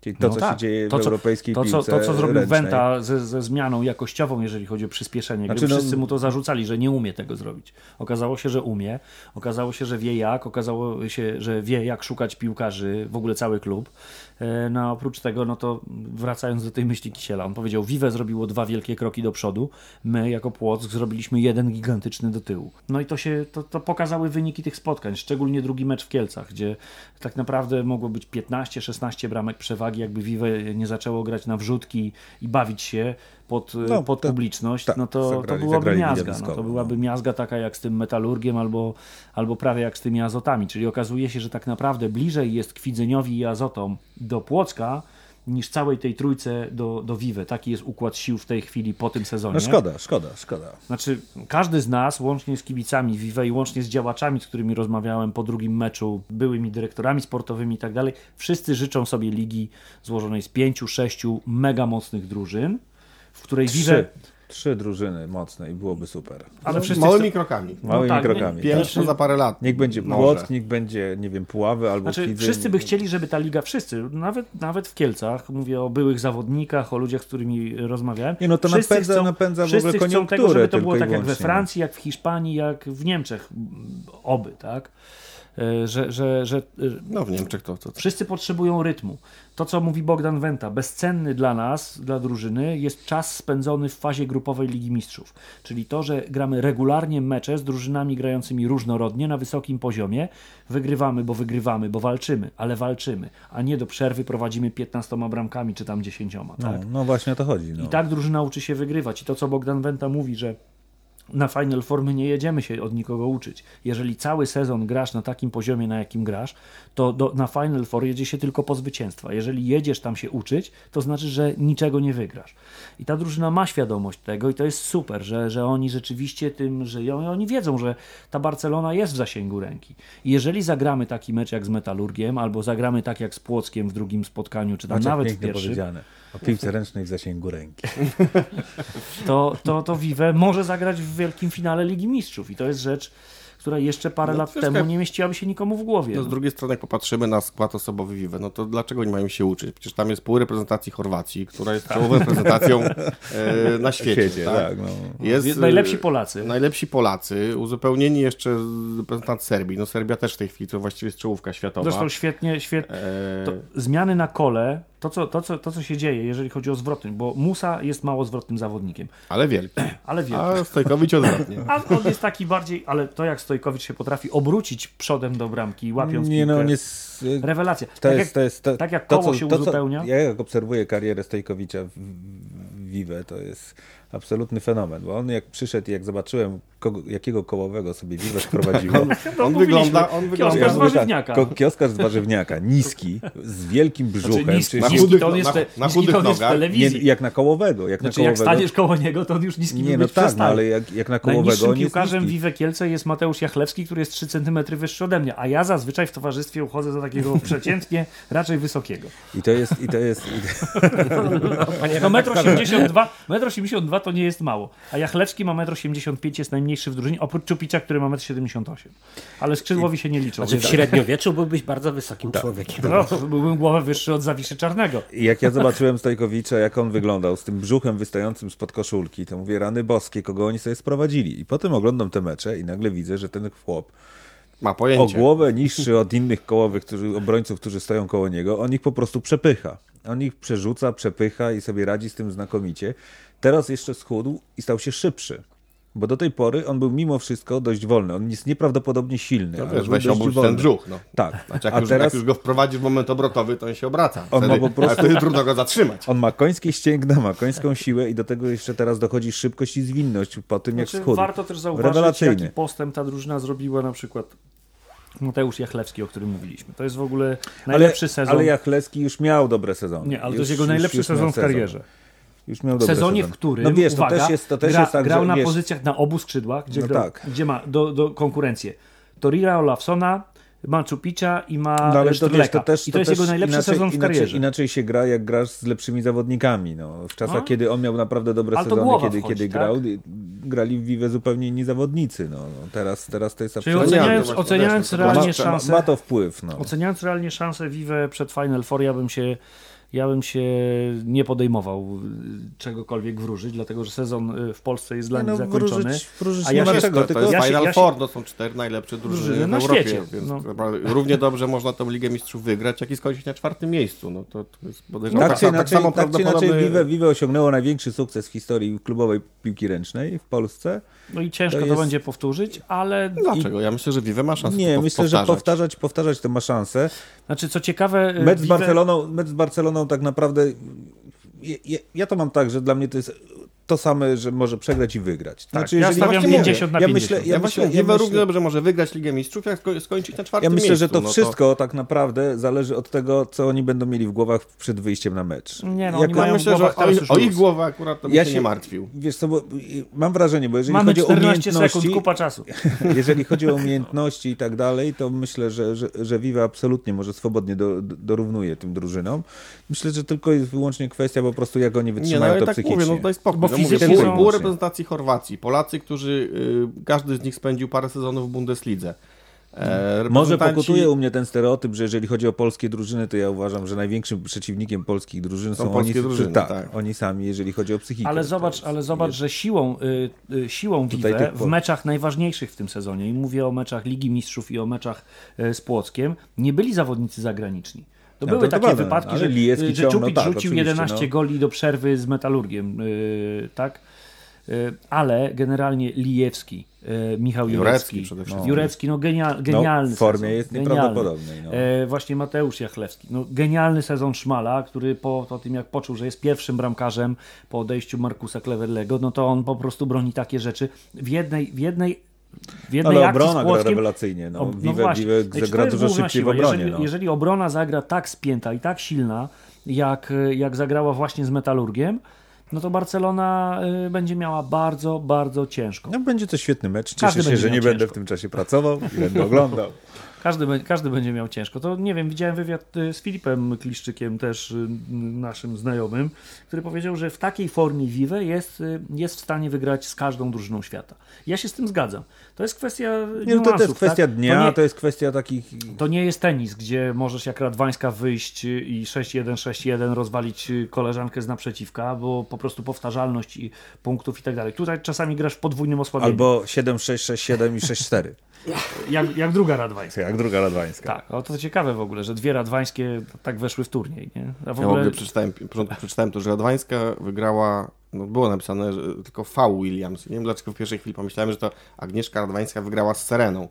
Czyli to, No co tak. się dzieje To, w europejskiej to, co, to, co zrobił ręcznej. Wenta ze, ze zmianą jakościową, jeżeli chodzi o przyspieszenie gry, Znaczy, no- wszyscy mu to zarzucali, że nie umie tego zrobić. Okazało się, że umie, okazało się, że wie jak, okazało się, że wie jak szukać piłkarzy, w ogóle cały klub. E, No a oprócz tego, no to wracając do tej myśli Kisiela, on powiedział, Vive zrobiło dwa wielkie kroki do przodu, my jako Płock zrobiliśmy jeden gigantyczny do tyłu. No i to się, to, to pokazały wyniki tych spotkań, szczególnie drugi mecz w Kielcach, gdzie tak naprawdę mogło być 15-16 bramek przewagi, jakby Vive nie zaczęło grać na wrzutki i bawić się pod, No, pod to- publiczność, tak, no to, to zagrali- byłaby zagrali miazga. No, to no. byłaby miazga taka jak z tym metalurgiem albo, albo prawie jak z tymi azotami. Czyli okazuje się, że tak naprawdę bliżej jest kwidzeniowi i azotom do Płocka niż całej tej trójce do, do Vive. Taki jest układ sił w tej chwili po tym sezonie. No szkoda, szkoda, szkoda. Znaczy, każdy z nas, łącznie z kibicami Vive i łącznie z działaczami, z którymi rozmawiałem po drugim meczu, byłymi dyrektorami sportowymi i tak dalej, wszyscy życzą sobie ligi złożonej z pięciu, sześciu mega mocnych drużyn, w której. Trzy, trzy drużyny mocne i byłoby super. Ale wszyscy Małymi chcą- krokami. Małymi tak, krokami. Pięć tak. to za parę lat. Niech będzie. Płot, niech będzie, nie wiem, Puławy albo Znaczy, Kwidzy. wszyscy by chcieli, żeby ta liga, wszyscy, nawet, nawet w Kielcach, mówię o byłych zawodnikach, o ludziach, z którymi rozmawiałem. Nie, no to wszyscy napędza- napędza w wszyscy ogóle chcą tego, koniunkturę żeby to było tak jak we. Francji, jak w Hiszpanii, jak w Niemczech, oby, tak? E, Że, że, że e, No w Niemczech to, to, to. Wszyscy potrzebują rytmu. To, co mówi Bogdan Wenta, bezcenny dla nas, dla drużyny, jest czas spędzony w fazie grupowej Ligi Mistrzów. Czyli to, że gramy regularnie mecze z drużynami grającymi różnorodnie, na wysokim poziomie. Wygrywamy, bo wygrywamy, bo walczymy, ale walczymy, a nie do przerwy prowadzimy 15 bramkami czy tam 10. No, Tak? no właśnie o to chodzi. No. I tak drużyna uczy się wygrywać. I to, co Bogdan Wenta mówi, że na Final Formy nie jedziemy się od nikogo uczyć. Jeżeli cały sezon grasz na takim poziomie, na jakim grasz, to do, na Final Four jedzie się tylko po zwycięstwa. Jeżeli jedziesz tam się uczyć, to znaczy, że niczego nie wygrasz. I ta drużyna ma świadomość tego i to jest super, że, że oni rzeczywiście tym żyją i oni wiedzą, że ta Barcelona jest w zasięgu ręki. I jeżeli zagramy taki mecz jak z Metalurgiem, albo zagramy tak jak z Płockiem w drugim spotkaniu, czy tam jak nawet w pierwszym. O piłce ręcznej w zasięgu ręki. to, to, to Vive może zagrać w wielkim finale Ligi Mistrzów. I to jest rzecz, która jeszcze parę No, lat troszkę- temu nie mieściłaby się nikomu w głowie. No, z drugiej strony, jak popatrzymy na skład osobowy Vive, no to dlaczego nie mają się uczyć? Przecież tam jest pół reprezentacji Chorwacji, która jest czołową reprezentacją e, na świecie. Świecie, tak? tak, no. Jest, Jest e, najlepsi Polacy. Najlepsi Polacy, uzupełnieni jeszcze z reprezentant Serbii. No Serbia też w tej chwili to właściwie jest czołówka światowa. Zresztą świetnie, świetnie. E, zmiany na kole, to co, to, co, to co się dzieje, jeżeli chodzi o zwrotny, bo Musa jest mało zwrotnym zawodnikiem, ale wielki. ale wielki. A Stojkowicz odwrotnie. A on jest taki bardziej, ale to jak Stojkowicz się potrafi obrócić przodem do bramki, łapiąc Nie piłkę. no, nie... s- Rewelacja. To tak, jest, jak, to jest, to, tak jak to, koło co- się to, co- uzupełnia. Ja jak obserwuję karierę Stojkowicza w, w Vive, to jest absolutny fenomen, bo on jak przyszedł i jak zobaczyłem, kogo, jakiego kołowego sobie Vive wprowadziło, On, No, on mówiliśmy. wygląda, on wygląda Kioskarz z mówię warzywniaka. kioskarz z warzywniaka, niski, z wielkim brzuchem, Znaczy, niski, na chudych to on jest, na- te, na niski chudych to on nogach. nie, telewizji. jak na kołowego, jak Znaczy na jak kołowego. staniesz koło niego, to on już niski Nie, nie no być tak, no, ale jak, jak na kołowego, Najniższym on jest piłkarzem niski. Kielce jest Mateusz Jachlewski, który jest 3 cm wyższy ode mnie, a ja zazwyczaj w towarzystwie uchodzę za takiego przeciętnie raczej wysokiego. I to jest, i to jest, i No 1,82 m 82 to nie jest mało, a Jachlewski ma 1,85 m, jest najmniejszy w drużynie, oprócz Czupicza, który ma 1,78 m. Ale skrzydłowi się nie liczą. Znaczy w więc- średniowieczu byłbyś bardzo wysokim człowiekiem. No, byłbym głowę wyższy od Zawiszy Czarnego. I jak ja zobaczyłem Stojkowicza, jak on wyglądał z tym brzuchem wystającym spod koszulki, to mówię, rany boskie, kogo oni sobie sprowadzili. I potem oglądam te mecze i nagle widzę, że ten chłop Ma o pojęcie. głowę niższy od innych kołowych, którzy, obrońców, którzy stoją koło niego, on ich po prostu przepycha. On ich przerzuca, przepycha i sobie radzi z tym znakomicie. Teraz jeszcze schudł i stał się szybszy. Bo do tej pory on był mimo wszystko dość wolny. On jest nieprawdopodobnie silny. No ale wiesz, weź dość obróć wolny. ten brzuch. No. Tak. Znaczy, jak, A już, teraz jak już go wprowadzisz w moment obrotowy, to on się obraca. On ma wtedy, po prostu- ale wtedy trudno go zatrzymać. on ma końskie ścięgna, ma końską siłę i do tego jeszcze teraz dochodzi szybkość i zwinność po tym, jak Znaczy, schudł. warto też zauważyć, jaki postęp ta drużyna zrobiła na przykład Mateusz Jachlewski, o którym mówiliśmy. To jest w ogóle najlepszy ale, sezon. Ale Jachlewski już miał dobre sezony. Nie, ale już, to jest jego już- najlepszy już miał sezon w karierze. Już miał W sezonie, sezony. w którym No wiesz, uwaga, to też jest, to też gra, jest tak, grał że, na wiesz, pozycjach na obu skrzydłach, gdzie, No grał, tak. gdzie ma do, do konkurencję. Torira Olafsona, ma Czupicza i ma No ale to, wiesz, to też, I to, jest też jego najlepszy inaczej, sezon w inaczej, karierze. Inaczej się gra, jak grasz z lepszymi zawodnikami. No. W czasach, A? kiedy on miał naprawdę dobre Ale to sezony, kiedy, wchodzi, kiedy tak? grał, y, grali w Vive zupełnie inni zawodnicy. No. No, teraz, teraz to jest Czyli absolutnie... oceniając, właśnie, oceniając to też- realnie ma, szanse, ma to wpływ. No. oceniając realnie szanse Vive przed Final Four, ja bym się ja bym się nie podejmował y, czegokolwiek wróżyć, dlatego że sezon y, w Polsce jest dla no, zakończony. wróżyć, wróżyć A nie ja się- czego, to, tylko... to jest ja się- Final ja się- Four, to są cztery najlepsze drużyny, w Europie, świecie, więc no. równie dobrze można tą Ligę Mistrzów wygrać, jak i skończyć na czwartym miejscu. No to, to jest podejrzewam, Tak czy inaczej, samo tak czy inaczej. Vive, Vive osiągnęło największy sukces w historii klubowej piłki ręcznej w Polsce. No i ciężko To to, jest- będzie powtórzyć, ale Dlaczego? Ja myślę, że Vive ma szansę Nie, to myślę, że powtarzać. powtarzać, powtarzać to ma szansę. znaczy co ciekawe, y, Mecz z Vive- Barceloną, mecz z Barceloną tak naprawdę. Ja, ja, to mam tak, że dla mnie to jest to same, że może przegrać i wygrać. Znaczy, ja stawiam właśnie 50 na ja 50. Myślę, Ja, ja myślę, ja równie myślę, dobrze może wygrać Ligę Mistrzów, jak sko- skończyć na czwartym ja myślę miejscu. że to no wszystko tak naprawdę zależy od tego, co oni będą mieli w głowach przed wyjściem na mecz. Nie, no, Jak- oni mają Ja myślę, że głowach o, ich- o ich głowę akurat to Ja się się- nie martwił. Wiesz co, bo mam wrażenie, bo jeżeli Mamy chodzi o 14 sekund, umiejętności, kupa czasu. jeżeli chodzi o umiejętności i tak dalej, to myślę, że, że, że Viva absolutnie może swobodnie do, do, dorównuje tym drużynom. Myślę, że tylko jest wyłącznie kwestia po prostu, jak oni Nie, no wytrzymają to tak psychicznie. mówię, no daj spokój. Bo no, mówię, pół, reprezentacji Chorwacji, Polacy, którzy y, każdy z nich spędził parę sezonów w Bundeslidze. E, Może reprezentanci- pokutuje u mnie ten stereotyp, że jeżeli chodzi o polskie drużyny, to ja uważam, że największym przeciwnikiem polskich drużyn są, Są polskie oni, drużyny, tak, tak. oni sami, jeżeli chodzi o psychikę. Ale zobacz, jest- ale zobacz, że siłą, y, y, siłą Tutaj Vive w meczach najważniejszych w tym sezonie, i mówię o meczach Ligi Mistrzów i o meczach y, z Płockiem, nie byli zawodnicy zagraniczni. To No były to takie prawda, wypadki, ale że, Lijewski y, że Czupicz tak, rzucił oczywiście, 11 no. goli do przerwy z Metalurgiem, y, tak? Y, Ale generalnie Lijewski, y, Michał Jurecki Jurecki, przede wszystkim. Jurecki, no genial, genialny no, w formie sezon, jest nieprawdopodobnej. No. E, właśnie Mateusz Jachlewski. No, genialny sezon Szmala, który po, po tym jak poczuł, że jest pierwszym bramkarzem po odejściu Markusa Cleverlego, no to on po prostu broni takie rzeczy. W jednej, w jednej, w jednej Ale obrona z gra Płockiem, rewelacyjnie. No, Vive, właśnie. Vive Znaczy, jest dużo szybciej w obronie. Jeżeli, no. jeżeli obrona zagra tak spięta i tak silna, jak, jak zagrała właśnie z Metalurgiem, no to Barcelona y, będzie miała bardzo, bardzo ciężko. No, będzie to świetny mecz. Cieszę Każdy się, że nie miał będę ciężko. w tym czasie pracował i będę oglądał. Każdy, każdy będzie miał ciężko. To nie wiem, widziałem wywiad y, z Filipem Kliszczykiem, też y, naszym znajomym, który powiedział, że w takiej formie Vive jest, y, jest w stanie wygrać z każdą drużyną świata. Ja się z tym zgadzam. To jest kwestia Nie, no to, to jest niuansów, kwestia tak? dnia, To nie, to jest kwestia takich... to nie jest tenis, gdzie możesz jak Radwańska wyjść i 6-1, 6-1 rozwalić koleżankę z naprzeciwka, bo po prostu powtarzalność i punktów i tak dalej. Tutaj czasami grasz w podwójnym osłabieniu. Albo 7, 6, 6, 7 i 6, 4. Jak, jak druga Radwańska. Jak druga radwańska. Tak, o to ciekawe w ogóle, że dwie radwańskie tak weszły w turniej. Nie? A w Ja w ogóle ogóle przeczytałem, przeczytałem to, że Radwańska wygrała, no było napisane, że tylko V. Williams. Nie wiem dlaczego w pierwszej chwili pomyślałem, że to Agnieszka Radwańska wygrała z Sereną.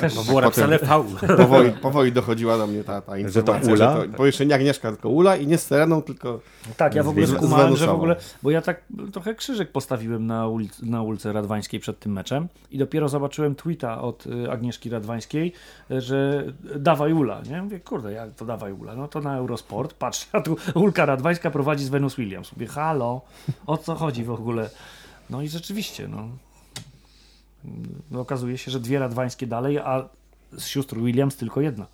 Też Bo było napisane faul. Powoli, powoli dochodziła do mnie ta, ta informacja, Ula? że to, bo jeszcze nie Agnieszka, tylko Ula i nie z Sereną, tylko Tak, ja w ogóle skumałem, że w ogóle, bo ja tak trochę krzyżyk postawiłem na, ulic, na ulicy Radwańskiej przed tym meczem i dopiero zobaczyłem tweeta od y, Agnieszki Radwańskiej, y, że dawaj Ula, nie? Mówię, kurde, jak to dawaj Ula? No to na Eurosport, patrz, a tu Ulka Radwańska prowadzi z Venus Williams. Mówię, halo, o co chodzi w ogóle? No i rzeczywiście, no. No okazuje się, że dwie Radwańskie dalej, a z sióstr Williams tylko jedna.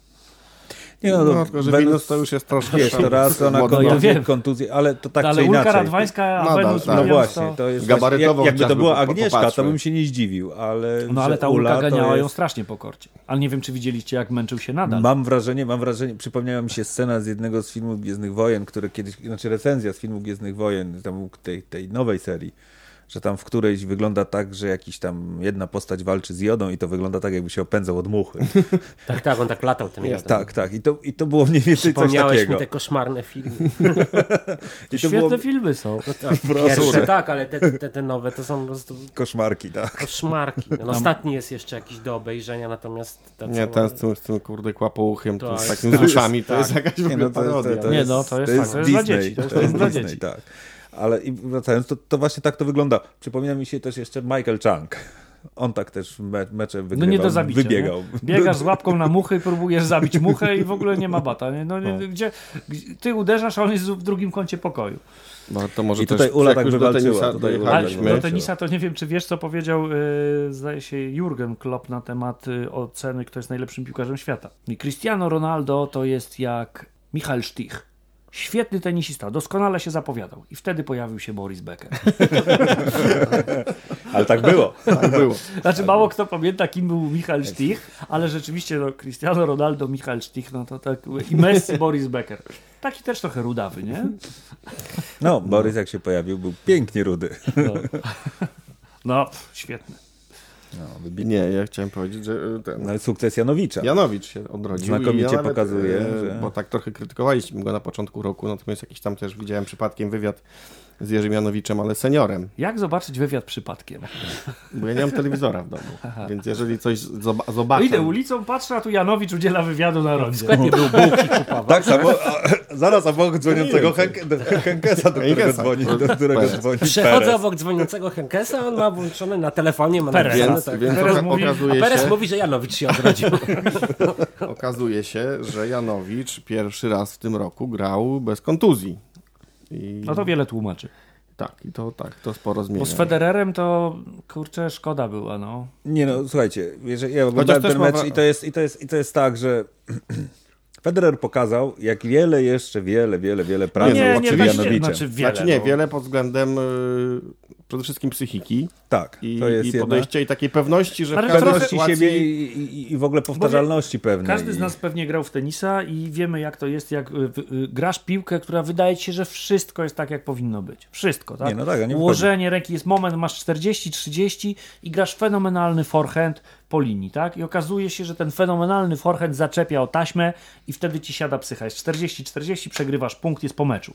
Nie, no, no, tylko, że Wenus- Venus to już jest troszkę Wiesz, to raz ona No ja kontuzję, ale to tak ale czy inaczej. Radwańska, a Nadal, Venus tak. No właśnie, to... to jest Gabarytowo właśnie, jak, jakby to była Agnieszka, to popatrzmy. bym się nie zdziwił, ale No ale ta Ula Ulka to ganiała ją jest- strasznie po korcie. Ale nie wiem, czy widzieliście, jak męczył się nadal. Mam wrażenie, mam wrażenie, przypomniała mi się scena z jednego z filmów Gwiezdnych Wojen, które kiedyś, znaczy recenzja z filmu Gwiezdnych Wojen, tam tej, tej nowej serii, że tam w którejś wygląda tak, że jakiś tam jedna postać walczy z jodą i to wygląda tak, jakby się opędzał od muchy. Tak, tak, on tak latał ten jeden. tak, tak. I to, I to było mniej więcej coś takiego. mi te koszmarne filmy. I to Świetne było filmy są. Tak, pierwsze tak, ale te, te, te nowe to są po prostu koszmarki, tak. koszmarki. No, ostatni jest jeszcze jakiś do obejrzenia, natomiast... ta Nie, cała- ten z tym, z tym kurde kłapouchem, to To z jest- takim z tak, uszami, to jest jakaś w Nie, ogóle no to, to, parodia. to Nie, jest, no, to jest tak, to jest dla Disney, dzieci, to jest dla Disney, dzieci. tak. Ale i wracając, to, to właśnie tak to wygląda. Przypomina mi się też jeszcze Michael Chang. On tak też me, mecze No wygrywał, nie do zabicia. wybiegał. Nie? Biegasz z łapką na muchy, próbujesz zabić muchę i w ogóle nie ma bata. Nie? No, nie, gdzie, gdzie, ty uderzasz, a on jest w drugim kącie pokoju. No, to może I tutaj też, Ula tak już do wywalczyła, tenisa Ale dojechaliśmy, do tenisa to nie wiem, czy wiesz, co powiedział, yy, zdaje się, Jurgen Klopp na temat y, oceny, kto jest najlepszym piłkarzem świata. I Cristiano Ronaldo to jest jak Michal Stich. Świetny tenisista, doskonale się zapowiadał. I wtedy pojawił się Boris Becker. Ale tak było. tak było. Znaczy mało kto pamięta, kim był Michal Stich, ale rzeczywiście no, Cristiano Ronaldo, Michal Stich, no to tak i Messi, Boris Becker. Taki też trochę rudawy, nie? No, Borys jak się pojawił, był pięknie rudy. No, no świetny. No, wybitny. Nie, ja chciałem powiedzieć, że y, ten... No i sukces Janowicza. Janowicz się odrodził. Znakomicie ja nawet, pokazuje, e, że- Bo tak trochę krytykowaliśmy go na początku roku, natomiast jakiś tam też widziałem przypadkiem wywiad z Jerzym Janowiczem, ale seniorem, Jak zobaczyć wywiad przypadkiem? bo ja nie mam telewizora w domu, więc jeżeli coś No zobaczę... idę ulicą, patrzę, a tu Janowicz udziela wywiadu na W rondzie. sklepie był bułki kupował. Tak, samo, a, zaraz obok dzwoniącego Henkesa, do którego dzwoni, do którego dzwoni Przechodzę obok dzwoniącego Henkesa, on ma włączony na telefonie, ma Perez. Więc, tak. więc Perez mówi- A okazuje, Perez się, mówi, że Janowicz się odrodził. okazuje się, że Janowicz pierwszy raz w tym roku grał bez kontuzji. I... No to wiele tłumaczy. Tak, i to tak, to sporo zmienia. Bo z Federerem to, kurczę, szkoda była, no. Nie no, słuchajcie, jeżeli ja oglądałem ten mecz ma- i to, jest, i, to jest, i to jest tak, że Federer pokazał, jak wiele jeszcze, wiele, wiele, wiele pracy Nie, nad nie, Janowiczem. znaczy wiele. Znaczy nie, no. wiele pod względem y, przede wszystkim psychiki Tak, i, to jest i jedna... podejścia i takiej pewności, że Ale w pewności sytuacji... siebie i, i, i w ogóle powtarzalności pewnej. Każdy z nas pewnie grał w tenisa i wiemy, jak to jest, jak y, y, grasz piłkę, która wydaje ci się, że wszystko jest tak, jak powinno być. Wszystko, tak? Nie, no tak, nie Ułożenie ręki jest moment, masz 40-30 i grasz fenomenalny forehand po linii, tak? I okazuje się, że ten fenomenalny forehand zaczepia o taśmę i wtedy ci siada psycha. Jest 40-40, przegrywasz punkt, jest po meczu.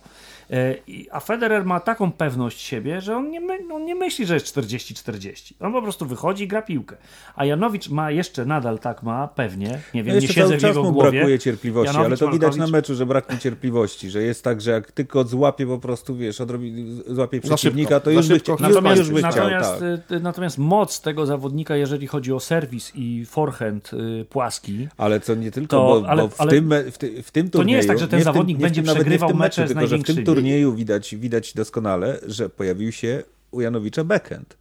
E, A Federer ma taką pewność siebie, że on nie, my, on nie myśli, że jest 40-40. On po prostu wychodzi i gra piłkę. A Janowicz ma jeszcze, nadal tak ma, pewnie, nie No wiem, nie jeszcze siedzę cały w jego mu głowie. brakuje cierpliwości, ale Janowicz, to widać na meczu, że brak mu cierpliwości, że jest tak, że jak tylko złapie po prostu, wiesz, odrobi, złapie przeciwnika, to już by, szybko chciał, już, by natomiast, tak. y, natomiast moc tego zawodnika, jeżeli chodzi o serwis i forehand y, płaski, Ale co nie tylko, To- bo, ale- bo w, ale tym, me- w, ty, w tym turnieju... to nie jest tak, że ten w tym- zawodnik w będzie tym, nawet nie w przegrywał tym mecze z meczu, tylko że w tym turnieju widać, widać doskonale, że pojawił się u Janowicza backhand.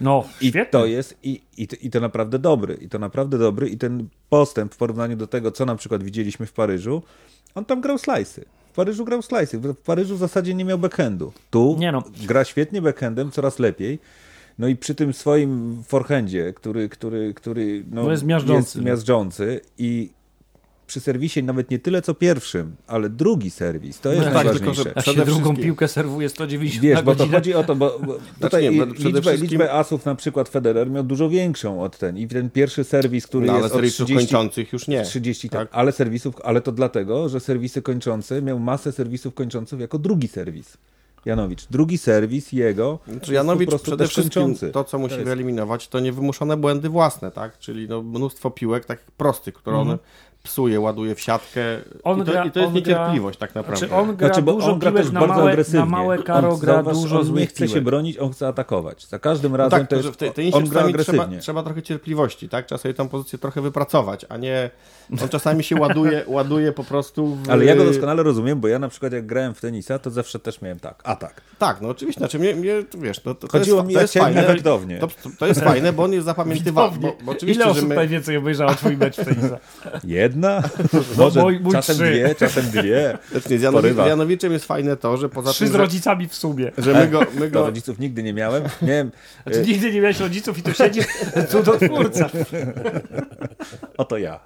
no I świetnie. to jest, i, i, to, i to naprawdę dobry, i to naprawdę dobry, i ten postęp w porównaniu do tego, co na przykład widzieliśmy w Paryżu, on tam grał slajsy. W Paryżu grał slajsy. W Paryżu w zasadzie nie miał backhandu. Tu Nie no. gra świetnie backhandem, coraz lepiej. No i przy tym swoim forehandzie, który, który, który no, No jest miażdżący. jest miażdżący i przy serwisie nawet nie tyle co pierwszym, ale drugi serwis, to jest tak, tylko, najważniejsze. że Jak się przede drugą wszystkim- piłkę serwuje 190 Wiesz, bo to chodzi o to, bo, bo tutaj nie, bo przede liczbę, wszystkim- liczbę asów na przykład Federer miał dużo większą od ten i ten pierwszy serwis, który No, ale jest od serwisów 30, kończących już nie. 30 tak. tak? ale serwisów, ale to dlatego, że serwisy kończące miał masę serwisów kończących jako drugi serwis. Janowicz, drugi serwis jego Czy jest Janowicz przede wszystkim kończący. to, co musi jest- wyeliminować, to niewymuszone błędy własne, tak? Czyli no, mnóstwo piłek takich prostych, które on psuje, ładuje w siatkę On i, to, gra- i to jest niecierpliwość tak naprawdę. Znaczy on gra Znaczy, bo dużo on gra piłek też na bardzo małe, agresywnie. na małe karo, on, gra zauważ, dużo on nie chce się piłek. bronić, on chce atakować. Za każdym No razem tak, to jest, w tej on gra czasami trzeba, agresywnie. trzeba trochę cierpliwości, tak? Trzeba sobie tą pozycję trochę wypracować, a nie... On czasami się ładuje, ładuje po prostu w... Ale ja go doskonale rozumiem, bo ja na przykład jak grałem w tenisa, to zawsze też miałem tak, atak. Tak, no oczywiście, znaczy mnie, mnie wiesz, no, to, to Chodziło jest, mi, to jest fajne, efektownie. to, to jest fajne, bo on jest zapamiętywalny, bo, bo oczywiście, Ile że osób my... najwięcej obejrzało twój mecz w tenisa? Jedna? Może mój- mój czasem trzy. dwie, czasem dwie. Znaczy, z Janowi, z Janowiczem jest fajne to, że poza Trzy tym, z że, rodzicami w sumie. że my go, my No, go rodziców nigdy nie miałem. Miałem Znaczy, nigdy nie miałeś rodziców i tu siedzisz, cudotwórca. Oto ja.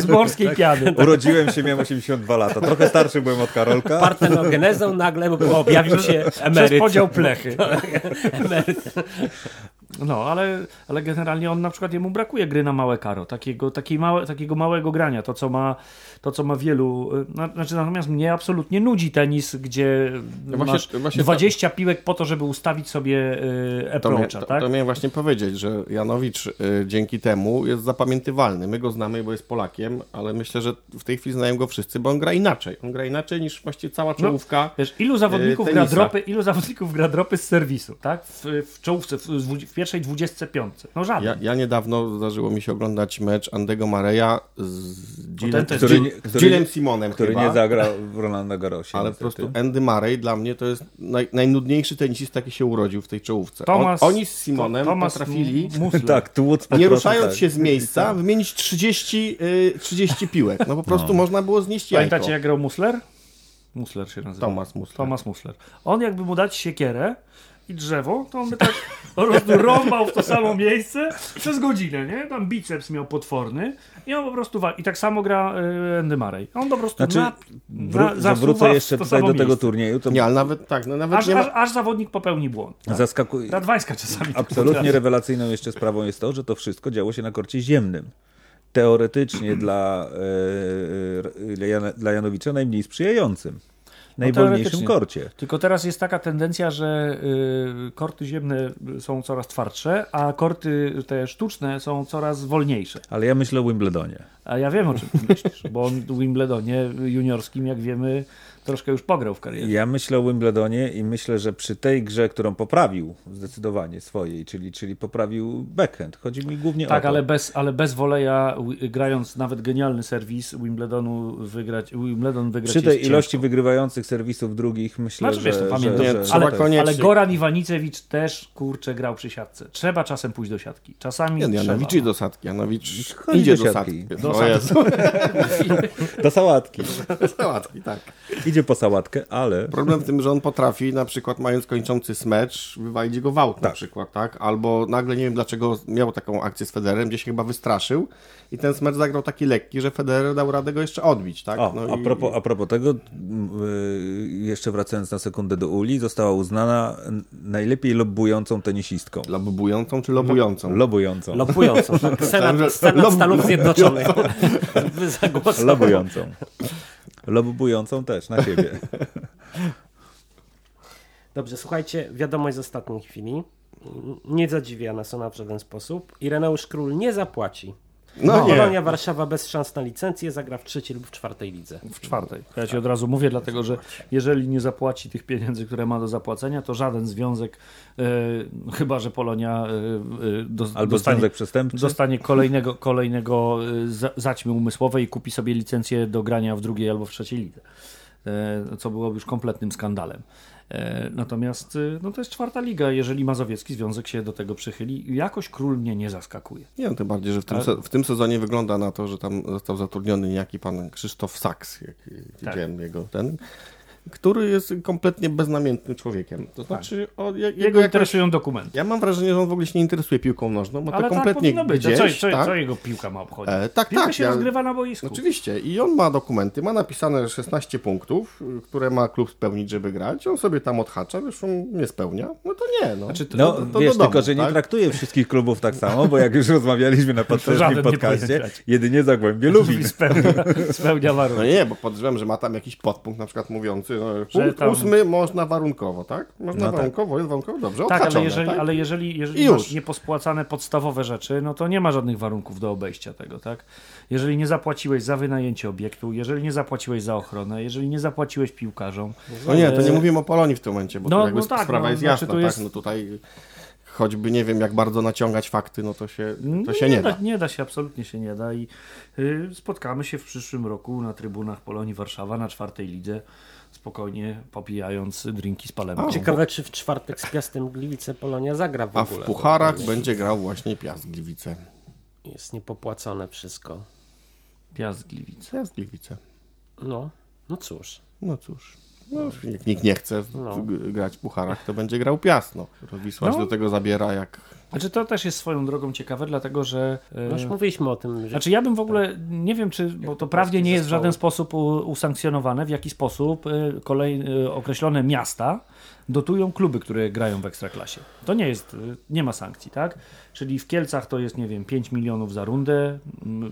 Z morskiej piany. Urodziłem się, miałem 82 lata. Trochę starszy byłem od Karolka. Partenogenezą nagle objawił się Przez emeryt. podział plechy. emeryt. No, ale, ale generalnie on na przykład jemu brakuje gry na małe karo, takiego, takiej małe, takiego małego grania, to co ma, to, co ma wielu, y, na, znaczy natomiast mnie absolutnie nudzi tenis, gdzie No właśnie- masz właśnie 20 piłek po to, żeby ustawić sobie y, To, mia, approacha, to, tak? to miałem właśnie powiedzieć, że Janowicz y, dzięki temu jest zapamiętywalny. My go znamy, bo jest Polakiem, ale myślę, że w tej chwili znają go wszyscy, bo on gra inaczej. On gra inaczej niż właściwie cała czołówka. Wiesz, ilu zawodników, y, gra tenisa. dropy, ilu zawodników gra dropy z serwisu, tak? W, w czołówce, w, w pierwszej 25. No żaden. Ja, ja niedawno zdarzyło mi się oglądać mecz Andego Mareja z Gillem, Który nie- z który Gillem Simonem Który chyba. nie zagrał w Rolanda Garrosie. Ale po prostu Andy Murray dla mnie to jest naj, najnudniejszy tenisista, jaki się urodził w tej czołówce. Thomas, On, oni z Simonem Thomas potrafili. Tak, tłuc nie ruszając tak. się z miejsca, wymienić 30, y, 30 piłek. No po prostu można było znieść jajko. Pamiętacie jak grał Musler? Musler się nazywa. Thomas Musler. Thomas Musler. On jakby mu dać siekierę i drzewo, to on by tak po prostu rąbał w to samo miejsce przez godzinę, nie? Tam biceps miał potworny i on po prostu wa- I tak samo gra y, Andy Murray. On po prostu Znaczy, na, na, zawrócę jeszcze tutaj do tego miejsce. turnieju. To Nie, ale nawet tak, no nawet Aż, nie aż, ma... aż zawodnik popełni błąd. Tak? zaskakuje. Radwańska czasami. tak Absolutnie potrafi. rewelacyjną jeszcze sprawą jest to, że to wszystko działo się na korcie ziemnym. Teoretycznie dla, e, e, dla Janowicza najmniej sprzyjającym. Najwolniejszym korcie. Tylko teraz jest taka tendencja, że y, korty ziemne są coraz twardsze, a korty te sztuczne są coraz wolniejsze. Ale ja myślę o Wimbledonie. A ja wiem o czym myślisz, bo on w Wimbledonie juniorskim, jak wiemy, troszkę już pograł w karierze. Ja myślę o Wimbledonie i myślę, że przy tej grze, którą poprawił zdecydowanie swojej, czyli, czyli poprawił backhand. Chodzi mi głównie o Tak, ale bez, ale bez woleja, grając nawet genialny serwis Wimbledonu wygrać, Wimbledon wygrać Przy jest tej ciężko. ilości wygrywających serwisów drugich myślę, Znaczy, że, wiesz, to że, pamiętam. Nie, że, trzeba ale, koniecznie- ale Goran Iwanicewicz też, kurczę, grał przy siatce. Trzeba czasem pójść do siatki. Czasami Nie, trzeba. Janowicz idzie do satki, Janowicz Chodzi idzie do do siatki. Do O satki. Jezu. do sałatki. Do sałatki, tak. Idzie po sałatkę, ale Problem w tym, że on potrafi, na przykład mając kończący smecz, wywalić go w aut na Tak. przykład, tak? Albo nagle, nie wiem dlaczego, miał taką akcję z Federerem, gdzie się chyba wystraszył i ten smecz zagrał taki lekki, że Federer dał radę go jeszcze odbić, tak? O, No a, i- propos, a propos tego, y, jeszcze wracając na sekundę do Uli, została uznana najlepiej lobbującą tenisistką. Lobującą czy lobującą? Lobującą. Lobującą. Tak? Senat, Senat Stanów Zjednoczonych. Lobującą. Lobującą też, na siebie. Dobrze, słuchajcie, wiadomość z ostatniej chwili. Nie zadziwia nas ona w żaden sposób. Ireneusz Król nie zapłaci. No nie. Polonia Warszawa bez szans na licencję zagra w trzeciej lub w czwartej lidze. w czwartej. Ja ci od razu mówię, dlatego że jeżeli nie zapłaci tych pieniędzy, które ma do zapłacenia, to żaden związek, e, chyba że Polonia e, e, do, Albo dostanie, związek przestępczy. dostanie kolejnego, kolejnego e, za, zaćmy umysłowej i kupi sobie licencję do grania w drugiej albo w trzeciej lidze. E, co byłoby już kompletnym skandalem. E, Natomiast e, no to jest czwarta liga. Jeżeli Mazowiecki Związek się do tego przychyli, jakoś król mnie nie zaskakuje. Nie wiem, tym bardziej, że w tym, Ale- w tym sezonie wygląda na to, że tam został zatrudniony niejaki pan Krzysztof Saks, jak widziałem jego ten, który jest kompletnie beznamiętnym człowiekiem. To znaczy, o, je- jego, Jego jakoś, interesują dokumenty. Ja mam wrażenie, że on w ogóle się nie interesuje piłką nożną, bo Ale to tak kompletnie powinno być. gdzieś, co, co, tak? co jego piłka ma obchodzić? E, tak, Piłka tak, się ja- rozgrywa na boisku. Oczywiście. I on ma dokumenty, ma napisane 16 punktów, które ma klub spełnić, żeby grać. On sobie tam odhacza, wiesz, on nie spełnia. No to nie, no. Znaczy, to- No, to- to wiesz, do domu, tylko, że nie tak? traktuje wszystkich klubów tak samo, bo jak już rozmawialiśmy na poprzednim nie podcaście, jedynie Zagłębie lubi. spełnia, spełnia No warunki. nie, bo podejrzewam, że ma tam jakiś podpunkt na przykład mówiący, no, Że punkt tam- ósmy można warunkowo, tak? Można No tak. warunkowo, jest warunkowo, dobrze, Tak, ale jeżeli, tak? ale jeżeli, jeżeli masz niepospłacane podstawowe rzeczy, no to nie ma żadnych warunków do obejścia tego, tak? Jeżeli nie zapłaciłeś za wynajęcie obiektu, jeżeli nie zapłaciłeś za ochronę, jeżeli nie zapłaciłeś piłkarzom, No nie, to nie E, mówimy o Polonii w tym momencie, bo no, no tak, sprawa no, jest znaczy jasna, tu jest- tak? No tutaj choćby nie wiem, jak bardzo naciągać fakty, no to się, no to się nie da. Nie da się, absolutnie się nie da i y, spotkamy się w przyszłym roku na trybunach Polonii Warszawa na czwartej lidze, spokojnie popijając drinki z palem. A, Ciekawe, czy w czwartek z Piastem Gliwice Polonia zagra w A ogóle. w bo pucharach to będzie grał właśnie Piast Gliwice. Jest niepopłacone wszystko. Piast Gliwice. Piast Gliwice. No, no cóż. No cóż. No, jak nikt nie chce No. grać w pucharach, to będzie grał Piast. No. Wisła się No. do tego zabiera jak... Znaczy to też jest swoją drogą ciekawe, dlatego że... e, No już mówiliśmy o tym, że Znaczy ja bym w ogóle, nie wiem czy, bo to prawnie nie jest w żaden sposób usankcjonowane, w jaki sposób y, kolej, y, określone miasta dotują kluby, które grają w Ekstraklasie. To nie jest, nie ma sankcji, tak? Czyli w Kielcach to jest, nie wiem, 5 milionów za rundę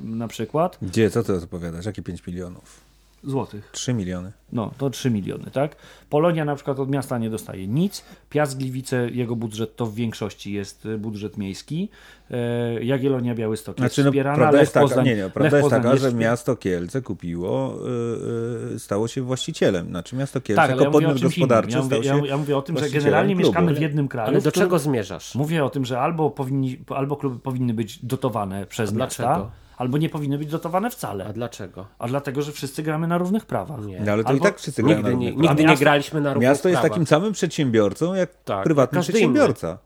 na przykład, Gdzie, co ty opowiadasz? Jakie 5 milionów? Złotych. 3 miliony. No, to 3 miliony, tak? Polonia na przykład od miasta nie dostaje nic. Piast Gliwice, jego budżet to w większości jest y, budżet miejski. E, Jagiellonia Białystok jest Znaczy, no, wspierana. prawda Lech jest taka, Poznań, nie, nie, prawda Lech jest Poznań taka, że wspie- miasto Kielce kupiło, y, y, stało się właścicielem. Znaczy miasto Kielce Tak, ale jako ja podmiot gospodarczy Ja mówię, stał się ja, ja mówię o tym, że generalnie klubu. mieszkamy w jednym kraju. ale do czego zmierzasz? Mówię o tym, że albo, powinni, albo kluby powinny być dotowane przez A miasta, dlaczego? Albo nie powinny być dotowane A wcale. dlaczego? A dlatego, że wszyscy gramy na równych prawach. Nie. No ale to Albo i tak wszyscy grają Nigdy, na nie, równych nigdy nie miasto- graliśmy na równych Miasto jest prawach. takim samym przedsiębiorcą, jak Tak, prywatny jak przedsiębiorca.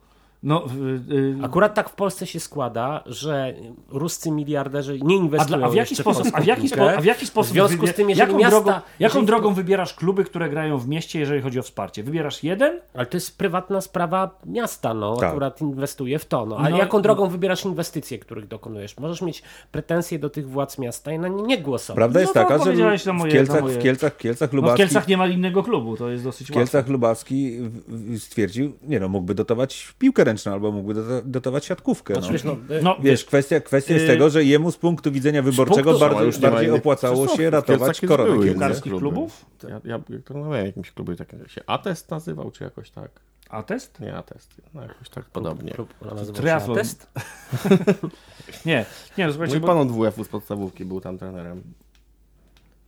No, y, y, Akurat tak w Polsce się składa, że ruscy miliarderzy nie a, inwestują dla, a, w jaki sposób, polską a, w jaki spo, a w jaki sposób W związku z tym, jeżeli jaką, miasta, drogą, jaką jeżeli- drogą wybierasz kluby, które grają w mieście, jeżeli chodzi o wsparcie? Wybierasz jeden? Ale to jest prywatna sprawa miasta, no, Tak. akurat inwestuje w to, no. Ale No, jaką no. drogą wybierasz inwestycje, których dokonujesz? Możesz mieć pretensje do tych władz miasta i na nie nie głosować. Prawda jest No taka, że na w moje- Kielcach, moje- w Kielcach, w Kielcach No, w Kielcach nie ma innego klubu, to jest dosyć w Kielcach łatwe. Lubawski w- w- stwierdził, nie no, mógłby dotować piłkę ręczną albo mógłby doto- dotować siatkówkę. No. wiesz, no, y, No, Wiesz, kwestia, kwestia jest Yy, tego, że jemu z punktu widzenia wyborczego punktu- bardziej, już nie ma bardziej opłacało się ratować koronę. Piłkarskich klubów? Ja, ja nazywałem, jakimś klubie tak się Atest nazywał, czy jakoś tak? A test? Nie Atest, no jakoś tak podobnie. klub nazywał się Triathlon. Atest. Nie, nie, no, słuchajcie, Mój bo, pan od WF-u z podstawówki był tam trenerem.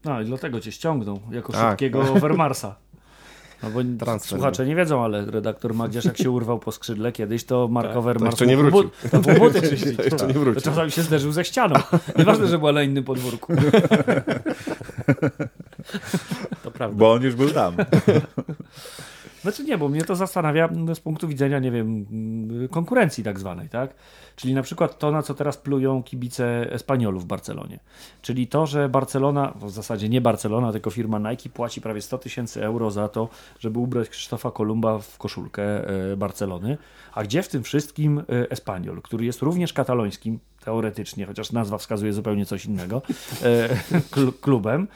no i dlatego cię ściągnął jako Tak. szybkiego Overmarsa. No bo Transfer słuchacze nie wiedzą, ale redaktor Magdziarz jak się urwał po skrzydle kiedyś, to Mark To Overmars jeszcze nie wrócił. To buty czyścić. To jeszcze nie To wrócił. czasami się zderzył ze ścianą. Nieważne, że była na innym podwórku. To prawda. Bo on już był tam. Znaczy nie, bo mnie to zastanawia z punktu widzenia, nie wiem, konkurencji tak zwanej, tak? Czyli na przykład to, na co teraz plują kibice Espaniolu w Barcelonie. Czyli to, że Barcelona, w zasadzie nie Barcelona, tylko firma Nike płaci prawie 100 tysięcy euro za to, żeby ubrać Krzysztofa Kolumba w koszulkę e, Barcelony. A gdzie w tym wszystkim e, Espaniol, który jest również katalońskim, teoretycznie, chociaż nazwa wskazuje zupełnie coś innego, e, klu- klubem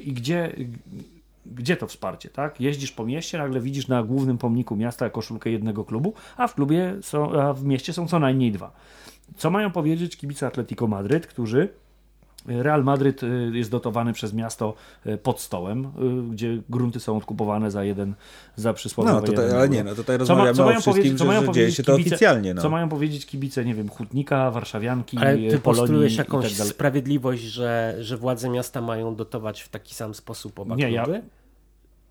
i gdzie gdzie to wsparcie, tak? Jeździsz po mieście, nagle widzisz na głównym pomniku miasta koszulkę jednego klubu, a w klubie są, a w mieście są co najmniej dwa. Co mają powiedzieć kibice Atletico Madryt, którzy Real Madryt y, jest dotowany przez miasto y, pod stołem, gdzie grunty są odkupowane za jeden, za przysłowiowe No, tutaj, jeden ale nie, no tutaj Co, ma, rozmawiamy co, o mają wszystkim, powiedzieć, co że, mają że dzieje powiedzieć się to kibice, oficjalnie. No. Co mają powiedzieć kibice, nie wiem, Hutnika, Warszawianki, Ale ty Polonii postulujesz i jakąś tak dalej. sprawiedliwość, że, że władze miasta mają dotować w taki sam sposób oba Nie, ja- kluby?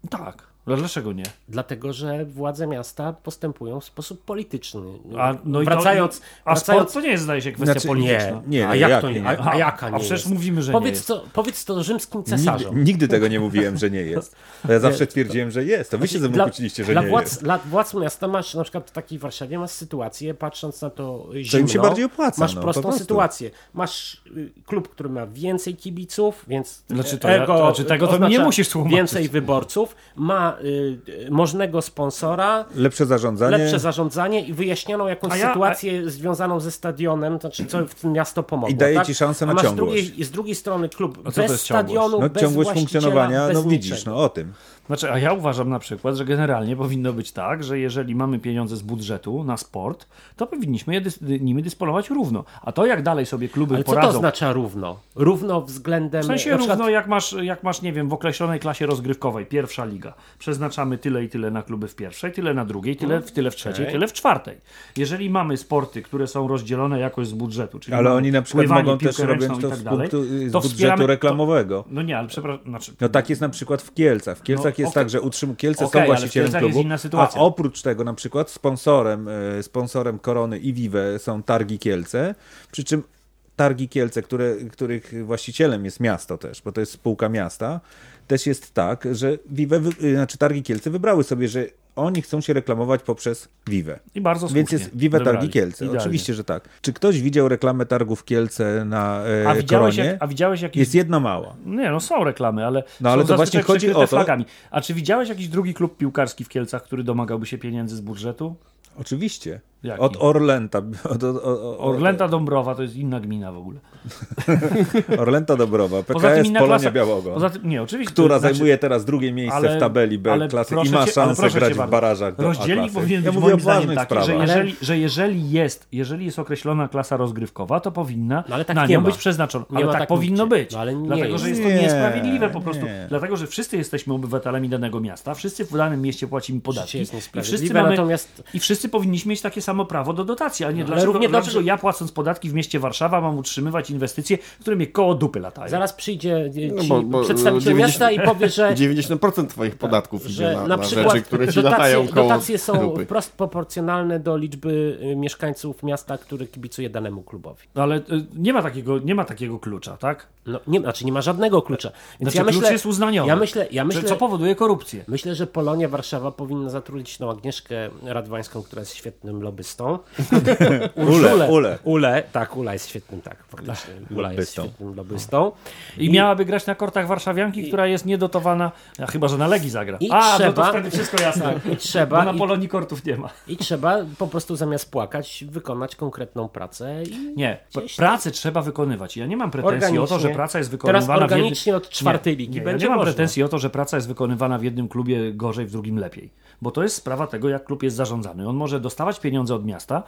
Tak. No dlaczego nie? Dlatego, że władze miasta postępują w sposób polityczny. A, no i wracając, to, a wracając sport to nie jest, zdaje się, kwestia Znaczy, polityczna. Nie, a nie, jak jak to nie? nie? A, a jaka A nie przecież jest? mówimy, że nie powiedz, jest. to, powiedz to rzymskim cesarzom. Nigdy, nigdy tego nie mówiłem, że nie jest. A ja zawsze twierdziłem, że jest. To wy się ze mną Dla- kłóciliście, że dla nie władz, jest. Dla władz miasta masz na przykład w takiej Warszawie masz sytuację, patrząc na to zimno, im się bardziej opłaca, masz no, prostą prostu. sytuację. Masz y, klub, który ma więcej kibiców, więc Znaczy to ja- to znaczy tego to nie musisz tłumaczyć. Więcej wyborców, ma y, możnego sponsora, Lepsze zarządzanie. lepsze zarządzanie i wyjaśnioną jakąś A ja- sytuację związaną ze stadionem, to znaczy co w tym miasto pomogło. I daje tak? ci szansę na A masz z ciągłość. drugiej, z drugiej strony klub A bez ciągłość? stadionu, no, bez ciągłość funkcjonowania, bez no niczego. widzisz, no o tym. Znaczy, a ja uważam na przykład, że generalnie powinno być tak, że jeżeli mamy pieniądze z budżetu na sport, to powinniśmy je dys- nimi dysponować równo. A to jak dalej sobie kluby Ale co to poradzą... oznacza równo? Równo względem... W sensie przykład- równo jak masz, jak masz, nie wiem, w określonej klasie rozgrywkowej, pierwsza liga. Przeznaczamy tyle i tyle na kluby w pierwszej, tyle na drugiej, tyle, tyle w trzeciej, Okej. tyle w czwartej. Jeżeli mamy sporty, które są rozdzielone jakoś z budżetu, czyli Ale oni na przykład mogą też robić to tak z, dalej, punktu, z to budżetu reklamowego. To, no nie, ale przepraszam, znaczy... No tak jest na przykład w Kielcach. W Kielcach No, jest okej. tak, że utrzym... Kielce Okej, są właścicielem klubu, a oprócz tego na przykład sponsorem, e, sponsorem Korony i Vive są Targi Kielce, przy czym Targi Kielce, które, których właścicielem jest miasto też, bo to jest spółka miasta, też jest tak, że Vive, y, znaczy Targi Kielce wybrały sobie, że oni chcą się reklamować poprzez Vive. I bardzo słusznie. Więc jest Vive Wybrali. Targi Kielce. Idealnie. Oczywiście, że tak. Czy ktoś widział reklamę targów Kielce na e, A widziałeś, koronie? jak, a widziałeś jakiś... Jest jedna mała. Nie, no są reklamy, ale No, ale to właśnie chodzi o to- flagami. A czy widziałeś jakiś drugi klub piłkarski w Kielcach, który domagałby się pieniędzy z budżetu? Oczywiście. Jaki? Od Orlenta. Od, od, od, Orlęta Dąbrowa to jest inna gmina w ogóle. Orlenta Dobrowa. Poza tym PKS inna Polonia klasa-. Poza tym, nie, oczywiście. która znaczy, zajmuje teraz drugie miejsce ale- w tabeli B klasy i ma szansę grać w barażach do Rozdzielnik powinien ja być mówię moim zdaniem ważnych taki, że sprawach. jeżeli, że jeżeli jest, jeżeli jest określona klasa rozgrywkowa, to powinna No ale tak na nią ma. być przeznaczona. Ale tak, tak powinno być. No ale nie dlatego, jest. że jest to Nie, niesprawiedliwe po prostu. nie. Dlatego, że wszyscy jesteśmy obywatelami danego miasta, wszyscy w danym mieście płacimy podatki. I wszyscy, mamy, I wszyscy powinniśmy mieć takie samo prawo do dotacji, a nie No, dlaczego, równie dlaczego dobrze- ja płacąc podatki w mieście Warszawa mam utrzymywać inwestycje, które mnie koło dupy latają. zaraz przyjdzie ci No bo- bo, przedstawiciel 90 miasta i powie, że 90% twoich podatków idzie że na, na, na, przykład rzeczy, które ci dotacje, latają koło dotacje są dupy. wprost proporcjonalne do liczby y, mieszkańców miasta, który kibicuje danemu klubowi. No ale y, nie ma takiego, nie ma takiego klucza, tak? No, nie, znaczy nie ma żadnego klucza. Więc Znaczy ja klucz myślę, jest uznaniowy. Ja myślę, ja myślę, co powoduje korupcję. myślę, że Polonia Warszawa powinna zatrudnić tą Agnieszkę Radwańską, która jest świetnym lobbystą. Ule, ule. Ule, tak, Ula jest świetnym, tak, faktycznie. Ula jest świetnym lobbystą. I, miałaby grać na kortach warszawianki, która jest niedotowana, a chyba, że na Legii zagra. I a, no trzeba- to wtedy wszystko jasne. I trzeba- Bo na i- Polonii kortów nie ma. I trzeba po prostu zamiast płakać, wykonać konkretną pracę. I Nie, pracę trzeba wykonywać. Ja nie mam pretensji o to, że praca jest Teraz wykonywana w organicznie jednym... od czwartej ligi nie, nie, będzie Ja nie mam można. pretensji o to, że praca jest wykonywana w jednym klubie gorzej, w drugim lepiej. Bo to jest sprawa tego, jak klub jest zarządzany. On może dostawać pieniądze od miasta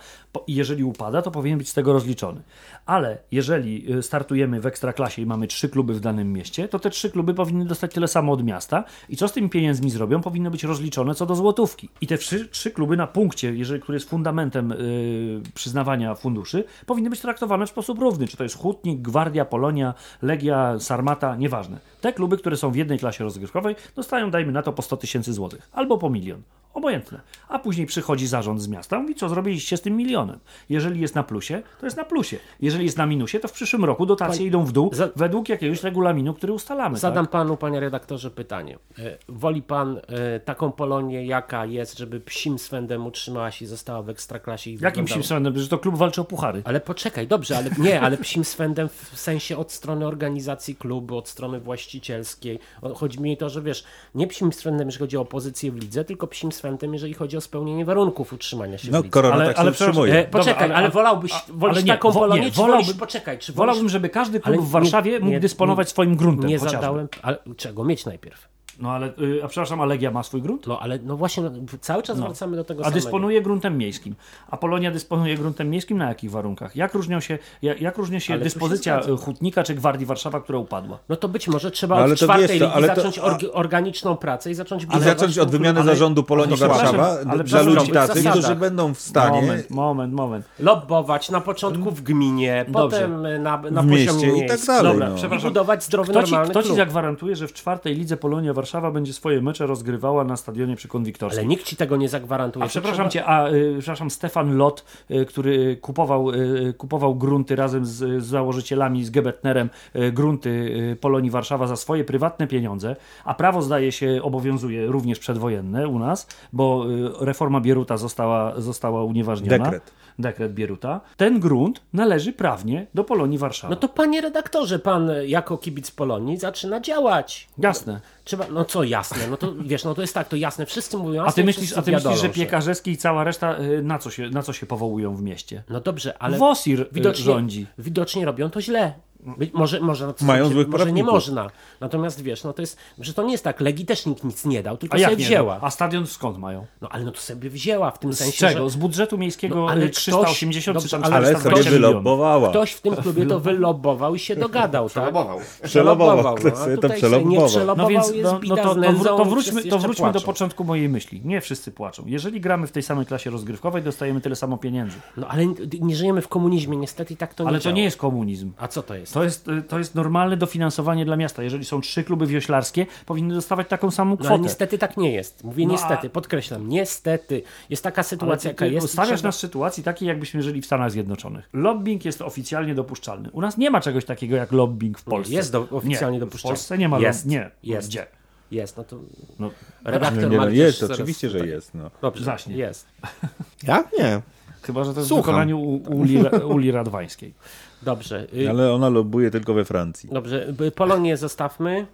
i jeżeli upada, to powinien być z tego rozliczony. Ale jeżeli y, startujemy w ekstraklasie i mamy trzy kluby w danym mieście, to te trzy kluby powinny dostać tyle samo od miasta i co z tymi pieniędzmi zrobią, powinno być rozliczone co do złotówki. I te trzy, trzy kluby na punkcie, jeżeli, który jest fundamentem y, przyznawania funduszy, powinny być traktowane w sposób równy. Czy to jest Hutnik, Gwardia, Polonia, Legia, Sarmata, nieważne. Te kluby, które są w jednej klasie rozgrywkowej, dostają, dajmy na to, po 100 tysięcy złotych albo po milion. Obojętne. A później przychodzi zarząd z miasta, mówi, co zrobiliście z tym milionem. Jeżeli jest na plusie, to jest na plusie. Jeżeli jest na minusie, to w przyszłym roku dotacje Pani- idą w dół Za- według jakiegoś regulaminu, który ustalamy. Zadam tak? panu, panie redaktorze, pytanie. E, Woli pan e, taką Polonię, jaka jest, żeby psim swędem utrzymała się i została w ekstraklasie? I Jakim psim swędem? Że to klub walczy o puchary. Ale poczekaj, dobrze, ale nie, ale psim swędem w sensie od strony organizacji klubu, od strony właścicielskiej. Chodzi mi o to, że wiesz, nie psim swędem, jeżeli chodzi o pozycję w lidze, tylko psim swędem, jeżeli chodzi o spełnienie warunków utrzymania się w No lidze. korona Ale- tak ale utrzymuje. E, poczekaj, Dobra, ale- ale, wolałbyś, wolisz ale nie, taką Polonię, nie, czy wolisz, wolałbym- poczekaj, czy wolisz... Wolałbym, żeby każdy klub w Warszawie nie- mógł nie- dysponować swoim gruntem. Nie chociażby. zadałem, ale czego mieć najpierw? No ale, y, a przepraszam, a Legia ma swój grunt? No ale no właśnie, no, cały czas wracamy do tego A samego. dysponuje gruntem miejskim. A Polonia dysponuje gruntem miejskim na jakich warunkach? Jak, różnią się, jak, jak różni się Ale się dyspozycja zgadzam. y, Hutnika czy Gwardii Warszawa, która upadła? No to być może trzeba No, ale od to czwartej co, ligi ale to- zacząć org- organiczną pracę i zacząć budować zacząć od wymiany klub- zarządu Polonii ale Warszawa ale dla ludzi tacy, którzy będą w stanie Moment, moment, moment. Lobbować na początku w gminie, Dobrze. potem na, na w mieście poziomie i tak dalej. Dobra, no. Przepraszam. budować zdrowy, Kto ci, normalny kto ci zagwarantuje, że w czwartej lidze Polonia Warszawa będzie swoje mecze rozgrywała na stadionie przy Konwiktorskim? Ale nikt ci tego nie zagwarantuje. A przepraszam cię, a y, przepraszam, Stefan Lot, y, który kupował, y, kupował grunty razem z, z założycielami, z Gebetnerem, y, grunty y, Polonii Warszawa za swoje prywatne pieniądze, a prawo zdaje się obowiązuje również przedwojenne u nas, bo y, reforma Bieruta została, została unieważniona. Dekret. Dekret Bieruta. Ten grunt należy prawnie do Polonii Warszawa. No to panie redaktorze, pan jako kibic Polonii zaczyna działać. Jasne. Trzeba, no co jasne, no to wiesz, no to jest tak, to jasne, wszyscy mówią A jasne, ty myślisz, a ty myślisz że Piekarzewski i cała reszta y, na co się, na co się powołują w mieście? No dobrze, ale Wosir y, widocznie, rządzi. widocznie robią to źle. Być- Może, może, no Mają znaczy, złych może nie można. Natomiast wiesz, no to jest, że to nie jest tak, Legii też nikt nic nie dał, tylko A sobie nie? wzięła. A stadion skąd mają? No ale no to sobie wzięła w tym Z sensie, czego? że Z budżetu miejskiego No, ale y, 380 ktoś- czy tam Ale 420 sobie milionów. wylobbowała. ktoś w tym klubie to wylobował i się dogadał, tak? Przelobował. Przelobował, no, a sobie to tutaj sobie przelobował. Nie No przelobował, No więc jest no, no to, nędzą wróćmy, to do początku mojej myśli. Nie wszyscy płaczą. Jeżeli gramy w tej samej klasie rozgrywkowej, dostajemy tyle samo pieniędzy. No ale nie żyjemy w komunizmie, niestety tak to nie Ale to nie jest komunizm. A co to jest? To jest, to jest normalne dofinansowanie dla miasta. Jeżeli są trzy kluby wioślarskie, powinny dostawać taką samą No, kwotę. ale niestety tak nie jest. Mówię No, niestety, a- podkreślam, niestety. Jest taka sytuacja, ty, jaka jest. Stawiasz trzeba- nas w sytuacji takiej, jakbyśmy żyli w Stanach Zjednoczonych. Lobbying jest oficjalnie dopuszczalny. U nas nie ma czegoś takiego jak lobbying w Polsce. Jest do, oficjalnie nie, dopuszczalny. W Polsce nie ma Jest, Nie. jest. Gdzie? Jest, no to No, redaktor Nie, nie, no jest, oczywiście, że jest. No. Dobrze, Zaśnie. jest. Ja? Nie. Chyba, że to jest Słucham. w wykonaniu Uli, Uli Radwańskiej. Dobrze. y, Ale ona lobuje tylko we Francji. Dobrze, y, Polonię zostawmy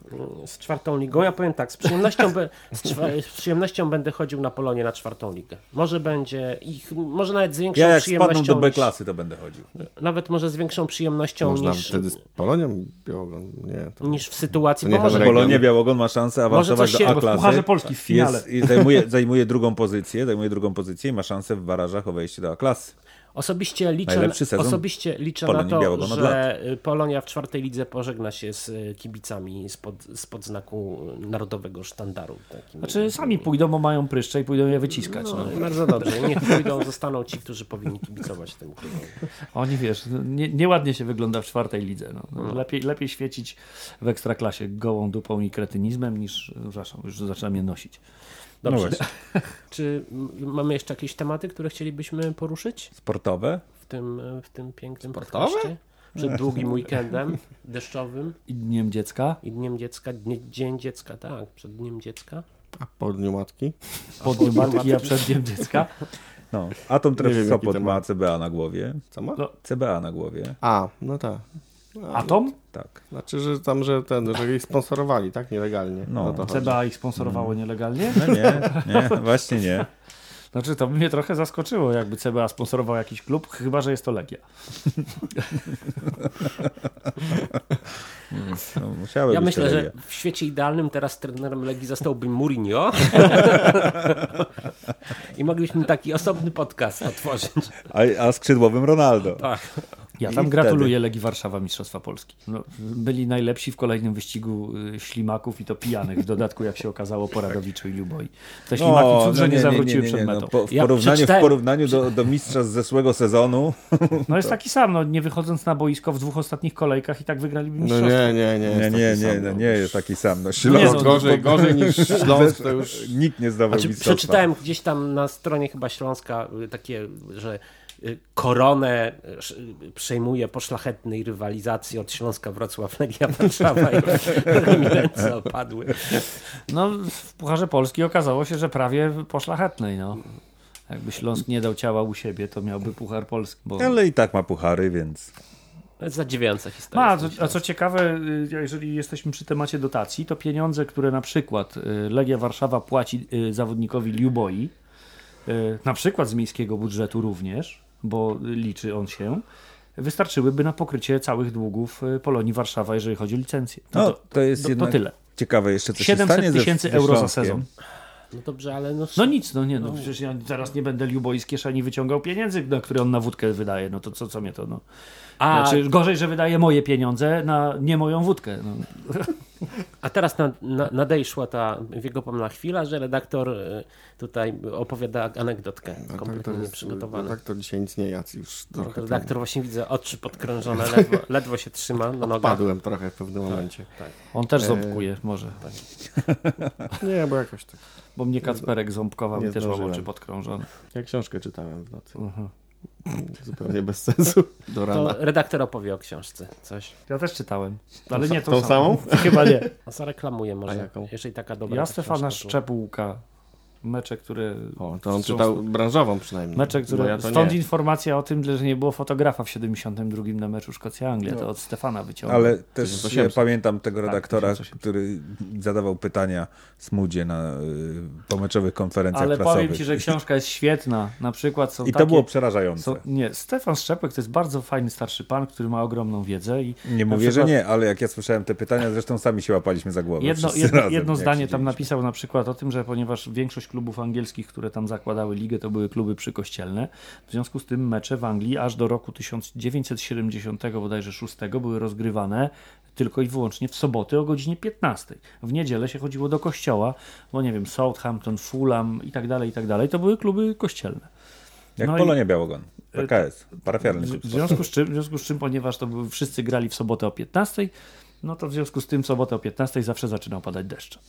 y, z czwartą ligą. Ja powiem tak, z przyjemnością, be, z, z przyjemnością będę chodził na Polonię na czwartą ligę. Może będzie ich, może nawet z większą Ja jak przyjemnością. do B klasy, to będę chodził. Nawet może z większą przyjemnością Można niż, wtedy z Polonią Białogą? Nie. To... niż w sytuacji, nie może. Polonia Białogon ma szansę awansować do A klasy. Pucharze Polski w finale. Jest, i zajmuje, zajmuje drugą pozycję, zajmuje drugą pozycję i ma szansę w barażach o wejście do A klasy. Osobiście liczę, osobiście liczę na to, że Polonia w czwartej lidze pożegna się z y, kibicami spod, spod znaku narodowego sztandaru. Takim. Znaczy sami pójdą, bo mają pryszcze i pójdą je wyciskać. No, No. Bardzo dobrze. Niech pójdą, zostaną ci, którzy powinni kibicować temu klubowi. Oni wiesz, nie, nieładnie się wygląda w czwartej lidze. No. No, Lepiej, lepiej świecić w ekstraklasie gołą dupą i kretynizmem niż, przepraszam, już zaczynam je nosić. No Dobrze. właśnie. Czy mamy jeszcze jakieś tematy, które chcielibyśmy poruszyć Sportowe? w tym, e, w tym pięknym Sportowe? podcaście? Przed długim weekendem deszczowym I Dniem Dziecka, i Dniem Dziecka, dnie, Dzień Dziecka, tak, przed Dniem Dziecka. A po Dniu Matki? po Dniu Matki, a przed Dniem Dziecka. No. Atom Nie Tref wiem, jaki Sopot ma CBA na głowie. Co ma? No. CBA na głowie, A, no tak. Atom? tak. Znaczy, że tam, że ten, że ich sponsorowali, tak? Nielegalnie. No. CBA ich sponsorowało nielegalnie? No nie, nie, właśnie nie. Znaczy to by mnie trochę zaskoczyło, jakby CBA sponsorował jakiś klub, chyba, że jest to Legia. No, musiały Ja być myślę, te że w świecie idealnym teraz trenerem Legii zostałby Mourinho i moglibyśmy taki osobny podcast otworzyć. A, a skrzydłowym Ronaldo. Tak. Ja I tam wtedy- gratuluję Legii Warszawa Mistrzostwa Polski. No, byli najlepsi w kolejnym wyścigu y, ślimaków i to pijanych, w dodatku jak się okazało po Radowiczu i Ljuboi. Te ślimaki O, cud, że nie, zawróciły nie, przed nie, metą. No, po, w Ja porównaniu, w porównaniu do, do mistrza z zeszłego sezonu, No jest taki sam, no, nie wychodząc na boisko w dwóch ostatnich kolejkach i tak wygraliby No mistrzostwo. nie, nie, nie. nie, jest nie, taki nie, sam, no, no. nie jest taki sam. No, Nie, Śląsk, no, Gorzej, gorzej niż Śląsk to już... nikt nie zdawał Znaczy, mistrzostwa. przeczytałem gdzieś tam na stronie chyba Śląska y, takie, że koronę y, sz- y, przejmuje po szlachetnej rywalizacji od Śląska Wrocław, Legia Warszawa i ręce opadły. No w Pucharze Polski okazało się, że prawie poszlachetnej, no. Jakby Śląsk nie dał ciała u siebie, to miałby Puchar Polski. Bo... Ale i tak ma puchary, więc To jest zadziwiająca historia. Ma, a co- a co ciekawe, y, jeżeli jesteśmy przy temacie dotacji, to pieniądze, które na przykład Legia Warszawa płaci zawodnikowi Ljuboi, y, na przykład z miejskiego budżetu również, bo liczy on się, wystarczyłyby na pokrycie całych długów y, Polonii Warszawa, jeżeli chodzi o licencję. no, to jest to, to tyle. ciekawe jeszcze, co się 700 stanie ze, tysięcy euro za sezon. No dobrze, ale no, No nic, no nie, no przecież ja zaraz nie będę Ljuboi z kieszeni wyciągał pieniędzy, na które on na wódkę wydaje, no to co, co mnie to, no. a, Znaczy, gorzej, że wydaje moje pieniądze na nie moją wódkę. No. a teraz na, na, nadejszła ta wiekopomna chwila, że redaktor y, tutaj opowiada anegdotkę A tak kompletnie jest, nieprzygotowaną. tak to dzisiaj nic nie jadł już No, trochę. redaktor właśnie widzę oczy podkrążone, ledwo, ledwo się trzyma na nogach. Padłem trochę w pewnym momencie. On też Eee. ząbkuje, może. Nie, bo jakoś tak. Bo mnie Kacperek ząbkował i też mam oczy podkrążone. Ja książkę czytałem w nocy. Zupełnie bez sensu. Do rana. To redaktor opowie o książce coś. Ja też czytałem, ale nie tą, Tą samą? Chyba nie. A zareklamuje A może, jaką? jeżeli taka dobra Ja Stefana. Szczepułka. Mecze, które... O, to on czytał branżową przynajmniej. Mecze, które... ja Stąd nie. informacja o tym, że nie było fotografa w 72 na meczu Szkocja-Anglia. To od Stefana wyciągnął. Ale też 1800. ja pamiętam tego Tak, redaktora, 1800. który zadawał pytania Smudzie na y, pomeczowych konferencjach Ale prasowych. powiem Ci, że książka jest świetna. Na przykład są I takie... to było przerażające. są, nie, Stefan Szczepek to jest bardzo fajny starszy pan, który ma ogromną wiedzę i Nie mówię, przykład- że nie, ale jak ja słyszałem te pytania, zresztą sami się łapaliśmy za głowę. Jedno, jedno, jedno zdanie tam napisał na przykład o tym, że ponieważ większość klubów angielskich, które tam zakładały ligę, to były kluby przykościelne, w związku z tym mecze w Anglii aż do roku 1970 bodajże 6 były rozgrywane tylko i wyłącznie w soboty o godzinie 15. W niedzielę się chodziło do kościoła, bo nie wiem, Southampton, Fulham i tak dalej, i tak dalej, to były kluby kościelne. Jak no i- Polonia Białogon. PKS. Parafialny W, w, związku z czym, w związku z czym, ponieważ to wszyscy grali w sobotę o 15, no to w związku z tym sobotę o 15 zawsze zaczynał padać deszcz.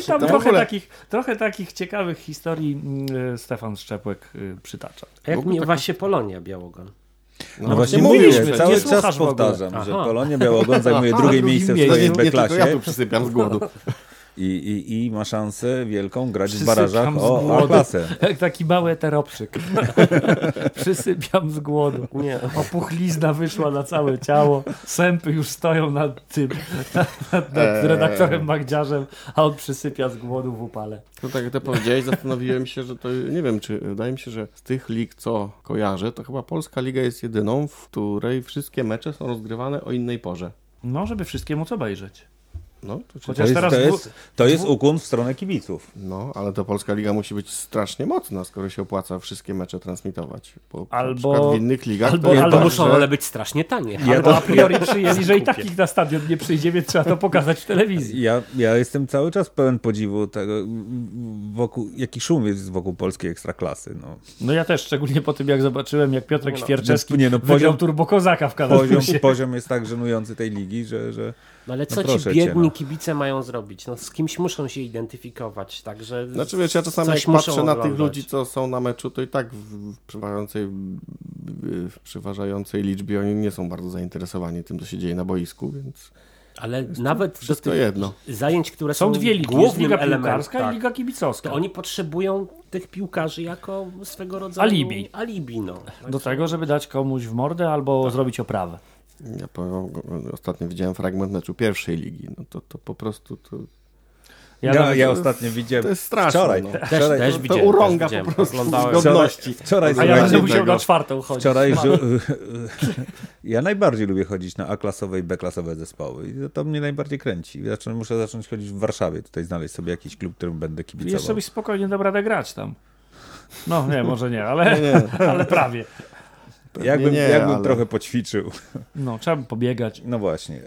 I tam trochę, ogóle- takich, trochę takich ciekawych historii mm, e, Stefan Szczepłek y, przytacza. A jak miewa taka- się Polonia Białogon? No, właśnie mówiliśmy, mówię, nie cały czas powtarzam, że. Polonia Białogłąd zajmuje drugie miejsce w swojej nie, nie tylko ja B-klasie tu przysypiam z głodu. i, i, i ma szansę wielką grać w Przysypiam barażach z o głodu. A-klasę. Jak taki mały eteropszyk. Przysypiam z głodu. Nie. Opuchlizna wyszła na całe ciało. Sępy już stoją nad tym, nad, nad, nad Eee. redaktorem Magdziarzem, a on przysypia z głodu w upale. No tak jak to powiedziałeś, zastanowiłem się, że to nie wiem, czy wydaje mi się, że z tych lig, co kojarzę, to chyba Polska Liga jest jedyną, w której wszystkie mecze są rozgrywane o innej porze. No, żeby wszystkie móc obejrzeć. No, to, czy... To Chociaż jest, teraz to jest, to jest ukłon w stronę kibiców. no, ale to Polska Liga musi być strasznie mocna, skoro się opłaca wszystkie mecze transmitować. Bo Albo- w innych ligach albo- to albo tak, muszą że- one być strasznie tanie. Albo a priori przyjęli, że i tak ich na stadion nie przyjdzie, więc trzeba to pokazać w telewizji. Ja, ja jestem cały czas pełen podziwu tego, wokół, jaki szum jest wokół polskiej ekstraklasy. No. No ja też, szczególnie po tym jak zobaczyłem, jak Piotrek no, Świerczewski nie no, wygrał poziom- Turbo Kozaka w Kanale Poziom, poziom jest tak żenujący tej ligi, że, że No ale No co proszę ci cię, biedni no. kibice mają zrobić? No z kimś muszą się identyfikować, także... Znaczy wiesz, ja czasami jak patrzę na tych ludzi, co są na meczu, to i tak w, przeważającej, w przeważającej liczbie oni nie są bardzo zainteresowani tym, co się dzieje na boisku, więc Ale nawet do tych jedno. zajęć, które Są są, dwie ligi, głównym Liga Piłkarska tak, i Liga Kibicowska. to oni potrzebują tych piłkarzy jako swego rodzaju Alibi. alibi no. Do tego, żeby dać komuś w mordę albo zrobić oprawę. Ja powiem, ostatnio widziałem fragment meczu pierwszej ligi, no to, to po prostu to, ja, nawet- ja ostatnio widziałem to jest straszne. wczoraj, no. Też, wczoraj, też to widziałem, urąga też po prostu oglądałem. z godności. wczoraj, A ja będę musiał na czwartą chodzić. Wczoraj żu- ja najbardziej lubię chodzić na A-klasowe i B-klasowe zespoły. I to mnie najbardziej kręci. Zacznę, muszę zacząć chodzić w Warszawie, tutaj znaleźć sobie jakiś klub, którym będę kibicował. Jeszcze byś spokojnie radę grać tam. No nie, może nie, ale, ale prawie. Jakbym, nie, jakbym ale- trochę poćwiczył. No, trzeba by pobiegać. No właśnie.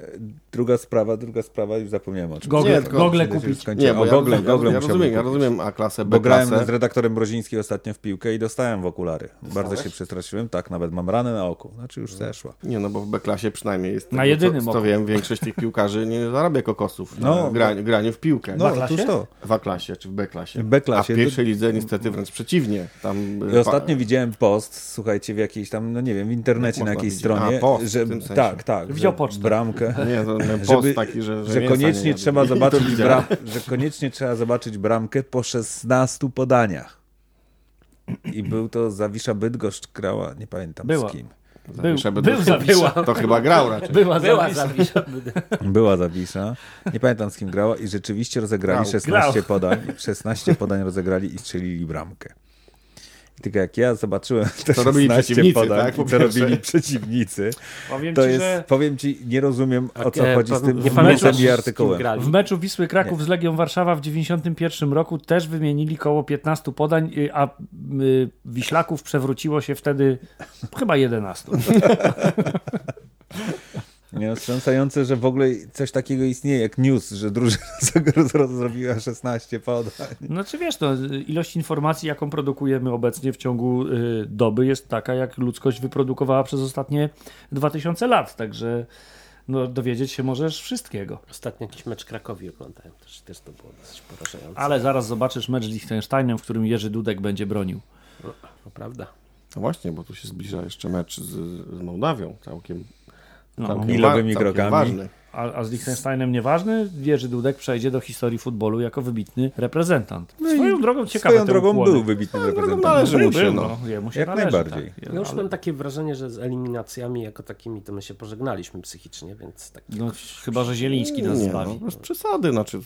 Druga sprawa, druga sprawa, już zapomniałem o czym. Gogle, Nie, tylko- gogle kupić. Nie, bo o, ja, gogle, rozumiem, gogle ja, ja rozumiem, ja rozumiem A-klasę, Bo grałem B-klasę. z redaktorem Mroziński ostatnio w piłkę i dostałem w okulary. Bardzo się przestraszyłem. Tak, nawet mam ranę na oku. Znaczy już zeszła. Nie, no bo w B-klasie przynajmniej jest Na tego, jedynym co, oku. co wiem, większość tych piłkarzy nie zarabia kokosów No, na graniu, graniu w piłkę. No, klasie? otóż to. W A-klasie czy w B-klasie. W B-klasie A w pierwszej lidze niestety wręcz przeciwnie. Tam I ostatnio widziałem post, słuchajcie, w jakiejś tam, no nie wiem, w internecie na jakiejś stronie, A, post w że tak, tak, że pocztę. bramkę, Nie, to miałem post żeby, taki, że, że, że koniecznie trzeba zobaczyć bram, że koniecznie trzeba zobaczyć bramkę po 16 podaniach. I był to Zawisza Bydgoszcz grała, nie pamiętam Była. z kim. Był, Zawisza był Bydgoszcz. Zawisza. To chyba grał raczej. Była, Była Zawisza. Zawisza. Była Zawisza, nie pamiętam z kim grała i rzeczywiście rozegrali Grał. 16 Grał. podań, 16 podań rozegrali i strzelili bramkę. Tylko jak ja zobaczyłem te Co robili 16 przeciwnicy, podań tak, co pierwsze. robili przeciwnicy, Powiem to ci, jest, że powiem ci, nie rozumiem o co E, chodzi z tym nie z i artykułem. w meczu Wisły Kraków z Legią Warszawa w 91 roku też wymienili koło 15 podań, y, a y, Wiślaków przewróciło się wtedy chyba 11. Nie, wstrząsające, że w ogóle coś takiego istnieje jak news, że drużyna zrobiła 16 podań. Znaczy wiesz, no, ilość informacji, jaką produkujemy obecnie w ciągu y, doby jest taka, jak ludzkość wyprodukowała przez ostatnie 2000 lat, także no, dowiedzieć się możesz wszystkiego. Ostatnio jakiś mecz Krakowi oglądałem, też, też to było dosyć porażające. Ale zaraz zobaczysz mecz z Liechtensteinem, w którym Jerzy Dudek będzie bronił. No, prawda. No właśnie, bo tu się zbliża jeszcze mecz z, z Mołdawią, całkiem, No. całkiem, Milowymi całkiem krokami. ważny. A, a z Liechtensteinem nieważny, Jerzy Dudek przejdzie do historii futbolu jako wybitny reprezentant. Swoją drogą ciekawe Swoją drogą ukłony. był wybitnym reprezentantem. należy mu Był, się, no. no. Jemu się Jak należy, najbardziej. Tak. Ja już Ale- mam takie wrażenie, że z eliminacjami jako takimi to my się pożegnaliśmy psychicznie, więc tak no, chyba, że Zieliński nas Nie, zbawi. no, bez przesady, znaczy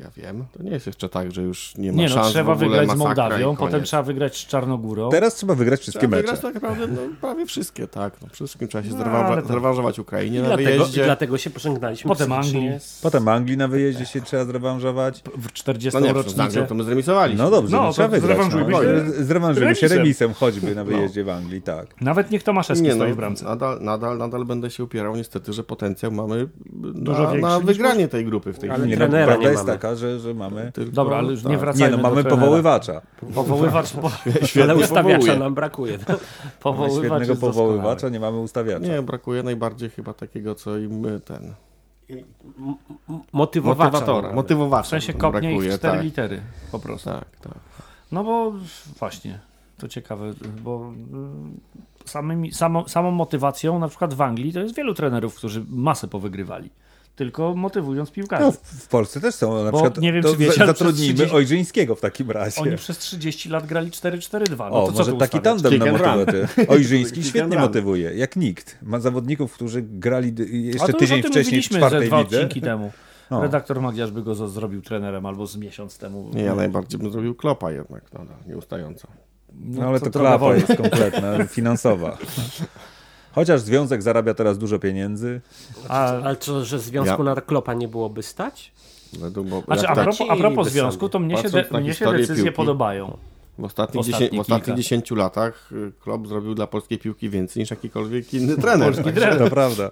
ja wiem, to nie jest jeszcze tak, że już nie ma Nie no, szans trzeba w ogóle wygrać z Mołdawią, i potem trzeba wygrać z Czarnogórą. Teraz trzeba wygrać wszystkie Trzeba mecze. wygrać tak naprawdę no, prawie wszystkie, tak. No, przede wszystkim trzeba się No, ale zrewanżować Ukrainie I na dlatego, I wyjeździe. dlatego się pożegnaliśmy Potem Anglii. Potem Anglii na wyjeździe się trzeba zrewanżować. w 40. No nie, rocznicę. to my zremisowaliśmy. No dobrze, No, no, trzeba wygrać. zrewanżujmy no. się Zrewanżujmy się remisem. choćby na wyjeździe w Anglii, tak. Nawet niech Tomaszewski Nie, stoi no, w bramce. nadal, nadal, nadal będę się upierał niestety, że potencjał mamy Dużo na, większy na wygranie tej grupy w tej Ale chwili. Nie, no, trenera prawda nie jest mamy. Taka, że, że mamy... Tylko, Dobra, ale już nie tak. wracajmy Nie no, mamy powoływacza. Powoływacz, po, Ale ustawiacza powołuje. nam brakuje. Mamy powoływacz świetnego jest powoływacza, doskonały. nie mamy ustawiacza. Nie, brakuje najbardziej chyba takiego, co im y, ten... Motywowacza. Motywatora, motywowacza. W sensie kopnie ich brakuje, w cztery tak. litery po prostu. Tak, tak. No bo właśnie, to ciekawe, bo mm, samymi, samą, samą motywacją, na przykład w Anglii, to jest wielu trenerów, którzy masę powygrywali. Tylko motywując piłkarzy. No, w, Polsce też są, na Bo przykład nie wiem, to czy wiecie, zatrudnijmy 30 Ojrzyńskiego w takim razie. Oni przez 30 lat grali 4-4-2. No o, to co może taki ustawiać? tandem na Kick motywację. Ojrzyński świetnie motywuje, jak nikt. Ma zawodników, którzy grali jeszcze tydzień wcześniej w czwartej lidze. temu. O. Redaktor Magdziarz by go zrobił trenerem albo z miesiąc temu. Nie, ja najbardziej bym zrobił klopa jednak, no, no, nieustająco. No ale to, klapa jest kompletna, finansowa. Chociaż związek zarabia teraz dużo pieniędzy. A, Ale co, że związku Ja- na Klopa nie byłoby stać? Według, bo, znaczy, a tak, propos, a propos związku, to mnie się, de, mnie się decyzje piłki. podobają. w ostatnich, w ostatnich kilka. 10 latach y, klub zrobił dla polskiej piłki więcej niż jakikolwiek inny trener. Polski trener. To prawda.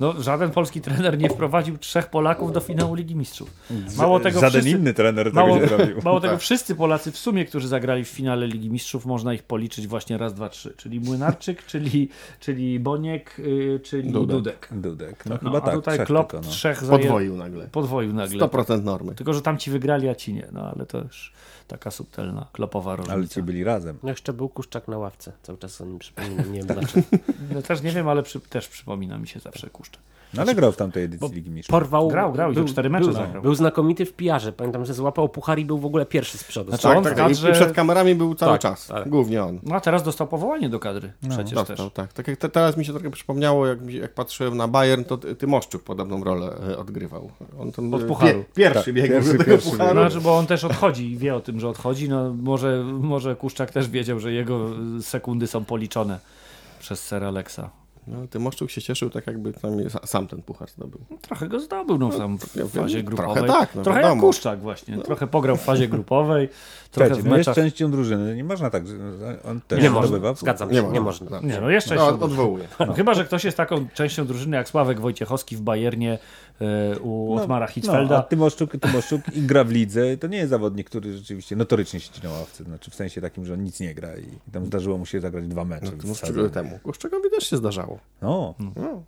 No, żaden polski trener nie wprowadził trzech Polaków do finału Ligi Mistrzów. Mało tego, Żaden wszyscy, inny trener tego mało, nie zrobił. mało tego, wszyscy Polacy w sumie, którzy zagrali w finale Ligi Mistrzów, można ich policzyć właśnie raz, dwa, trzy. Czyli Młynarczyk, czyli, czyli Boniek, y, czyli Dudek. Dudek. Dudek. No, No, chyba a tak. tutaj trzech Klop tylko, no. trzech zaje... Podwoił nagle. podwoił nagle. 100% normy. Tylko, że tam ci wygrali, a ci nie. No ale to już taka subtelna, klopowa różnica. Ale ci byli razem. No jeszcze był Kuszczak na ławce. Cały czas o nim przypominam, nie wiem dlaczego. No, też nie wiem, ale przy, też przypomina mi się zawsze Kuszczak. No ale grał w tamtej edycji Bo Ligi Mistrzów. Porwał... Grał, grał i to cztery mecze był, zagrał. Był znakomity w pijarze. Pamiętam, że złapał puchar i był w ogóle pierwszy z przodu. Znaczy, Tak, on w tak. kadrze- I przed kamerami był cały Tak, czas. tak. Głównie on. No a teraz dostał powołanie do kadry. Przecież też. Dostał, tak. Tak jak te, teraz mi się trochę przypomniało, jak, jak patrzyłem na Bayern, to Ty- Tymoszczuk podobną rolę e, odgrywał. On tam Od pucharu. Pie, pierwszy Tak, biegł pierwszy, do tego pierwszy pucharu. Znaczy, bo on też odchodzi i wie o tym, że odchodzi. No może, może Kuszczak też wiedział, że jego sekundy są policzone przez Sir Alexa. No, Tymoszczuk się cieszył tak jakby tam sa- sam ten puchar zdobył. Trochę go zdobył no, tam w fazie grupowej. trochę tak, no trochę jak. Kuszczak właśnie. Trochę pograł w fazie grupowej, trochę Słuchajcie, w no jest meczach. częścią drużyny. Nie można tak, że on też Nie można. zdobywa. Zgadzam Nie się, można. nie można. Tak. Nie, no jeszcze No, się odwołuję. No, Chyba, że ktoś jest taką częścią drużyny jak Sławek Wojciechowski w Bayernie e, u Otmara No, a Hitzfelda. Tymoszczuk, Tymoszczuk i gra w lidze. To nie jest zawodnik, który rzeczywiście notorycznie siedzi na ławce. Znaczy w sensie takim, że on nic nie gra i tam zdarzyło mu się zagrać dwa mecze. No, w Tymoszczuk sezonie. temu. Kuszczakowi też się zdarzało. No, No.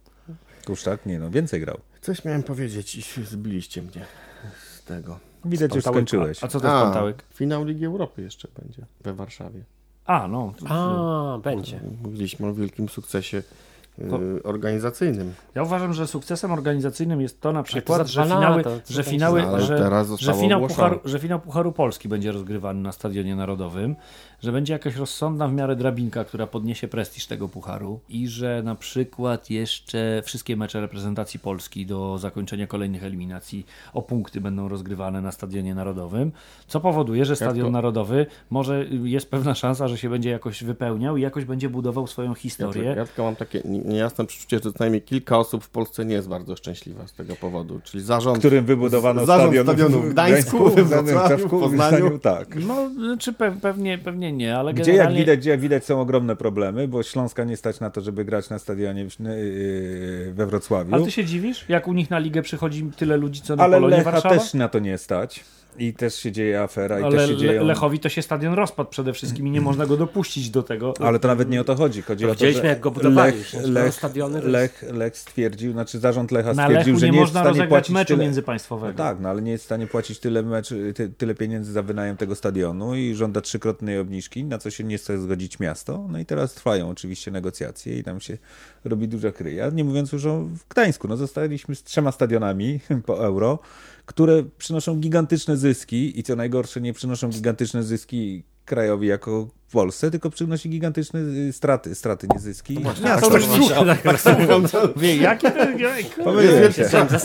Kuszczak, nie no, więcej grał. Coś miałem powiedzieć i zbiliście mnie z tego. Widać, już skończyłeś. A co to jest Pantałek? finał Ligi Europy jeszcze będzie we Warszawie. A, no. A, będzie. Mówiliśmy o wielkim sukcesie organizacyjnym. Ja uważam, że sukcesem organizacyjnym jest to na przykład, dwa że finały, lata, co że, finały że, że, finał. Pucharu, że finał Pucharu Polski będzie rozgrywany na Stadionie Narodowym, że będzie jakaś rozsądna w miarę drabinka, która podniesie prestiż tego Pucharu i że na przykład jeszcze wszystkie mecze reprezentacji Polski do zakończenia kolejnych eliminacji o punkty będą rozgrywane na Stadionie Narodowym, co powoduje, że Stadion to- Narodowy może jest pewna szansa, że się będzie jakoś wypełniał i jakoś będzie budował swoją Ja, historię. ja tylko mam takie niejasne przeczucie, że co najmniej kilka osób w Polsce nie jest bardzo szczęśliwa z tego powodu. Czyli zarząd, którym wybudowano zarząd stadion stadionu w Gdańsku, we Wrocławiu, w Poznaniu. tak. No, czy pe pewnie, pewnie nie, ale Gdzie jak, generalnie... widać, gdzie jak widać są ogromne problemy, bo Śląska nie stać na to, żeby grać na stadionie w- yy, we Wrocławiu. Ale ty się dziwisz, jak u nich na ligę przychodzi tyle ludzi, co na Ale Polonię Lecha Warszawa? też na to nie stać. I też się dzieje afera, i Ale też się Le dzieją... Lechowi to się stadion rozpadł przede wszystkim i nie można go dopuścić do tego. Ale to nawet nie o to chodzi. Chodzi To o to, widzieliśmy, że jak go budowali Lech, Lech, stadiony, Lech, Lech stwierdził, znaczy zarząd Lecha na stwierdził, Lechu że nie nie jest w można stanie rozegrać płacić meczu tyle... międzypaństwowego. No tak, no ale nie jest w stanie płacić tyle, mecz, ty, tyle pieniędzy za wynajem tego stadionu i żąda trzykrotnej obniżki, na co się nie chce zgodzić miasto. No i teraz trwają oczywiście negocjacje i tam się robi duża kryja. Nie mówiąc już o w Gdańsku. No zostaliśmy z trzema stadionami po euro, które przynoszą gigantyczne zyski i co najgorsze, nie przynoszą gigantyczne zyski krajowi jako w Polsce, tylko przynosi gigantyczne y, straty, straty, nie zyski. To już słucham, tak słucham. Wie, jakie to... Jest, wielki,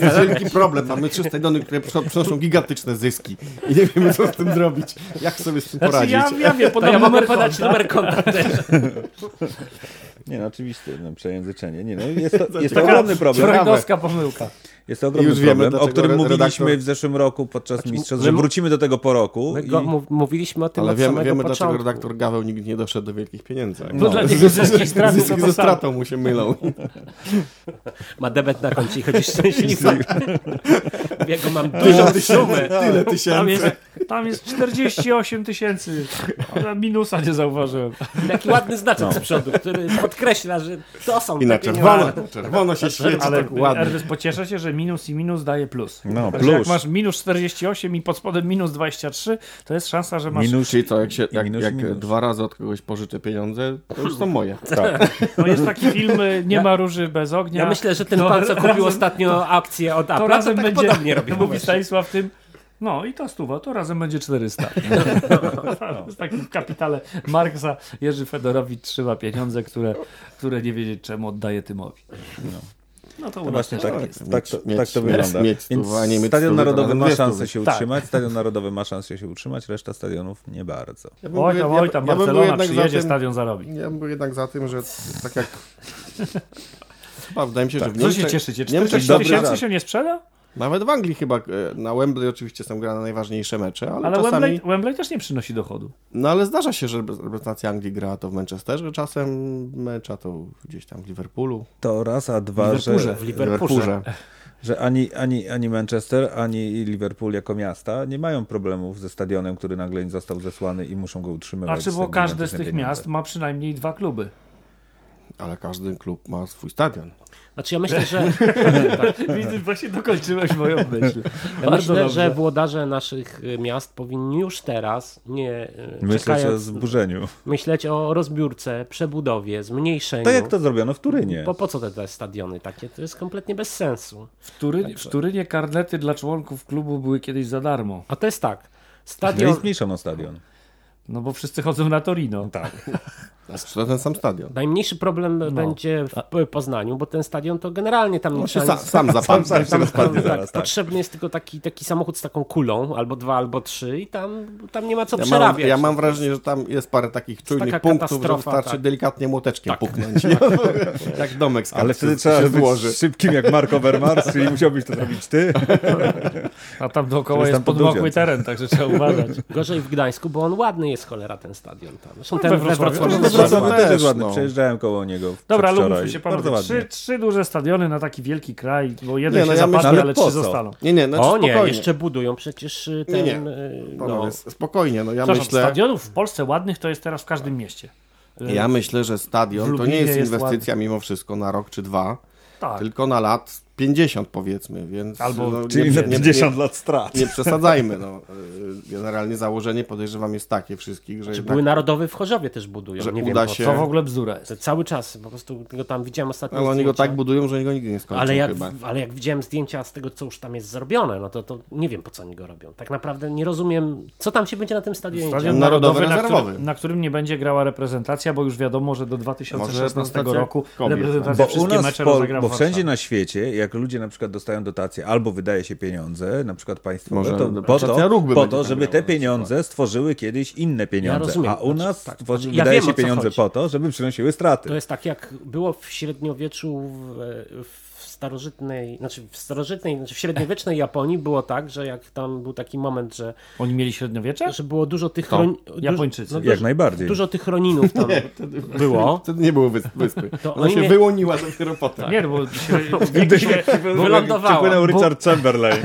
jest wielki problem. Mamy trzy stadiony, które przyno- przynoszą gigantyczne zyski. I nie wiemy, co z tym zrobić. Jak sobie z tym Znaczy, poradzić? ja, ja wiem, podam ja mogę podać numer konta też. Nie, no oczywiście, no, przejęzyczenie. Nie, no, jest to, jest to ogromny problem. freudowska pomyłka. Jest to ogromny Już wiemy, problem, o którym mówiliśmy w zeszłym roku podczas mistrzostw, my- że wrócimy do tego po roku. My i... go, mów, mówiliśmy o tym Ale od wiemy, samego wiemy dlaczego redaktor Gaweł nigdy nie doszedł do wielkich pieniędzy. No, dla niego zyski i straty Zyski to to ze stratą mu się mylą. Ma debet na koncie i chodzisz szczęśliwy. W jego mam dużą sumę. Tyle Tam tysięcy. jest, tam jest 48 tysięcy. Minusa nie zauważyłem. Taki ładny znaczek z przodu, który podkreśla, że to są I na czerwono, czerwono się świeci Ale tak ładnie. Ernest, pocieszę się, że minus i minus daje plus. No, Także jak plus. masz minus 48 i pod spodem minus 23, to jest szansa, że masz... Minus, Czyli co, jak, się, i jak, minus, i jak minus. dwa razy od kogoś pożyczę pieniądze, to już są moje. Tak. No jest taki film Nie ma róży bez ognia. Ja myślę, że ten To pan, co kupił razem- ostatnio akcję od To Apple'a, to, razem tak będzie, podobnie robił. mówi. Stanisław w tym, no i to stuwa, to razem będzie 400. Z takim w kapitale Marksa Jerzy Fedorowicz trzyma pieniądze, które, które nie wiedzieć czemu oddaje Tymowi. No to u To nas właśnie też tak, jest. tak, to, mieć- tak to mieć- wygląda. mieć Więc Stadion to Narodowy ma szansę się Tak. utrzymać, Stadion Narodowy ma szansę się utrzymać, reszta stadionów nie bardzo. Ja bym Oj tam, ja- oj tam, ja Barcelona za przyjedzie, tym- stadion zarobi. Ja bym był jednak za tym, że tak jak... Chyba wydaje mi się, że w Co się Niemczech, cieszycie? Niemczech 40 dobry tysięcy się nie sprzeda? Nawet w Anglii chyba, e, na Wembley oczywiście są grane najważniejsze mecze, ale, Ale czasami... Wembley, Wembley też nie przynosi dochodu. No ale zdarza się, że reprezentacja Anglii gra to w Manchesterze, czasem mecza to gdzieś tam w Liverpoolu. To raz, a dwa, że, w Liverpoolze. że ani, ani, ani Manchester, ani Liverpool jako miasta nie mają problemów ze stadionem, który nagle im został zesłany i muszą go utrzymywać. Znaczy, bo każde z tych pieniądze. miast ma przynajmniej dwa kluby. Ale każdy klub ma swój stadion. Znaczy ja myślę, że, Widzę, właśnie dokończyłeś moją myśl. ja Bardzo myślę, dobrze. że włodarze naszych y, miast powinni już teraz, nie y, Myślę, że o czekając, zburzeniu. myśleć o rozbiórce, przebudowie, zmniejszeniu. To jak to zrobiono w Turynie. Bo po co te, te stadiony takie? To jest kompletnie bez sensu. W Turynie, w Turynie karnety dla członków klubu były kiedyś za darmo. A to jest tak. No i Stadion, zmniejszono stadion. No bo wszyscy chodzą na Torino. Tak. To ten sam stadion? najmniejszy problem No. będzie w Poznaniu, bo ten stadion to generalnie tam nie się trzeba sa, nic- sam zapadł. sam rozpadnie tak, zaraz, tak. Potrzebny jest tylko taki, taki samochód z taką kulą, albo dwa, albo trzy i tam, tam nie ma co Ja mam, przerabiać. ja mam wrażenie, że tam jest parę takich czujnych punktów, że wystarczy tak. delikatnie młoteczkiem Tak. puknąć. Nie? Jak domek z Ale wtedy trzeba się być szybkim jak Mark Overmars, czyli musiałbyś to zrobić ty. A tam dookoła jest podmokły teren, także trzeba uważać. Gorzej w Gdańsku, bo on ładny jest cholera ten stadion tam. No, ten we we Wrocławiu Wrocławiu. też też jest ładny. No. Przejeżdżałem koło niego Dobra, lubmy się panowie. Trzy, trzy duże stadiony na taki wielki kraj, bo jeden Nie, no się ja zapadnie, ale trzy zostaną. Nie, nie, znaczy O nie, spokojnie. jeszcze budują przecież y, Nie, ten... nie. y, Panowie, No, spokojnie, no ja myślę, stadionów w Polsce ładnych to jest teraz w każdym mieście. Ja myślę, że stadion to nie jest jest inwestycja mimo wszystko na rok czy dwa, tak. tylko na lat 50 powiedzmy, więc Albo- no, Czyli nie, na nie, 50 lat strat. nie, przesadzajmy. No. Generalnie założenie podejrzewam jest takie wszystkich, że, Czy jednak, były narodowy w Chorzowie też budują, że nie uda wiem po się- co. To w ogóle bzdura jest. Cały czas, po prostu go tam widziałem ostatnio ale oni go tak budują, że oni go nigdy nie skończą Ale jak, chyba. ale jak widziałem zdjęcia z tego, co już tam jest zrobione, no to, to nie wiem, po co oni go robią. Tak naprawdę nie rozumiem, co tam się będzie na tym stadionie Stadion. Narodowy narodowy, na którym, na którym nie będzie grała reprezentacja, bo już wiadomo, że do 2016 reprezentacja roku kobiet. reprezentacja Bo u wszystkie nas, mecze w bo wszędzie na świecie, jak ludzie na przykład dostają dotacje albo wydaje się pieniądze, na przykład państwowe, Może to po to, po to żeby te pieniądze stworzyły kiedyś inne pieniądze. rozumiem. A u Znaczy, nas tak. Znaczy, ja wydaje wiem, się pieniądze chodzi. po to, żeby przynosiły straty. To jest tak, jak było w średniowieczu w, w starożytnej, znaczy w starożytnej, znaczy w średniowiecznej Japonii było tak, że jak tam był taki moment, że, Oni mieli średniowiecze? że było dużo tych chron- Japończycy. no, Jak dużo, najbardziej. dużo tych chroninów tam było. Wtedy nie było wys- wyspy. To Ona się nie- wyłoniła dopiero potem. Nie, bo wieki, śre- Wylądowała. Przypłynął Bo- Richard Chamberlain.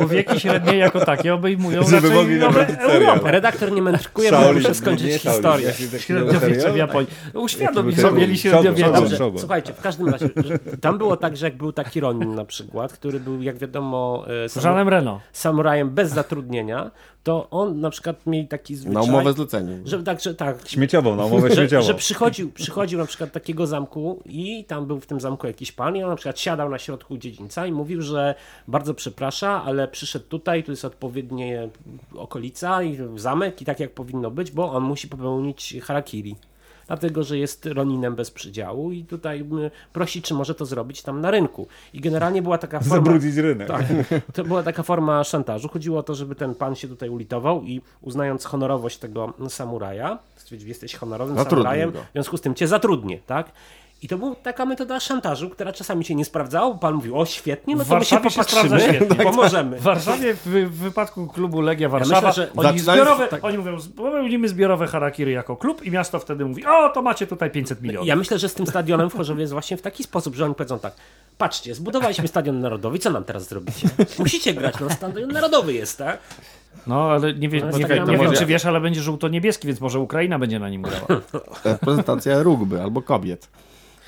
bo wieki średnie jako takie obejmują Żeby mogli. Europę. Redaktor nie mędrkuje, bo muszę skończyć nie historię. Średniowiecze w? Japonii. Uświadom mi, Jaki co był mieli Shogun, średniowiecze. Słuchajcie, w każdym razie, tam było tak, że jak był taki Ronin na przykład, który był, jak wiadomo, e, Reno. samurajem bez zatrudnienia, to on na przykład miał taki zwyczaj, Na umowę zlecenie. że tak, że tak, Śmieciową, na umowę że, śmieciową. że przychodził, przychodził na przykład do takiego zamku i tam był w tym zamku jakiś pan i on na przykład siadał na środku dziedzińca i mówił, że bardzo przeprasza, ale przyszedł tutaj, tu jest odpowiednie okolica i zamek i tak jak powinno być, bo on musi popełnić harakiri. Dlatego, że jest Roninem bez przydziału i tutaj mm, prosi, czy może to zrobić tam na rynku. I generalnie była taka forma... Zabrudzić rynek. Tak, to była taka forma szantażu. Chodziło o to, żeby ten pan się tutaj ulitował i uznając honorowość tego samuraja, stwierdził, jesteś honorowym samurajem, go. w związku z tym cię zatrudnię, tak? I to była taka metoda szantażu, która czasami się nie sprawdzała, bo pan mówił, o świetnie, no to my się Warszawie się popatrzymy świetnie. i pomożemy. W Warszawie w, w wypadku klubu Legia Warszawa myślę, że oni, zbiorowe, tak. oni mówią, popełnimy zbiorowe harakiri jako klub i miasto wtedy mówi, o to macie tutaj 500 milionów. Ja myślę, że z tym stadionem w Chorzowie jest właśnie w taki sposób, że oni powiedzą tak, patrzcie, zbudowaliśmy stadion narodowy, co nam teraz zrobicie? Musicie grać, no stadion narodowy jest, tak? No ale nie, wie, No, nie, tak ja nie wiem, może- czy wiesz, ale będzie żółto-niebieski, więc może Ukraina będzie na nim grała. Reprezentacja rugby albo kobiet.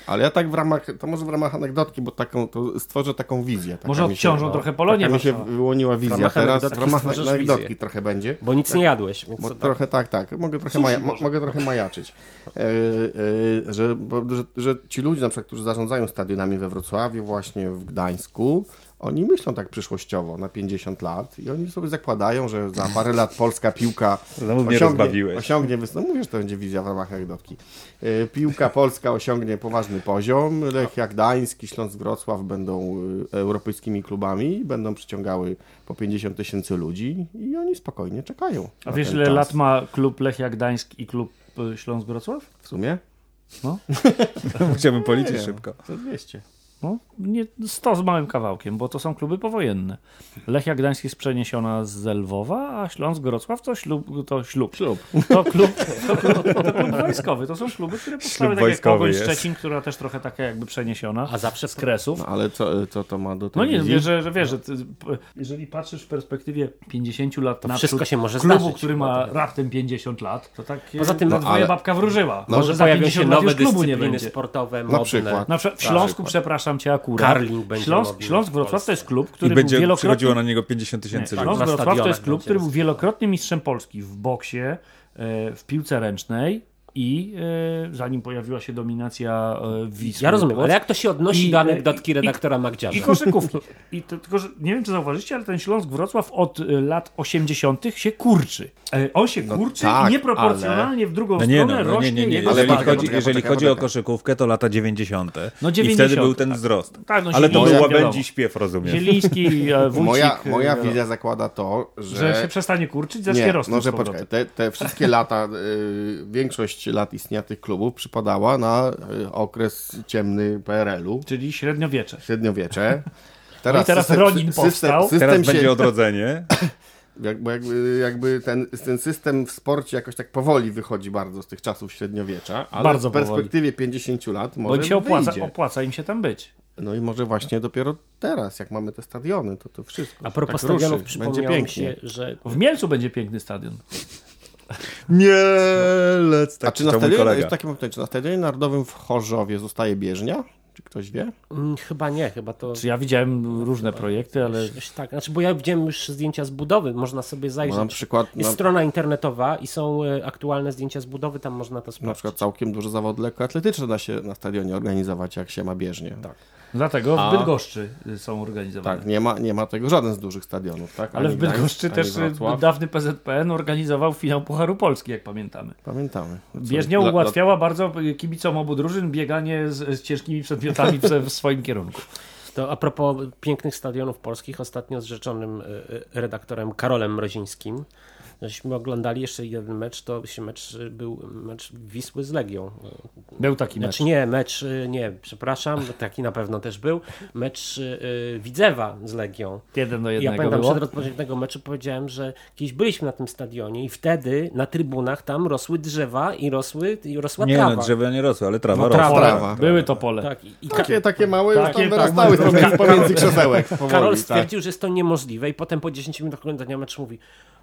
Ale ja tak w ramach, to może w ramach anegdotki, bo taką, to stworzę taką wizję. Taka Może mi się- odciążą no, trochę Polonię Taka mi się wyłoniła wizja teraz. W anegdotki ramach anegdotki wizję. trochę będzie. Bo nic nie jadłeś, więc Bo tak. trochę tak, tak. Mogę trochę, maja, mo- mogę trochę majaczyć. E, e, że, bo, że, że ci ludzie, na przykład, którzy zarządzają stadionami we Wrocławiu, właśnie w Gdańsku, oni myślą tak przyszłościowo na 50 lat i oni sobie zakładają, że za parę lat polska piłka Znowu mnie osiągnie, osiągnie no mówię, że to będzie wizja w ramach anegdotki. E, Piłka polska osiągnie poważny poziom, Lechia Gdańsk, Śląsk Wrocław będą e, europejskimi klubami, będą przyciągały po 50 tysięcy ludzi i oni spokojnie czekają. A wiesz, ile czas. lat ma klub Lechia Gdańsk i klub y, Śląsk Wrocław? W sumie? Chciałbym policzyć szybko. To 200. No, nie, 100 z małym kawałkiem, bo to są kluby powojenne. Lechia Gdańsk jest przeniesiona z Lwowa, a Śląsk Wrocław to ślub. To ślub. Ślub. To klub, to klub, to klub wojskowy. To są kluby, które powstały tak jak Pogoń. Szczecin, która też trochę taka jakby przeniesiona A zawsze z Kresów. No ale co, co to ma do tego? No nie, wiesz, że, że wiesz, że ty, p- jeżeli patrzysz w perspektywie 50 lat To na wszystko się może klubu, zdarzyć. który ma Potem. raptem 50 lat, to tak Poza tym- no, no, twoja ale- babka wróżyła. No, Może za pojawią 50 się lat nowe klubu nie dyscypliny będzie. sportowe, modne. przykład. Na przykład Tak. Śląsku, przepraszam cię akurat. Curling będzie Śląsk, Śląsk Wrocław to jest klub, I który był będzie wielokrotnie... na niego 50 tysięcy ludzi. Śląsk Wrocław to jest klub, który był jest. wielokrotnie mistrzem Polski w boksie, e, w piłce ręcznej i e, zanim pojawiła się dominacja e, Wisły. Ja rozumiem, ale jak to się odnosi i, do anegdotki redaktora Magdziarza? I koszykówki. I to, tylko, że nie wiem, czy zauważyliście, ale ten Śląsk Wrocław od e, lat 80. się kurczy. E, on się no kurczy tak, nieproporcjonalnie ale... w drugą no nie, stronę no, rośnie no, nie, nie, nie, Ale jeżeli chodzi, jeżeli chodzi o koszykówkę, to lata 90. No 90 I wtedy był ten tak. wzrost. Tak, no, ale to był łabędzi śpiew, rozumiem. Zieliński, e, Wójcik, moja, moja wizja zakłada to, że... Że się przestanie kurczyć, zacznie rosnąć. No, że poczekaj, te, te wszystkie lata, większość lat istnienia tych klubów przypadała na e, okres ciemny PRL-u. Czyli średniowiecze. Średniowiecze. Teraz, no teraz system, Ronin powstał. System, teraz się... będzie odrodzenie. Bo jakby, jakby ten, ten, system w sporcie jakoś tak powoli wychodzi bardzo z tych czasów średniowiecza, ale bardzo w perspektywie powoli. 50 lat może Bo im się opłaca, opłaca im się tam być. No i może właśnie dopiero teraz, jak mamy te stadiony, to to wszystko. A propos tak stadionów. Się, że... W Mielcu będzie piękny stadion. Mielec, tak A czy na, stadionie, jest takie pytanie, czy na Stadionie Narodowym w Chorzowie zostaje bieżnia? Czy ktoś wie? mm, chyba nie, chyba to... Czy ja widziałem różne projekty, ale Tak, znaczy, bo ja widziałem już zdjęcia z budowy, można sobie zajrzeć. na przykład, Jest na, strona internetowa i są e, aktualne zdjęcia z budowy, tam można to na sprawdzić. przykład całkiem duże zawody lekkoatletyczne da się na stadionie organizować, jak się ma bieżnię. Tak. dlatego w A- Bydgoszczy y, są organizowane. Tak, nie ma, nie ma tego żaden z dużych stadionów, tak? Ale Ani w Bydgoszczy też y, Wrocław. dawny PZPN organizował finał Pucharu Polski, jak pamiętamy. Pamiętamy. Co- Bieżnia dla- ułatwiała bardzo kibicom obu drużyn bieganie z, z ciężkimi przedmiotami w, w swoim kierunku. To a propos pięknych stadionów polskich, ostatnio z e, e, redaktorem Karolem Mrozińskim, żeśmy oglądali jeszcze jeden mecz, to się mecz był mecz Wisły z Legią. Był taki mecz. Znaczy nie, mecz, nie, przepraszam, taki na pewno też był, mecz e, Widzewa z Legią. Jeden do I Ja jednego pamiętam, było. przed rozpoczęciem tego meczu powiedziałem, że kiedyś byliśmy na tym stadionie i wtedy na trybunach tam rosły drzewa i rosły, i rosła Nie trawa. no, drzewa nie rosły, ale trawa No, rosła. trawa. Trawa. Były to pole. Tak, i, Takie, takie małe już Takie, tam tak, wyrastały tak. pomiędzy, pomiędzy krzesełek. Powoli, Karol tak. stwierdził, że jest to niemożliwe i potem po 10 minutach oglądania meczu mówi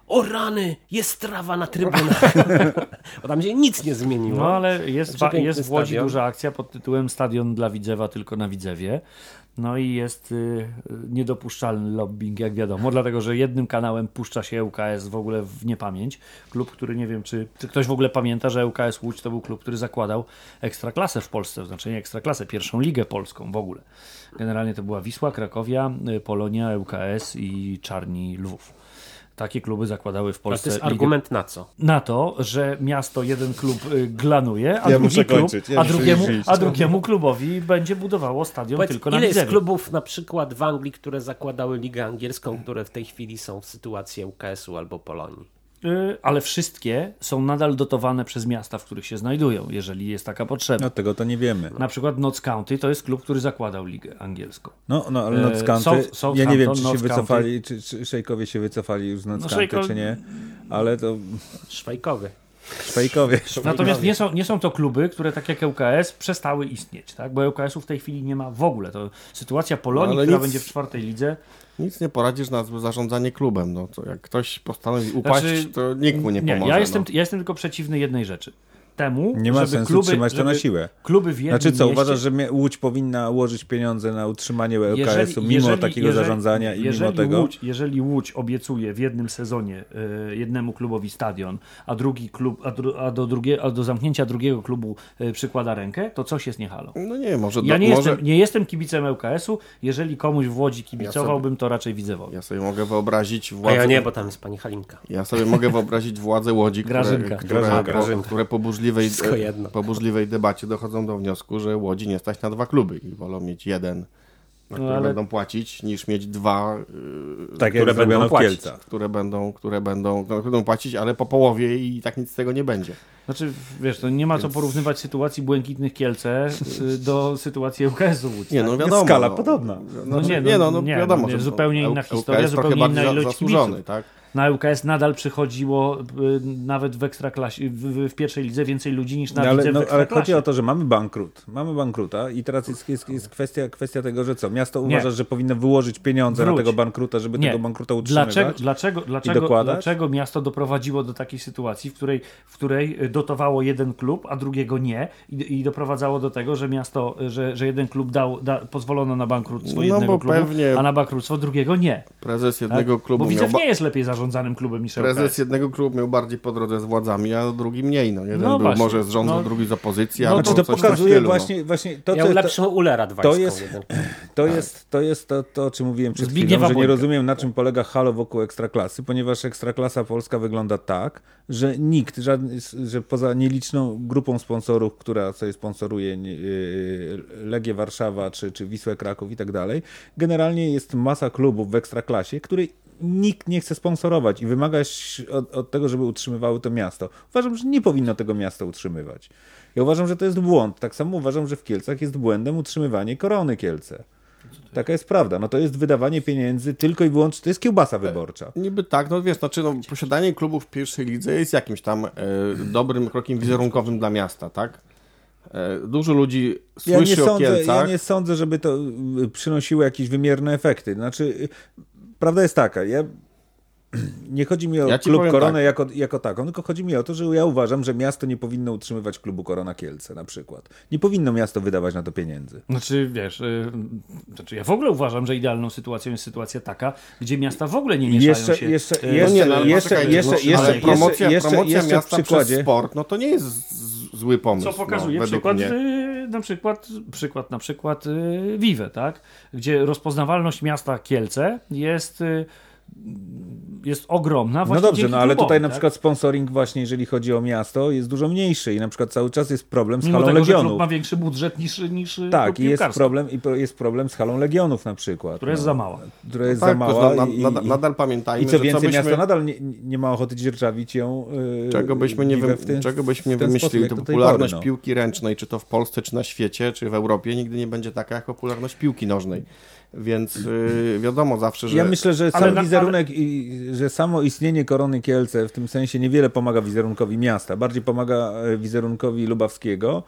o rany, jest trawa na trybunach. Bo tam się nic nie zmieniło. No ale jest, Znaczy, jest w Łodzi stadion. duża akcja pod tytułem Stadion dla Widzewa tylko na Widzewie. No i jest y, y, niedopuszczalny lobbying, jak wiadomo, dlatego że jednym kanałem puszcza się ŁKS w ogóle w niepamięć. Klub, który nie wiem, czy, czy ktoś w ogóle pamięta, że ŁKS Łódź to był klub, który zakładał ekstraklasę w Polsce, znaczy nie ekstraklasę, pierwszą ligę polską w ogóle. Generalnie to była Wisła, Krakowia, y, Polonia, ŁKS i Czarni Lwów. Takie kluby zakładały w Ale Polsce to jest argument na co? na to, że miasto jeden klub y, glanuje, a, Ja drugi, klub, ja a, drugiemu, a drugiemu klubowi będzie budowało stadion Powiedz, tylko na ile jest klubów na przykład w Anglii, które zakładały ligę angielską, które w tej chwili są w sytuacji UKS-u albo Polonii? Y, ale wszystkie są nadal dotowane przez miasta, w których się znajdują, jeżeli jest taka potrzeba. No tego to nie wiemy. Na przykład Notts County to jest klub, który zakładał ligę angielską. No, no ale Notts County, South- Southampton, ja nie wiem, czy się Notts wycofali, czy, czy szejkowie się wycofali już z Notts No, County, szejko- czy nie, ale to Szwajkowy. szejkowie. Natomiast nie są, nie są to kluby, które tak jak ŁKS przestały istnieć, tak? bo ŁKS-u w tej chwili nie ma w ogóle. To sytuacja Polonii, No, która nic- będzie w czwartej lidze, Nic nie poradzisz na zarządzanie klubem. No, to jak ktoś postanowi upaść, Znaczy, to nikt mu nie Nie, pomoże. ja jestem, no. ja jestem tylko przeciwny jednej rzeczy. Temu, Nie ma żeby sensu kluby, trzymać to na siłę. Kluby w jednym Znaczy co, mieście, uważasz, że Łódź powinna ułożyć pieniądze na utrzymanie ŁKS-u mimo takiego zarządzania i jeżeli mimo tego? Łódź, jeżeli Łódź obiecuje w jednym sezonie y, jednemu klubowi stadion, a drugi klub, a, dru, a, do drugie, a do zamknięcia drugiego klubu y, przykłada rękę, to coś jest nie halo. No nie, może... Ja do, nie, może... jestem, nie jestem kibicem ŁKS-u. Jeżeli komuś w Łodzi kibicowałbym, to raczej Widzewowi. Ja sobie mogę wyobrazić A władzę... ja nie, bo tam jest pani Halinka. Ja sobie mogę wyobrazić władze Łodzi, które, Grażynka. które, Grażynka. po, Grażynka. które po, burzliwej, po burzliwej debacie dochodzą do wniosku, że Łodzi nie stać na dwa kluby i wolą mieć jeden, na No, który ale- będą płacić, niż mieć dwa, yy, Tak które będą płacić. Które będą, które będą, no, będą płacić, ale po połowie i tak nic z tego nie będzie. Znaczy, wiesz, to nie ma co porównywać sytuacji Błękitnych Kielce y, do sytuacji ŁKS-u Łódź. Nie, no wiadomo. skala no. podobna. No nie, no, nie, no, no nie, wiadomo, no, nie, że zupełnie inna historia, zupełnie inna ilość zasłużony, tak? Na ŁKS nadal przychodziło y, nawet w ekstraklasie, w, w, pierwszej lidze więcej ludzi niż na No, ale, lidze w no, ale chodzi o to, że mamy bankrut. Mamy bankruta i teraz jest, jest, jest kwestia, kwestia tego, że co? Miasto Nie. uważa, że powinno wyłożyć pieniądze Wróć. na tego bankruta, żeby Nie. tego bankruta utrzymywać? Dlaczego, dlaczego, dlaczego, dlaczego miasto doprowadziło do takiej sytuacji, w której, w której dotowało jeden klub, a drugiego nie i, i doprowadzało do tego, że miasto, że, że jeden klub dał, da, pozwolono na bankructwo No, jednego bo klubu, pewnie- a na bankructwo drugiego nie. Prezes Tak? jednego klubu Bo miał Widzew ba- nie jest lepiej zarządzanym klubem niż Prezes LKS. jednego klubu miał bardziej po drodze z władzami, a drugi mniej. No, jeden No był właśnie. może z rządu, No. drugi z opozycji, No Znaczy to tym pokazuje stylu, no. właśnie, właśnie to, Miał co, to, lepszą ulę radwańską. to jest- jeden. to jest, to jest to, to, o czym mówiłem przed Zbigniewa chwilą, że nie rozumiem, na czym polega halo wokół Ekstraklasy, ponieważ Ekstraklasa Polska wygląda tak, że nikt, żadny, że poza nieliczną grupą sponsorów, która sobie sponsoruje yy, Legię Warszawa, czy, czy Wisłę Kraków i tak dalej, generalnie jest masa klubów w Ekstraklasie, której nikt nie chce sponsorować i wymagać od, od tego, żeby utrzymywały to miasto. Uważam, że nie powinno tego miasta utrzymywać. Ja uważam, że to jest błąd. Tak samo uważam, że w Kielcach jest błędem utrzymywanie korony Kielce. Taka jest prawda. No to jest wydawanie pieniędzy tylko i wyłącznie, to jest kiełbasa wyborcza. Niby tak, no wiesz, znaczy no, posiadanie klubów w pierwszej lidze jest jakimś tam e, dobrym krokiem wizerunkowym dla miasta, tak? E, dużo ludzi Ja nie, słyszy o sądzę, Kielcach. ja nie sądzę, żeby to y, przynosiło jakieś wymierne efekty. Znaczy, prawda jest taka, ja, nie chodzi mi o Ja klub Koronę tak. jako, jako taką, tylko chodzi mi o to, że ja uważam, że miasto nie powinno utrzymywać klubu Korona Kielce na przykład. Nie powinno miasto wydawać na to pieniędzy. Znaczy, wiesz, y, znaczy ja w ogóle uważam, że idealną sytuacją jest sytuacja taka, gdzie miasta w ogóle nie mieszają Jeszcze, się. jeszcze, y, jeszcze, nie, no, ale jeszcze, jeszcze, no, jeszcze, jeszcze, promocja, jeszcze, promocja jeszcze w miasta przykładzie. przez sport, no to nie jest zły pomysł. Co pokazuje no, przykład, y, na przykład, przykład na przykład y, Vive, tak? Gdzie rozpoznawalność miasta Kielce jest, y, jest ogromna. No dobrze, no ale klubowi, tutaj na tak? przykład sponsoring właśnie, jeżeli chodzi o miasto, jest dużo mniejszy i na przykład cały czas jest problem z Mimo halą tego, że klub Legionów. ma większy budżet niż, niż y, Tak, klub i jest problem, i jest problem z halą Legionów na przykład. która jest no, za mała. Która jest tak, za mała. na- i, nadal, i, nadal pamiętajmy, I co więcej, co byśmy, miasto nadal nie, nie ma ochoty dzierżawić ją. Yy, czego byśmy nie, wy, ten- czego byśmy nie wymyślili, to popularność pory, no. piłki ręcznej, czy to w Polsce, czy na świecie, czy w Europie, nigdy nie będzie taka jak popularność piłki nożnej. Więc yy, wiadomo zawsze, że... Ja myślę, że Ale sam na- wizerunek i że samo istnienie Korony Kielce w tym sensie niewiele pomaga wizerunkowi miasta. Bardziej pomaga e, wizerunkowi Lubawskiego,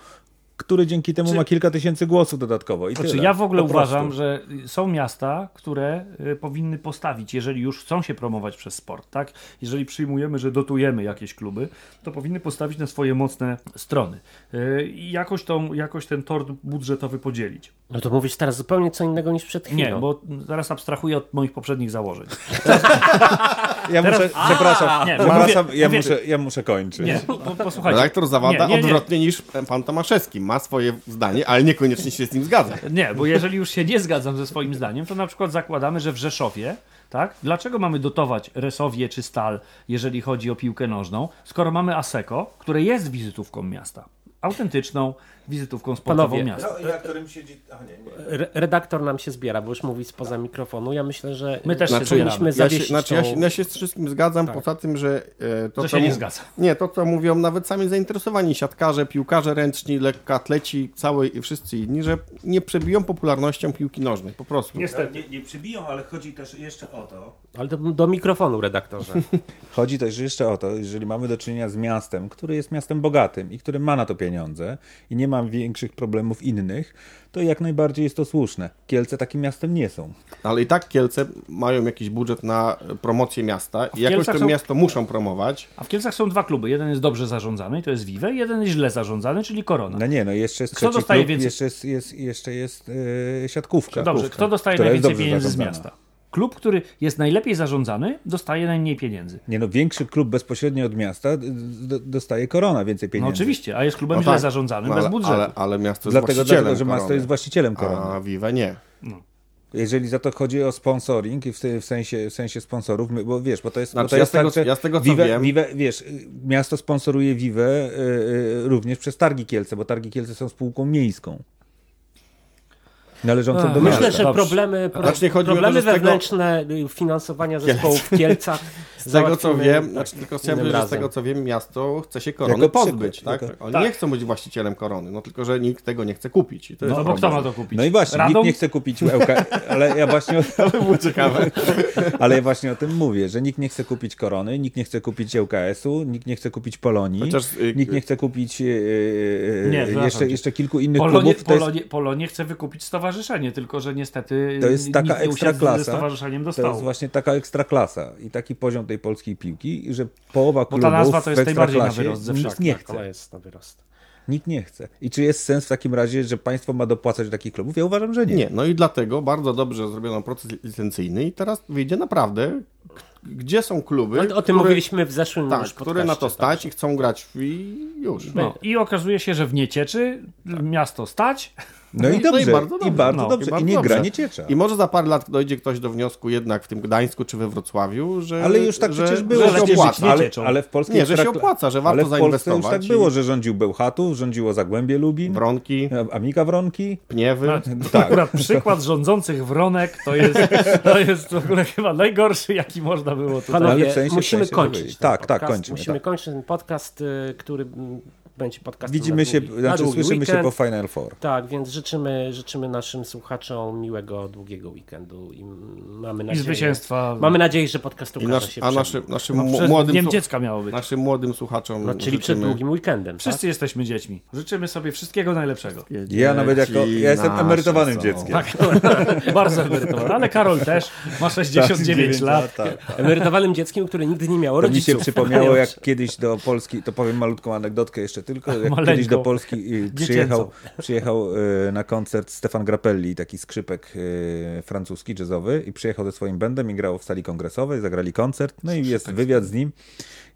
który dzięki temu Czy- ma kilka tysięcy głosów dodatkowo. I Znaczy, tyle. ja w ogóle uważam, że są miasta, które y, powinny postawić, jeżeli już chcą się promować przez sport, tak? Jeżeli przyjmujemy, że dotujemy jakieś kluby, to powinny postawić na swoje mocne strony y, i jakoś, tą, jakoś ten tort budżetowy podzielić. No to mówisz teraz zupełnie co innego niż przed chwilą. Nie, bo zaraz abstrahuję od moich poprzednich założeń. Ja teraz- muszę, przepraszam, nie, mówię- ja, mówię- muszę, ja muszę kończyć. Nie, po, po, posłuchajcie. Redaktor Zawada Nie, nie, nie. odwrotnie niż pan Tomaszewski. Ma swoje zdanie, ale niekoniecznie się z nim zgadza. Nie, bo jeżeli już się nie zgadzam ze swoim zdaniem, to na przykład zakładamy, że w Rzeszowie, tak? Dlaczego mamy dotować Resowie czy Stal, jeżeli chodzi o piłkę nożną, skoro mamy Aseko, które jest wizytówką miasta? Autentyczną wizytówką sportową miasta. Re- redaktor nam się zbiera, bo już mówi spoza mikrofonu. Ja myślę, że My też się Znaczy, zbieramy. powinniśmy Ja się, znaczy, ja, się, ja się z wszystkim zgadzam, poza tym, że e, to, co się nie mu- zgadza. Nie, to co mówią nawet sami zainteresowani siatkarze, piłkarze ręczni, lekkoatleci, cały i wszyscy inni, że nie przebiją popularnością piłki nożnej, po prostu. Niestety. Nie, nie przybiją, ale chodzi też jeszcze o to, Ale do, do mikrofonu, redaktorze. Chodzi też jeszcze o to, jeżeli mamy do czynienia z miastem, które jest miastem bogatym i które ma na to pieniądze i nie ma ma większych problemów innych, to jak najbardziej jest to słuszne. Kielce takim miastem nie są. Ale i tak Kielce mają jakiś budżet na promocję miasta i jakoś Kielcach to są- miasto muszą promować. A w Kielcach są dwa kluby. Jeden jest dobrze zarządzany, to jest Vive, jeden jest źle zarządzany, czyli Korona. No nie, no jeszcze jest Kto trzeci dostaje klub, więcej- jeszcze jest, jest, jeszcze jest yy, siatkówka. Dobrze, kto dostaje najwięcej pieniędzy z miasta? Klub, który jest najlepiej zarządzany, dostaje najmniej pieniędzy. Nie no, większy klub bezpośrednio od miasta d- dostaje korona więcej No pieniędzy. oczywiście, a jest klubem No źle tak, zarządzanym, no bez ale, budżetu. ale, ale miasto jest Dlatego, właścicielem dlatego że miasto korony, jest właścicielem korony. a Vive nie. Jeżeli za to chodzi o sponsoring i w, w, sensie, w sensie sponsorów, bo wiesz, bo to jest, bo Znaczy, to ja jest z tego- tak, że ja z tego, co Vive, wiem- Vive, wiesz, miasto sponsoruje Vive y, y, również przez Targi Kielce, bo Targi Kielce są spółką miejską. Należącą do miasta. Myślę, że Dobrze. problemy, pro, Znaczy, to, problemy z tego- wewnętrzne y, finansowania zespołów w Kielcach Z tego co wiem, znaczy tylko chciałem powiedzieć, że z tego co wiem, miasto chce się korony Jako pozbyć, tak? jako- Oni Tak. nie chcą być właścicielem korony, no tylko, że nikt tego nie chce kupić. I to jest No bo kto ma to kupić? No i właśnie, Radom? nikt nie chce kupić ŁK, ale ja właśnie o, było ciekawe. ale ja właśnie o tym mówię, że nikt nie chce kupić korony, nikt nie chce kupić ŁKS-u, nikt nie chce kupić Polonii, Chociaż, y, nikt nie chce kupić y, y, Nie, jeszcze, jeszcze kilku innych Polonie, klubów. To jest, Polonie, Polonie chce wykupić stowarzyszenie, tylko że niestety To jest taka nikt nie usiadł ze ekstraklasa. stowarzyszeniem To dostało. jest właśnie taka ekstraklasa i taki poziom tej polskiej piłki, że połowa ta klubów nazwa to jest w najbardziej na wyrost ze nikt wszystkich. nie Tak, chce. jest na wyrost. Nikt nie chce. I czy jest sens w takim razie, że państwo ma dopłacać do takich klubów? Ja uważam, że nie. Nie, no i dlatego bardzo dobrze zrobiono proces licencyjny i teraz wyjdzie naprawdę, gdzie są kluby, Ale o tym które, mówiliśmy w zeszłym tak, które na to stać i chcą grać i już. No. I okazuje się, że w Niecieczy miasto stać. No i No i dobrze. I bardzo dobrze. No, I, i bardzo nie dobrze. gra, nie ciecza. I może za parę lat dojdzie ktoś do wniosku jednak w tym Gdańsku czy we Wrocławiu, że Ale już tak że, przecież było. że się przecież- opłaca. ale, ale w polskiej Nie, że się opłaca, że warto ale w Polsce już zainwestować tak i- było, że rządził Bełchatów, rządziło Zagłębie Lubin, Wronki, Amika Wronki. pniewy. To akurat przykład rządzących wronek to jest, to jest w ogóle chyba najgorszy, jaki można było tutaj. Ale Panowie, w sensie- w musimy sensie, kończyć. tak, tak, kończymy, Musimy tak. kończyć ten podcast, y, który będzie podcastem Widzimy się, znaczy słyszymy się po Final Four. Tak, więc życzymy, życzymy naszym słuchaczom miłego, długiego weekendu i mamy I nadzieję, zwycięstwa. mamy nadzieję, że podcast I ukaże nasz, się a przed, naszym, naszym no, przed młodym, Dniem dziecka miało być. naszym młodym słuchaczom no, czyli przed życzymy- długim weekendem. Wszyscy tak? jesteśmy dziećmi. Życzymy sobie wszystkiego najlepszego. Ja nawet jako, Dzieci ja jestem emerytowanym są. dzieckiem. Tak, bardzo emerytowany. Ale Karol też ma 69 lat. Tak. Emerytowanym dzieckiem, które nigdy nie miało To mi się rodziców. przypomniało, jak kiedyś do Polski, to powiem malutką anegdotkę jeszcze tylko, jak Maleńką. kiedyś do Polski przyjechał, przyjechał y, na koncert Stefan Grappelli, taki skrzypek y, francuski, jazzowy i przyjechał ze swoim bandem i grał w sali kongresowej, zagrali koncert, no i jest wywiad z nim,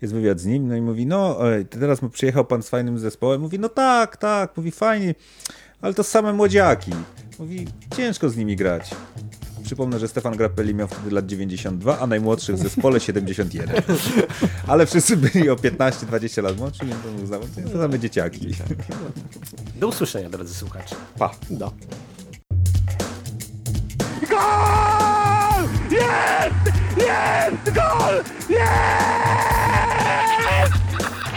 jest wywiad z nim, no i mówi, no ej, teraz przyjechał pan z fajnym zespołem, mówi, no tak, tak, mówi, fajnie, ale to same młodziaki, mówi, ciężko z nimi grać. Przypomnę, że Stefan Grappelli miał wtedy lat 92, a najmłodszy w zespole 71. Ale wszyscy byli o 15-20 lat młodsi, więc on uznał, że to same dzieciaki. Do usłyszenia, drodzy słuchacze. Pa. No.